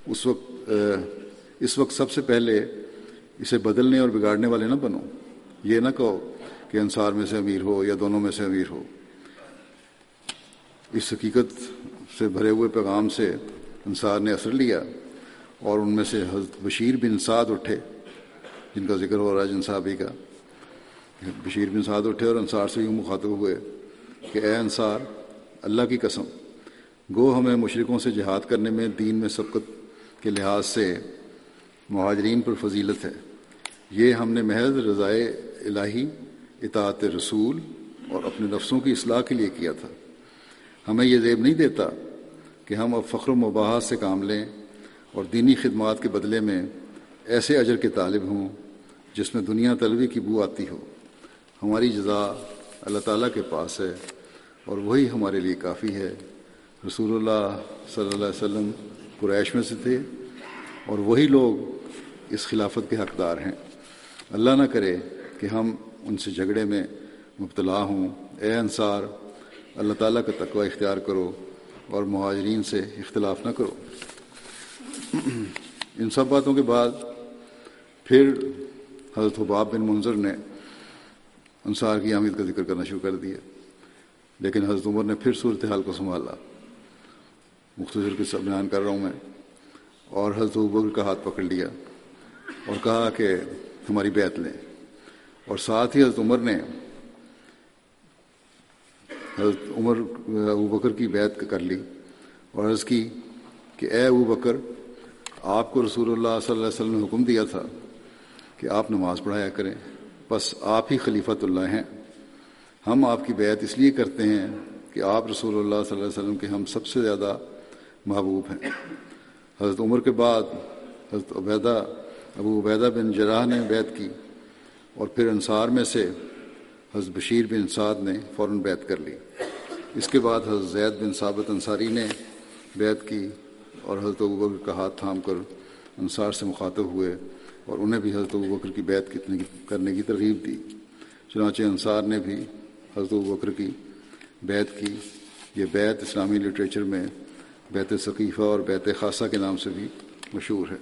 اس وقت اس وقت سب سے پہلے اسے بدلنے اور بگاڑنے والے نہ بنو۔ یہ نہ کہو کہ انصار میں سے امیر ہو یا دونوں میں سے امیر ہو۔ اس حقیقت سے بھرے ہوئے پیغام سے انصار نے اثر لیا۔ اور ان میں سے حضرت بشیر بن سعد اٹھے، جن کا ذکر ہو رہا ہے جن صحابی کا۔ بشیر بن سعد اٹھے اور انصار سے یوں مخاطب ہوئے کہ اے انصار، اللہ کی قسم، گو ہمیں مشرقوں سے جہاد کرنے میں، دین میں سبقت کے لحاظ سے مہاجرین پر فضیلت ہے۔ یہ ہم نے محض رضائے الہی، اطاعت رسول اور اپنے نفسوں کی اصلاح کے لیے کیا تھا۔ ہمیں یہ زیب نہیں دیتا کہ ہم اب فخر و مباحث سے کام لیں اور دینی خدمات کے بدلے میں ایسے اجر کے طالب ہوں جس میں دنیا طلبی کی بو آتی ہو۔ ہماری جزا اللہ تعالیٰ کے پاس ہے اور وہی ہمارے لیے کافی ہے۔ رسول اللہ صلی اللہ علیہ وسلم قریش میں سے تھے اور وہی لوگ اس خلافت کے حقدار ہیں۔ اللہ نہ کرے کہ ہم ان سے جھگڑے میں مبتلا ہوں۔ اے انصار، اللہ تعالیٰ کا تقوی اختیار کرو اور مہاجرین سے اختلاف نہ کرو۔ ان سب باتوں کے بعد پھر حضرت حباب بن منظر نے انصار کی آمد کا ذکر کرنا شروع کر دیا۔ لیکن حضرت عمر نے پھر صورتحال کو سنبھالا۔ مختصر کے بیان کر رہا ہوں میں۔ اور حضرت عبر کا ہاتھ پکڑ لیا اور کہا کہ ہماری بیعت لیں۔ اور ساتھ ہی حضرت عمر نے حضرت عمر، ابو بکر کی بیعت کر لی۔ اور عرض کی کہ اے ابو بکر آپ کو رسول اللہ صلی اللہ علیہ وسلم نے حکم دیا تھا کہ آپ نماز پڑھایا کریں۔ بس آپ ہی خلیفۃ اللہ ہیں۔ ہم آپ کی بیعت اس لیے کرتے ہیں کہ آپ رسول اللہ صلی اللہ علیہ وسلم کے ہم سب سے زیادہ محبوب ہیں۔ حضرت عمر کے بعد حضرت عبیدہ، ابو عبیدہ بن جراح نے بیعت کی اور پھر انصار میں سے حضرت بشیر بن سعد نے فوراً بیعت کر لی۔ اس کے بعد حضرت زید بن ثابت انصاری نے بیعت کی۔ اور حضرت ابوبکر کا ہاتھ تھام کر انصار سے مخاطب ہوئے اور انہیں بھی حضرت ابوبکر کی بیعت کرنے کی ترغیب دی۔ چنانچہ انصار نے بھی حضرت ابوبکر کی بیعت کی۔ یہ بیعت اسلامی لٹریچر میں بیت ثقیفہ اور بیت خاصہ کے نام سے بھی مشہور ہے۔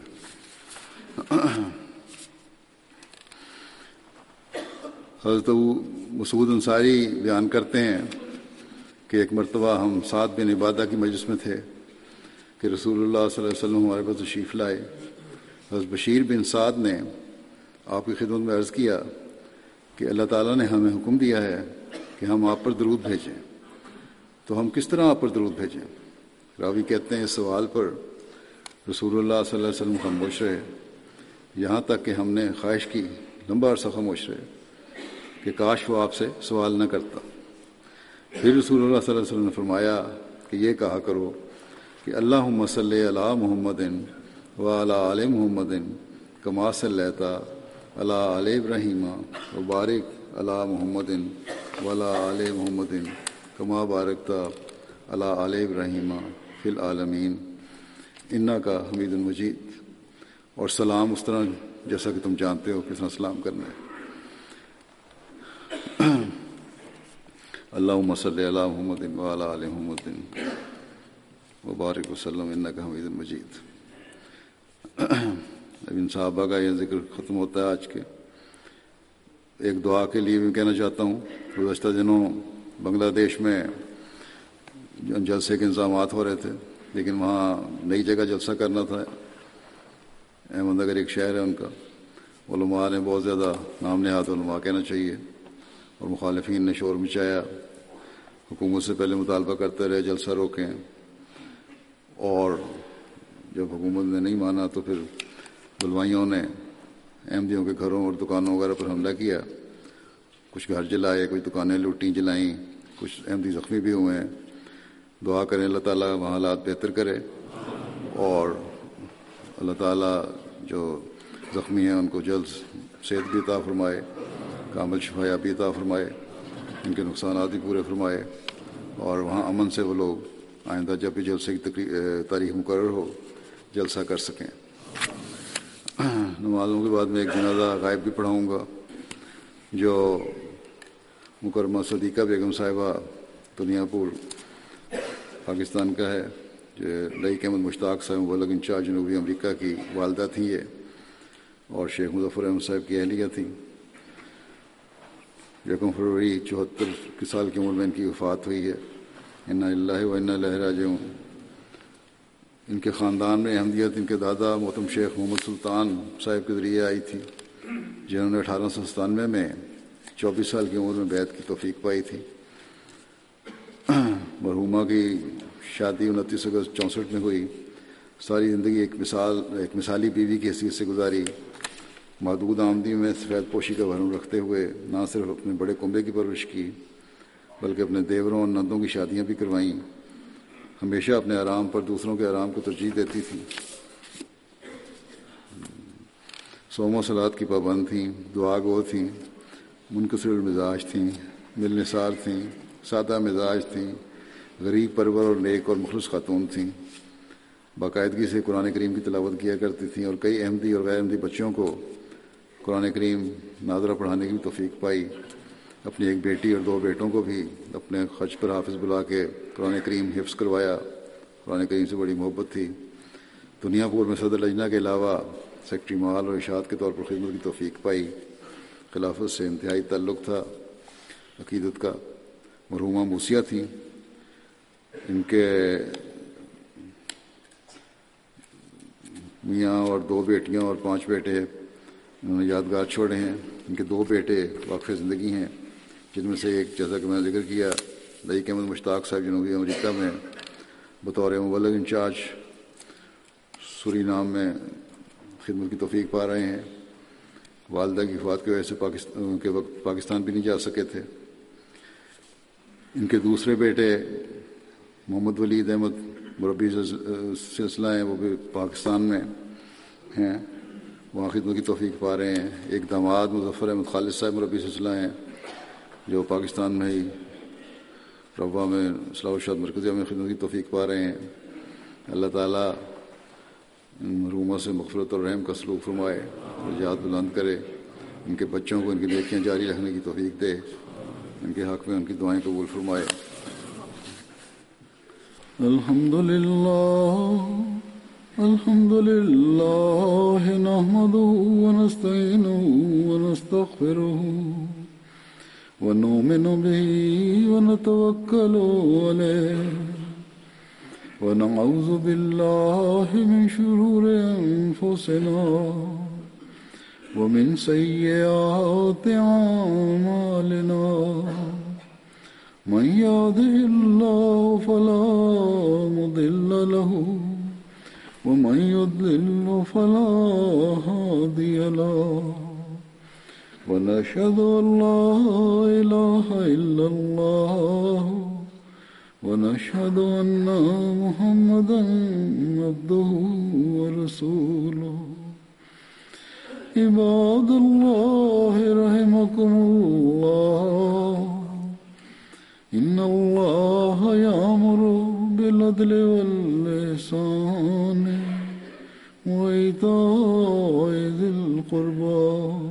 حضرت ابو مسعود انصاری بیان کرتے ہیں کہ ایک مرتبہ ہم سعد بن عبادہ کی مجلس میں تھے۔ کہ رسول اللہ صلی اللہ علیہ وسلم ہمارے پاس تشریف لائے۔ حضرت بشیر بن سعد نے آپ کی خدمت میں عرض کیا کہ اللہ تعالیٰ نے ہمیں حکم دیا ہے کہ ہم آپ پر درود بھیجیں۔ تو ہم کس طرح آپ پر درود بھیجیں؟ راوی کہتے ہیں اس سوال پر رسول اللہ صلی اللہ علیہ وسلم خاموش رہے۔ یہاں تک کہ ہم نے خواہش کی، لمبا عرصہ خاموش رہے کہ کاش وہ آپ سے سوال نہ کرتا۔ پھر رسول اللہ صلی اللہ علیہ وسلم نے فرمایا کہ یہ کہا کرو کہ اللہ صلی علی محمد و علی علیہ محمد کما صلی اللہ علیہ ابراہیم و بارک علی محمد ولا علیہ محمد کما بارکتا علی علیہ ابراہیم فی العالمین۔ انا کا حمید المجید اور سلام اس طرح جیسا کہ تم جانتے ہو کس طرح سلام کرنا ہے۔ اللہ صلی اللہ محمد ولا علیہ محمد وبارک وسلم ان کا حمید المجید اب ان صحابہ کا یہ ذکر ختم ہوتا ہے آج کے۔ ایک دعا کے لیے بھی کہنا چاہتا ہوں، گزشتہ دنوں بنگلہ دیش میں جلسے کے انتظامات ہو رہے تھے، لیکن وہاں نئی جگہ جلسہ کرنا تھا۔ احمد نگر ایک شہر ہے ان کا، علماء نے بہت زیادہ نام نہاد علماء کہنا چاہیے، اور مخالفین نے شور مچایا۔ حکومت سے پہلے مطالبہ کرتے رہے، جلسہ روکیں۔ اور جب حکومت نے نہیں مانا تو پھر بلوائیوں نے احمدیوں کے گھروں اور دکانوں وغیرہ پر حملہ کیا۔ کچھ گھر جلائے، کچھ دکانیں لوٹیں، جلائیں، کچھ احمدی زخمی بھی ہوئے ہیں۔ دعا کریں اللہ تعالیٰ وہاں حالات بہتر کرے اور اللہ تعالیٰ جو زخمی ہیں ان کو جلد صحت بھی عطا فرمائے، کامل شفایا بھی عطا فرمائے، ان کے نقصانات بھی پورے فرمائے اور وہاں امن سے وہ لوگ آئندہ جب بھی جلسے کی تاریخ مقرر ہو، جلسہ کر سکیں۔ نمازوں کے بعد میں ایک جنازہ غائب بھی پڑھاؤں گا، جو مکرمہ صدیقہ بیگم صاحبہ دنیا پور پاکستان کا ہے، جو لئی احمد مشتاق صاحب مبلغ انچارج جنوبی امریکہ کی والدہ تھیں یہ، اور شیخ مظفر احمد صاحب کی اہلیہ تھیں۔ یکم فروری چوہتر سال کی عمر میں ان کی وفات ہوئی ہے۔ ان اللہ و لہرا جو ان کے خاندان میں احمدیت، ان کے دادا محتم شیخ محمد سلطان صاحب کے ذریعے آئی تھی، جنہوں نے اٹھارہ سو ستانوے میں چوبیس سال کی عمر میں بیت کی توفیق پائی تھی۔ مرحومہ کی شادی انتیس اگست چونسٹھ میں ہوئی۔ ساری زندگی ایک مثال، ایک مثالی بیوی کی حیثیت سے گزاری۔ محدود آمدی میں سفید پوشی کا بھرم رکھتے ہوئے نہ صرف اپنے بڑے کنبے کی پرورش کی بلکہ اپنے دیوروں اور نندوں کی شادیاں بھی کروائیں ہمیشہ اپنے آرام پر دوسروں کے آرام کو ترجیح دیتی تھی۔ سوم و سلاد کی پابند تھیں، دعا گو تھیں منقصر المزاج تھیں مل نثار تھیں، سادہ مزاج تھیں، غریب پرور اور نیک اور مخلص خاتون تھیں۔ باقاعدگی سے قرآن کریم کی تلاوت کیا کرتی تھیں اور کئی احمدی اور غیر احمدی بچوں کو قرآن کریم ناظرہ پڑھانے کی بھی توفیق پائی۔ اپنی ایک بیٹی اور دو بیٹوں کو بھی اپنے خرچ پر حافظ بلا کے قرآن کریم حفظ کروایا۔ قرآن کریم سے بڑی محبت تھی۔ دنیا پور میں صدر لجنہ کے علاوہ سیکٹری مال اور اشاعت کے طور پر خدمت کی توفیق پائی۔ خلافت سے انتہائی تعلق تھا عقیدت کا۔ مرحومہ موسیہ تھیں۔ ان کے میاں اور دو بیٹیاں اور پانچ بیٹے انہوں نے یادگار چھوڑے ہیں۔ ان کے دو بیٹے واقف زندگی ہیں۔ جن میں سے ایک جیسا کہ میں نے ذکر کیا لئیک احمد مشتاق صاحب جنوبی امریکہ میں بطور مبلغ انچارج سوری نام میں خدمت کی توفیق پا رہے ہیں۔ والدہ کی وفات کی وجہ سے پاکستان کے وقت پاکستان بھی نہیں جا سکے تھے۔ ان کے دوسرے بیٹے محمد ولید احمد مربی سلسلہ ہیں، وہ بھی پاکستان میں ہیں۔ وہاں خدمت کی توفیق پا رہے ہیں۔ ایک داماد مظفر احمد خالد صاحب مربی سلسلہ ہیں۔ جو پاکستان میں ہی ربا میں صلاح الشاد مرکزیہ میں خدمت کی توفیق پا رہے ہیں۔ اللہ تعالیٰ روما سے مغفرت اور رحم کا سلوک فرمائے یاد بلند کرے۔ ان کے بچوں کو ان کی نیکیاں جاری رکھنے کی توفیق دے۔ ان کے حق میں ان کی دعائیں قبول فرمائے۔ الحمد للہ الحمد للہ نحمده ونستعينه ونستغفره ونؤمن به ونتوكل عليه ونعوذ بالله من شرور أنفسنا ومن سيئات أعمالنا من يهده الله فلا مضل له ومن يضلل فلا هادي له ونشهد أن لا إله إلا الله ونشهد أن محمدا عبده ورسوله. عباد الله رحمكم الله. إن الله يأمر بالعدل والإحسان وإيتاء ذي القربى.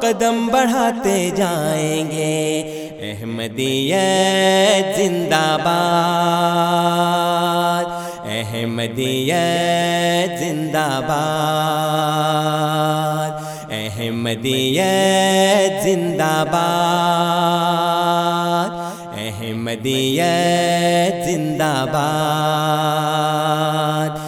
قدم بڑھاتے جائیں گے۔ احمدیت زندہ باد۔ احمدیت زندہ باد۔ احمدیت زندہ باد۔ احمدیت زندہ باد۔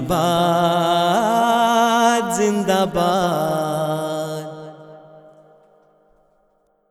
آباد زندہ باد۔